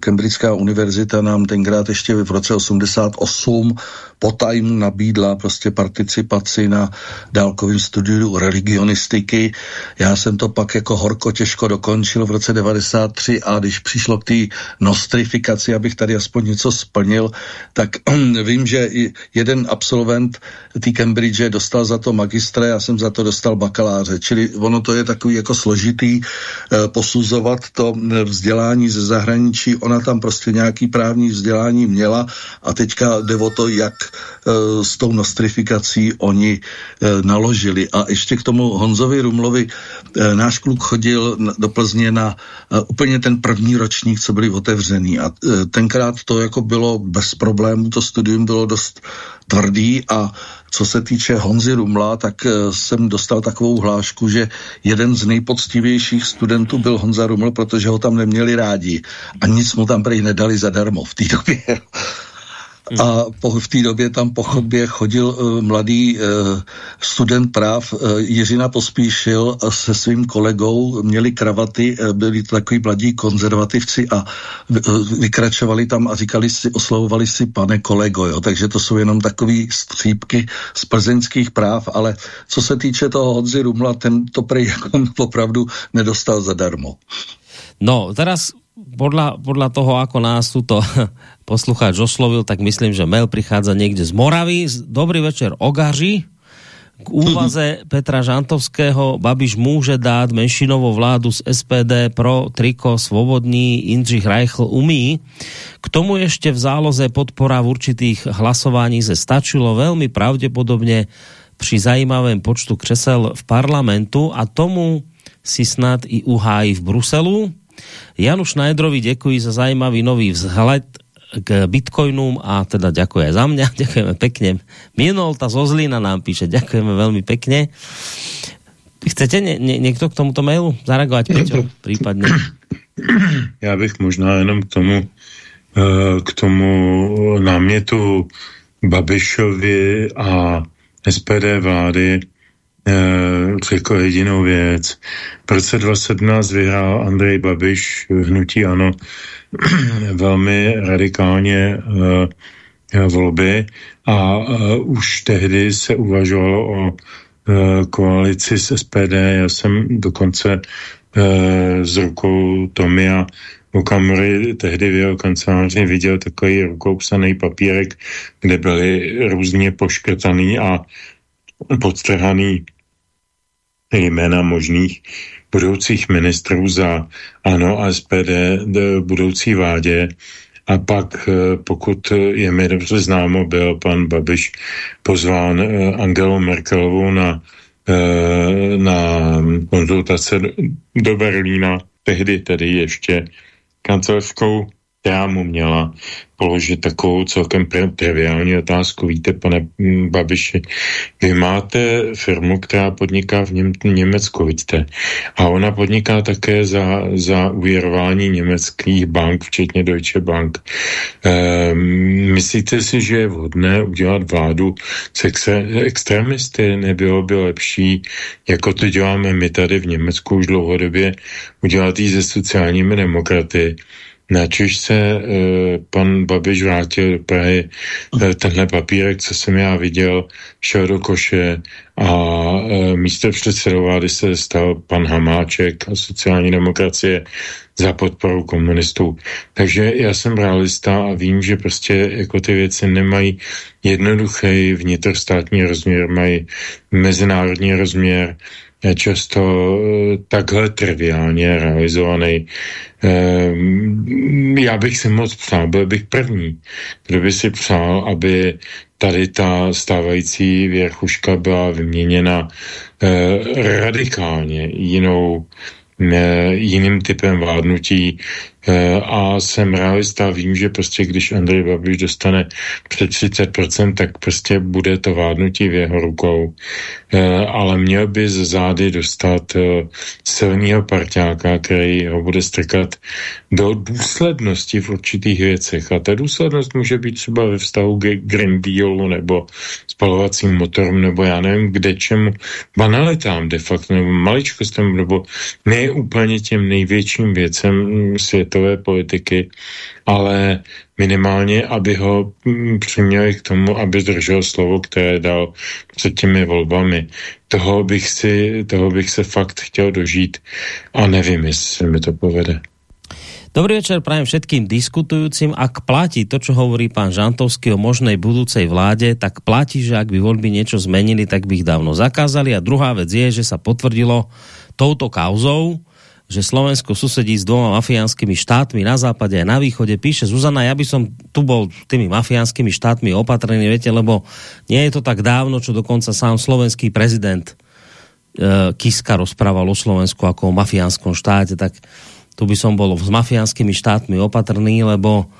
Cambridgeská univerzita nám tenkrát tenkrát ještě v roce 88 potajmu nabídla prostě participaci na dálkovém studiu religionistiky. Já jsem to pak jako horko těžko dokončil v roce 93 a když přišlo k té nostrifikaci, abych tady aspoň něco splnil, tak *clears throat* vím, že jeden absolvent té Cambridge dostal za to magistra, já jsem za to dostal bakaláře, čili ono to je takový jako složitý eh, posuzovat to vzdělání ze zahraničí, ona tam prostě nějaký právní vzdělání měla a teďka jde o to, jak s tou nostrifikací oni eh, naložili. A ještě k tomu Honzovi Rumlovi, eh, náš kluk chodil do Plzně na úplně ten první ročník, co byli otevřený a tenkrát to jako bylo bez problémů, to studium bylo dost tvrdý a co se týče Honzy Rumla, tak jsem dostal takovou hlášku, že jeden z nejpoctivějších studentů byl Honza Ruml, protože ho tam neměli rádi a nic mu tam prej nedali zadarmo v té době. A po, v té době tam po chodbě chodil uh, mladý uh, student práv uh, Jiřina Pospíšil a se svým kolegou měli kravaty, uh, byli to takový mladí konzervativci a uh, vykračovali tam a říkali si, oslovovali si pane kolego, jo. takže to jsou jenom takové střípky z plzeňských práv, ale co se týče toho Honzy Rumla, ten to prej *laughs* jako opravdu nedostal zadarmo. No, teraz podľa, podľa toho, ako nás tuto *laughs* poslucháč oslovil, tak myslím, že mail prichádza niekde z Moravy. Dobrý večer, Ogaři. K úvaze *laughs* Petra Žantovského Babiš může dát menšinovou vládu z SPD pro Triko Svobodný Indřich Reichl umí. K tomu ještě v záloze podpora v určitých hlasování se stačilo veľmi pravděpodobně při zajímavém počtu křesel v parlamentu a tomu si snad i uhájí v Bruselu. Janu Šnajdrovi děkuji za zajímavý nový vzhled k bitcoinu a teda ďakujem za mňa, *laughs* ďakujeme pekne. Minolta zo Zlína nám píše, ďakujeme veľmi pekne. Chcete nie, nie, někdo k tomuto mailu zareagovat, Peťo, *coughs* případně? Já bych možná jenom k tomu, eh, k tomu námětu Babišovi a SPD vlády řekl jedinou věc. V roce 2017 vyhrál Andrej Babiš hnutí ano *clears throat* velmi radikálně uh, volby a uh, už tehdy se uvažovalo o koalici s SPD. Já jsem dokonce s rukou Tomia Okamury tehdy v jeho kanceláři viděl takový rukoupsaný papírek, kde byly různě poškrtaný a podstrhaný jména možných budoucích ministrů za ANO a SPD budoucí vládě. A pak, eh, pokud je mi dobře známo, byl pan Babiš pozván eh, Angelou Merkelovou na, eh, na konzultace do Berlína, tehdy tedy ještě kancelářskou která mu měla položit takovou celkem triviální otázku. Víte, pane Babiši, vy máte firmu, která podniká v Něm- Německu, vidíte, a ona podniká také za, za uvěrování německých bank, včetně Deutsche Bank. Ehm, myslíte si, že je vhodné udělat vládu s ex- extremisty? Nebylo by lepší, jako to děláme my tady v Německu už dlouhodobě, udělat ji se sociálními demokraty, Načež se e, pan Babiš vrátil do Prahy, e, tenhle papírek, co jsem já viděl, šel do koše a e, místo předsedová, se stal pan Hamáček a sociální demokracie za podporu komunistů. Takže já jsem realista a vím, že prostě jako ty věci nemají jednoduchý vnitrostátní rozměr, mají mezinárodní rozměr, často eh, takhle triviálně realizovaný. Ehm, já bych si moc přál, byl bych první, kdo by si přál, aby tady ta stávající věrchuška byla vyměněna eh, radikálně jinou jiným typem vládnutí eh, a jsem realista, vím, že prostě když Andrej Babiš dostane před 30%, tak prostě bude to vládnutí v jeho rukou, eh, ale měl by z zády dostat eh, silného parťáka, který ho bude strkat do důslednosti v určitých věcech. A ta důslednost může být třeba ve vztahu k Green Dealu nebo spalovacím motorům, nebo já nevím kde čemu, banalitám de facto, nebo maličkostem, nebo ne úplně těm největším věcem světové politiky, ale minimálně, aby ho mm, přiměli k tomu, aby držel slovo, které dal před těmi volbami. Toho bych, si, toho bych se fakt chtěl dožít a nevím, jestli mi to povede. Dobrý večer prajem všetkým diskutujúcim. Ak platí to, čo hovorí pán Žantovský o možnej budúcej vláde, tak platí, že ak by voľby niečo zmenili, tak by ich dávno zakázali. A druhá vec je, že sa potvrdilo touto kauzou, že Slovensko susedí s dvoma mafiánskymi štátmi na západe a na východe. Píše Zuzana, ja by som tu bol tými mafiánskymi štátmi opatrený, viete, lebo nie je to tak dávno, čo dokonca sám slovenský prezident e, Kiska rozprával o Slovensku ako o mafiánskom štáte, tak tu by som bol s mafiánskymi štátmi opatrný, lebo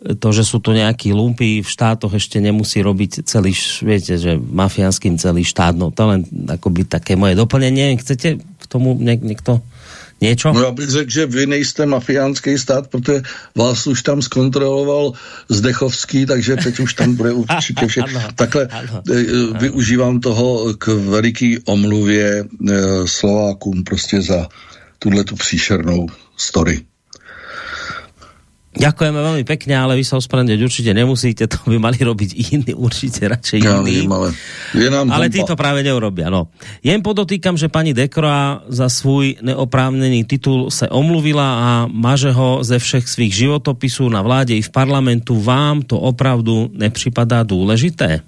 to, že sú tu nejakí lumpy v štátoch ešte nemusí robiť celý, viete, že mafiánským celý štát. No to len akoby také moje doplnenie. Chcete k tomu něk, někto něco? No já bych řekl, že vy nejste mafiánský stát, protože vás už tam zkontroloval Zdechovský, takže teď už tam bude určitě vše. *laughs* ano, Takhle ano, e, využívám toho k veliký omluvě e, Slovákům prostě za tuhle tu příšernou story. Ďakujeme veľmi pekne, ale vy sa ospravedlniť určite nemusíte, to by mali robiť iní, určite radšej ja, iní. Vím, ale je nám ale tí to práve neurobia. No. Jen podotýkam, že pani Dekroa za svůj neoprávnený titul se omluvila a maže ho ze všech svých životopisů na vláde i v parlamentu. Vám to opravdu nepřipadá důležité?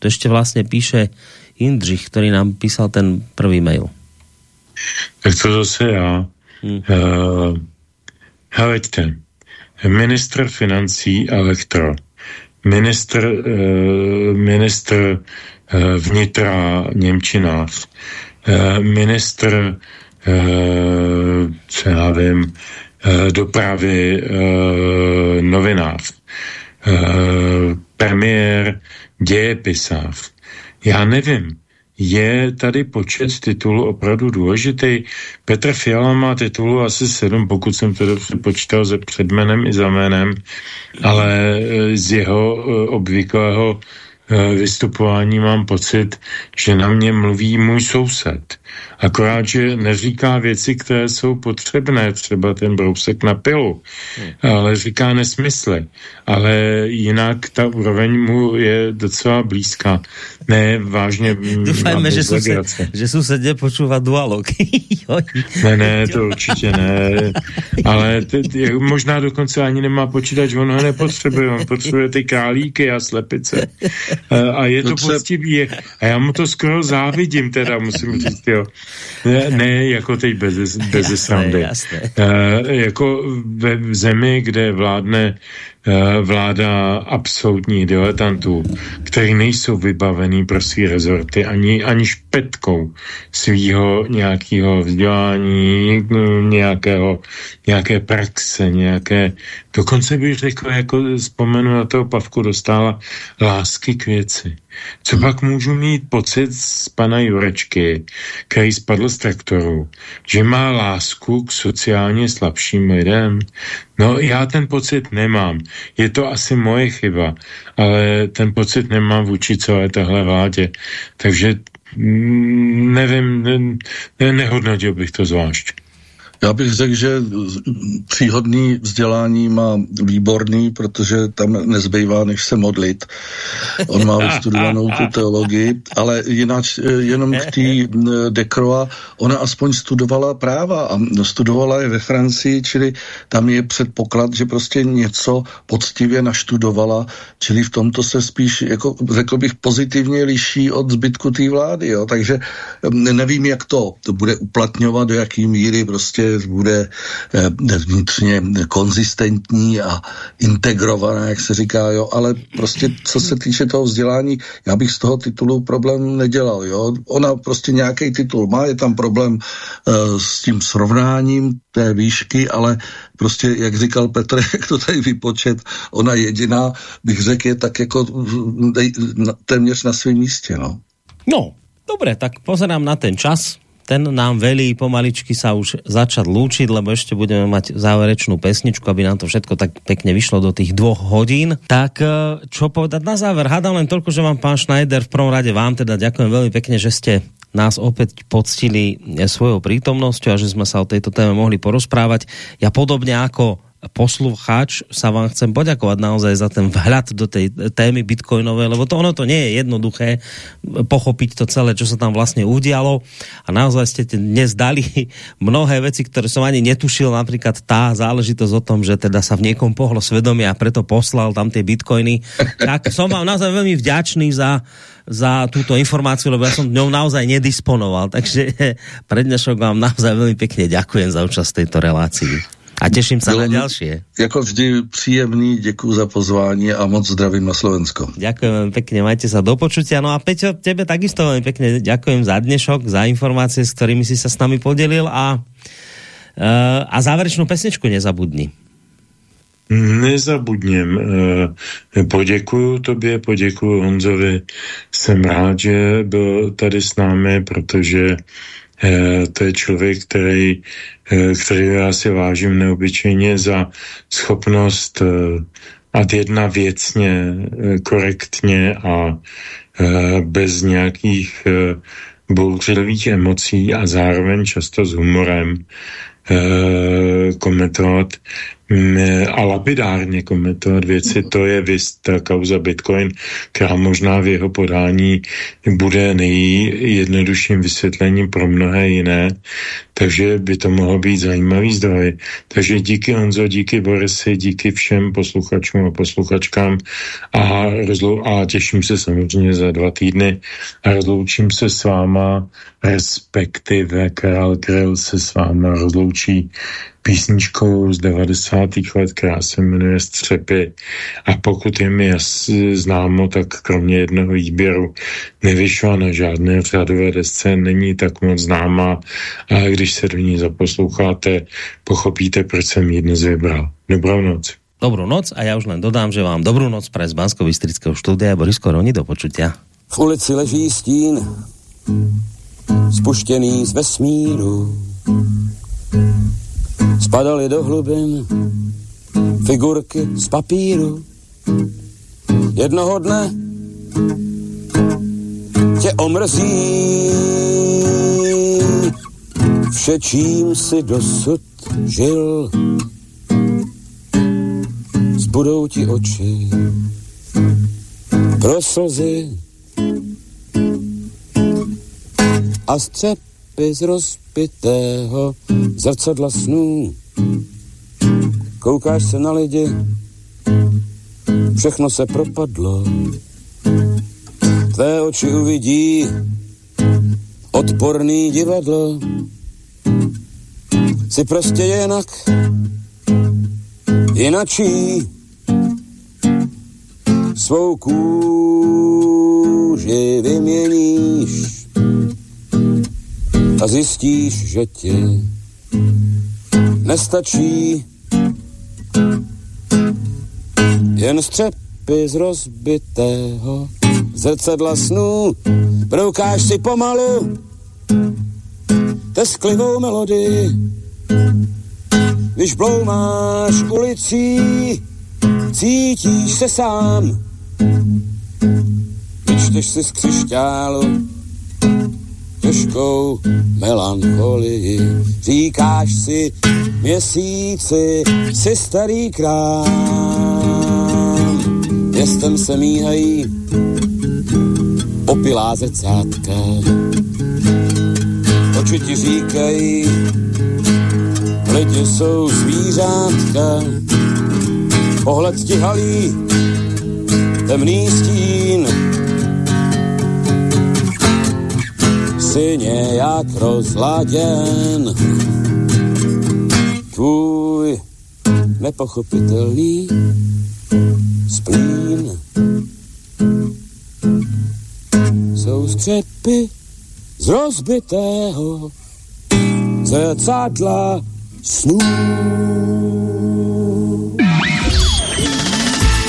To ešte vlastne píše Indřich, ktorý nám písal ten prvý mail. Tak to zase já. Hmm. Uh, ministr financí Elektro, ministr, uh, ministr uh, vnitra Němčinář, uh, ministr, co já vím, dopravy novinář, premiér dějepisář. Já nevím, je tady počet titulů opravdu důležitý. Petr Fiala má titulu asi sedm, pokud jsem to dobře počítal ze předmenem i za jménem, ale z jeho obvyklého vystupování mám pocit, že na mě mluví můj soused. Akorát, že neříká věci, které jsou potřebné, třeba ten brousek na pilu, hmm. ale říká nesmysly. Ale jinak ta úroveň mu je docela blízká. Ne, vážně. *laughs* Doufajme, že, sused, že sused nepočúva dualog. *laughs* ne, ne, to určitě ne. *laughs* Ale t- t- možná dokonce ani nemá počítač, on ho nepotřebuje, on potřebuje ty králíky a slepice. A je to no poctivý. A já mu to skoro závidím, teda musím říct, jo. Ne, ne jako teď bez, bez srandy. Uh, jako ve zemi, kde vládne Eh, vláda absolutních diletantů, který nejsou vybavený pro svý rezorty ani, ani špetkou svýho nějakého vzdělání, nějakého, nějaké praxe, nějaké, dokonce bych řekl, jako vzpomenu na toho Pavku, dostala lásky k věci. Co pak můžu mít pocit z pana Jurečky, který spadl z traktoru, že má lásku k sociálně slabším lidem? No, já ten pocit nemám. Je to asi moje chyba, ale ten pocit nemám vůči celé tahle vládě. Takže mm, nevím, ne, nehodnotil bych to zvlášť. Já bych řekl, že příhodný vzdělání má výborný, protože tam nezbývá, než se modlit. On má vystudovanou tu teologii, ale jinak jenom k té Dekroa, ona aspoň studovala práva a studovala je ve Francii, čili tam je předpoklad, že prostě něco poctivě naštudovala, čili v tomto se spíš, jako řekl bych, pozitivně liší od zbytku té vlády, jo? takže nevím, jak to, to bude uplatňovat, do jaký míry prostě bude eh, vnitřně konzistentní a integrovaná, jak se říká, jo, ale prostě co se týče toho vzdělání, já bych z toho titulu problém nedělal, jo. Ona prostě nějaký titul má, je tam problém uh, s tím srovnáním té výšky, ale prostě, jak říkal Petr, *laughs* jak to tady vypočet, ona jediná, bych řekl, je tak jako téměř na svém místě, no. No, Dobre, tak pozerám na ten čas ten nám velí pomaličky sa už začať lúčiť, lebo ešte budeme mať záverečnú pesničku, aby nám to všetko tak pekne vyšlo do tých dvoch hodín. Tak e, čo povedať na záver? Hádam len toľko, že vám pán Schneider v prvom rade vám teda ďakujem veľmi pekne, že ste nás opäť poctili svojou prítomnosťou a že sme sa o tejto téme mohli porozprávať. Ja podobne ako poslucháč sa vám chcem poďakovať naozaj za ten vhľad do tej témy bitcoinovej, lebo to ono to nie je jednoduché pochopiť to celé, čo sa tam vlastne udialo a naozaj ste dnes dali *laughs* mnohé veci, ktoré som ani netušil, napríklad tá záležitosť o tom, že teda sa v niekom pohlo svedomie a preto poslal tam tie bitcoiny. Tak som vám naozaj veľmi vďačný za za túto informáciu, lebo ja som ňou naozaj nedisponoval. Takže *laughs* prednešok vám naozaj veľmi pekne ďakujem za účasť tejto relácii. A těším se na další. Jako vždy příjemný, děkuji za pozvání a moc zdravím na Slovensko. Ďakujem pekne, majte sa do počutia. No a Peťo, tebe takisto veľmi pekne ďakujem za dnešok, za informácie, s ktorými si sa s nami podelil a, uh, a záverečnú pesničku nezabudni. Nezabudněm. Eh, poděkuju tobě, poděkuju Honzovi. Jsem rád, že byl tady s námi, protože Eh, to je člověk, který, eh, který já si vážím neobyčejně za schopnost eh, ad jedna věcně, korektně a bez nějakých bouřlivých emocí a zároveň často s humorem komentovat a lapidárně komentovat věci, to je vys, ta kauza Bitcoin, která možná v jeho podání bude nejjednodušším vysvětlením pro mnohé jiné, takže by to mohlo být zajímavý zdroj. Takže díky Honzo, díky Borisy, díky všem posluchačům a posluchačkám a, rozlou, a těším se samozřejmě za dva týdny a rozloučím se s váma, respektive Král Kryl se s váma rozloučí písničkou z 90. let, která se jmenuje Střepy. A pokud je mi jas, známo, tak kromě jednoho výběru nevyšla na žádné řadové desce, není tak moc známá. A když se do ní zaposloucháte, pochopíte, proč jsem ji dnes vybral. Dobrou noc. dobrú noc a ja už len dodám, že vám dobrú noc pre z bansko štúdia Boris Koroni do počutia. V ulici leží stín, spuštěný z vesmíru. Spadaly do hlubin figurky z papíru. Jednoho dne tě omrzí vše, čím si dosud žil. Zbudou ti oči pro slzy a střepy z rozbitého zrcadla snů. Koukáš se na lidi, všechno se propadlo. Tvé oči uvidí odporný divadlo. Jsi prostě jinak, jinačí svou kůži vyměníš a zjistíš, že ti nestačí jen střepy z rozbitého zrcadla snů. Broukáš si pomalu tesklivou melodii, když bloumáš ulicí, cítíš se sám. Vyčteš si z křišťálu těžkou melancholii. Říkáš si měsíci, si starý krám. Městem se míhají opilá zrcátka. Oči ti říkají, lidi jsou zvířátka. Pohled ti halí, temný stín, si nějak rozladěn. Tvůj nepochopitelný splín jsou střepy z rozbitého zrcadla snů.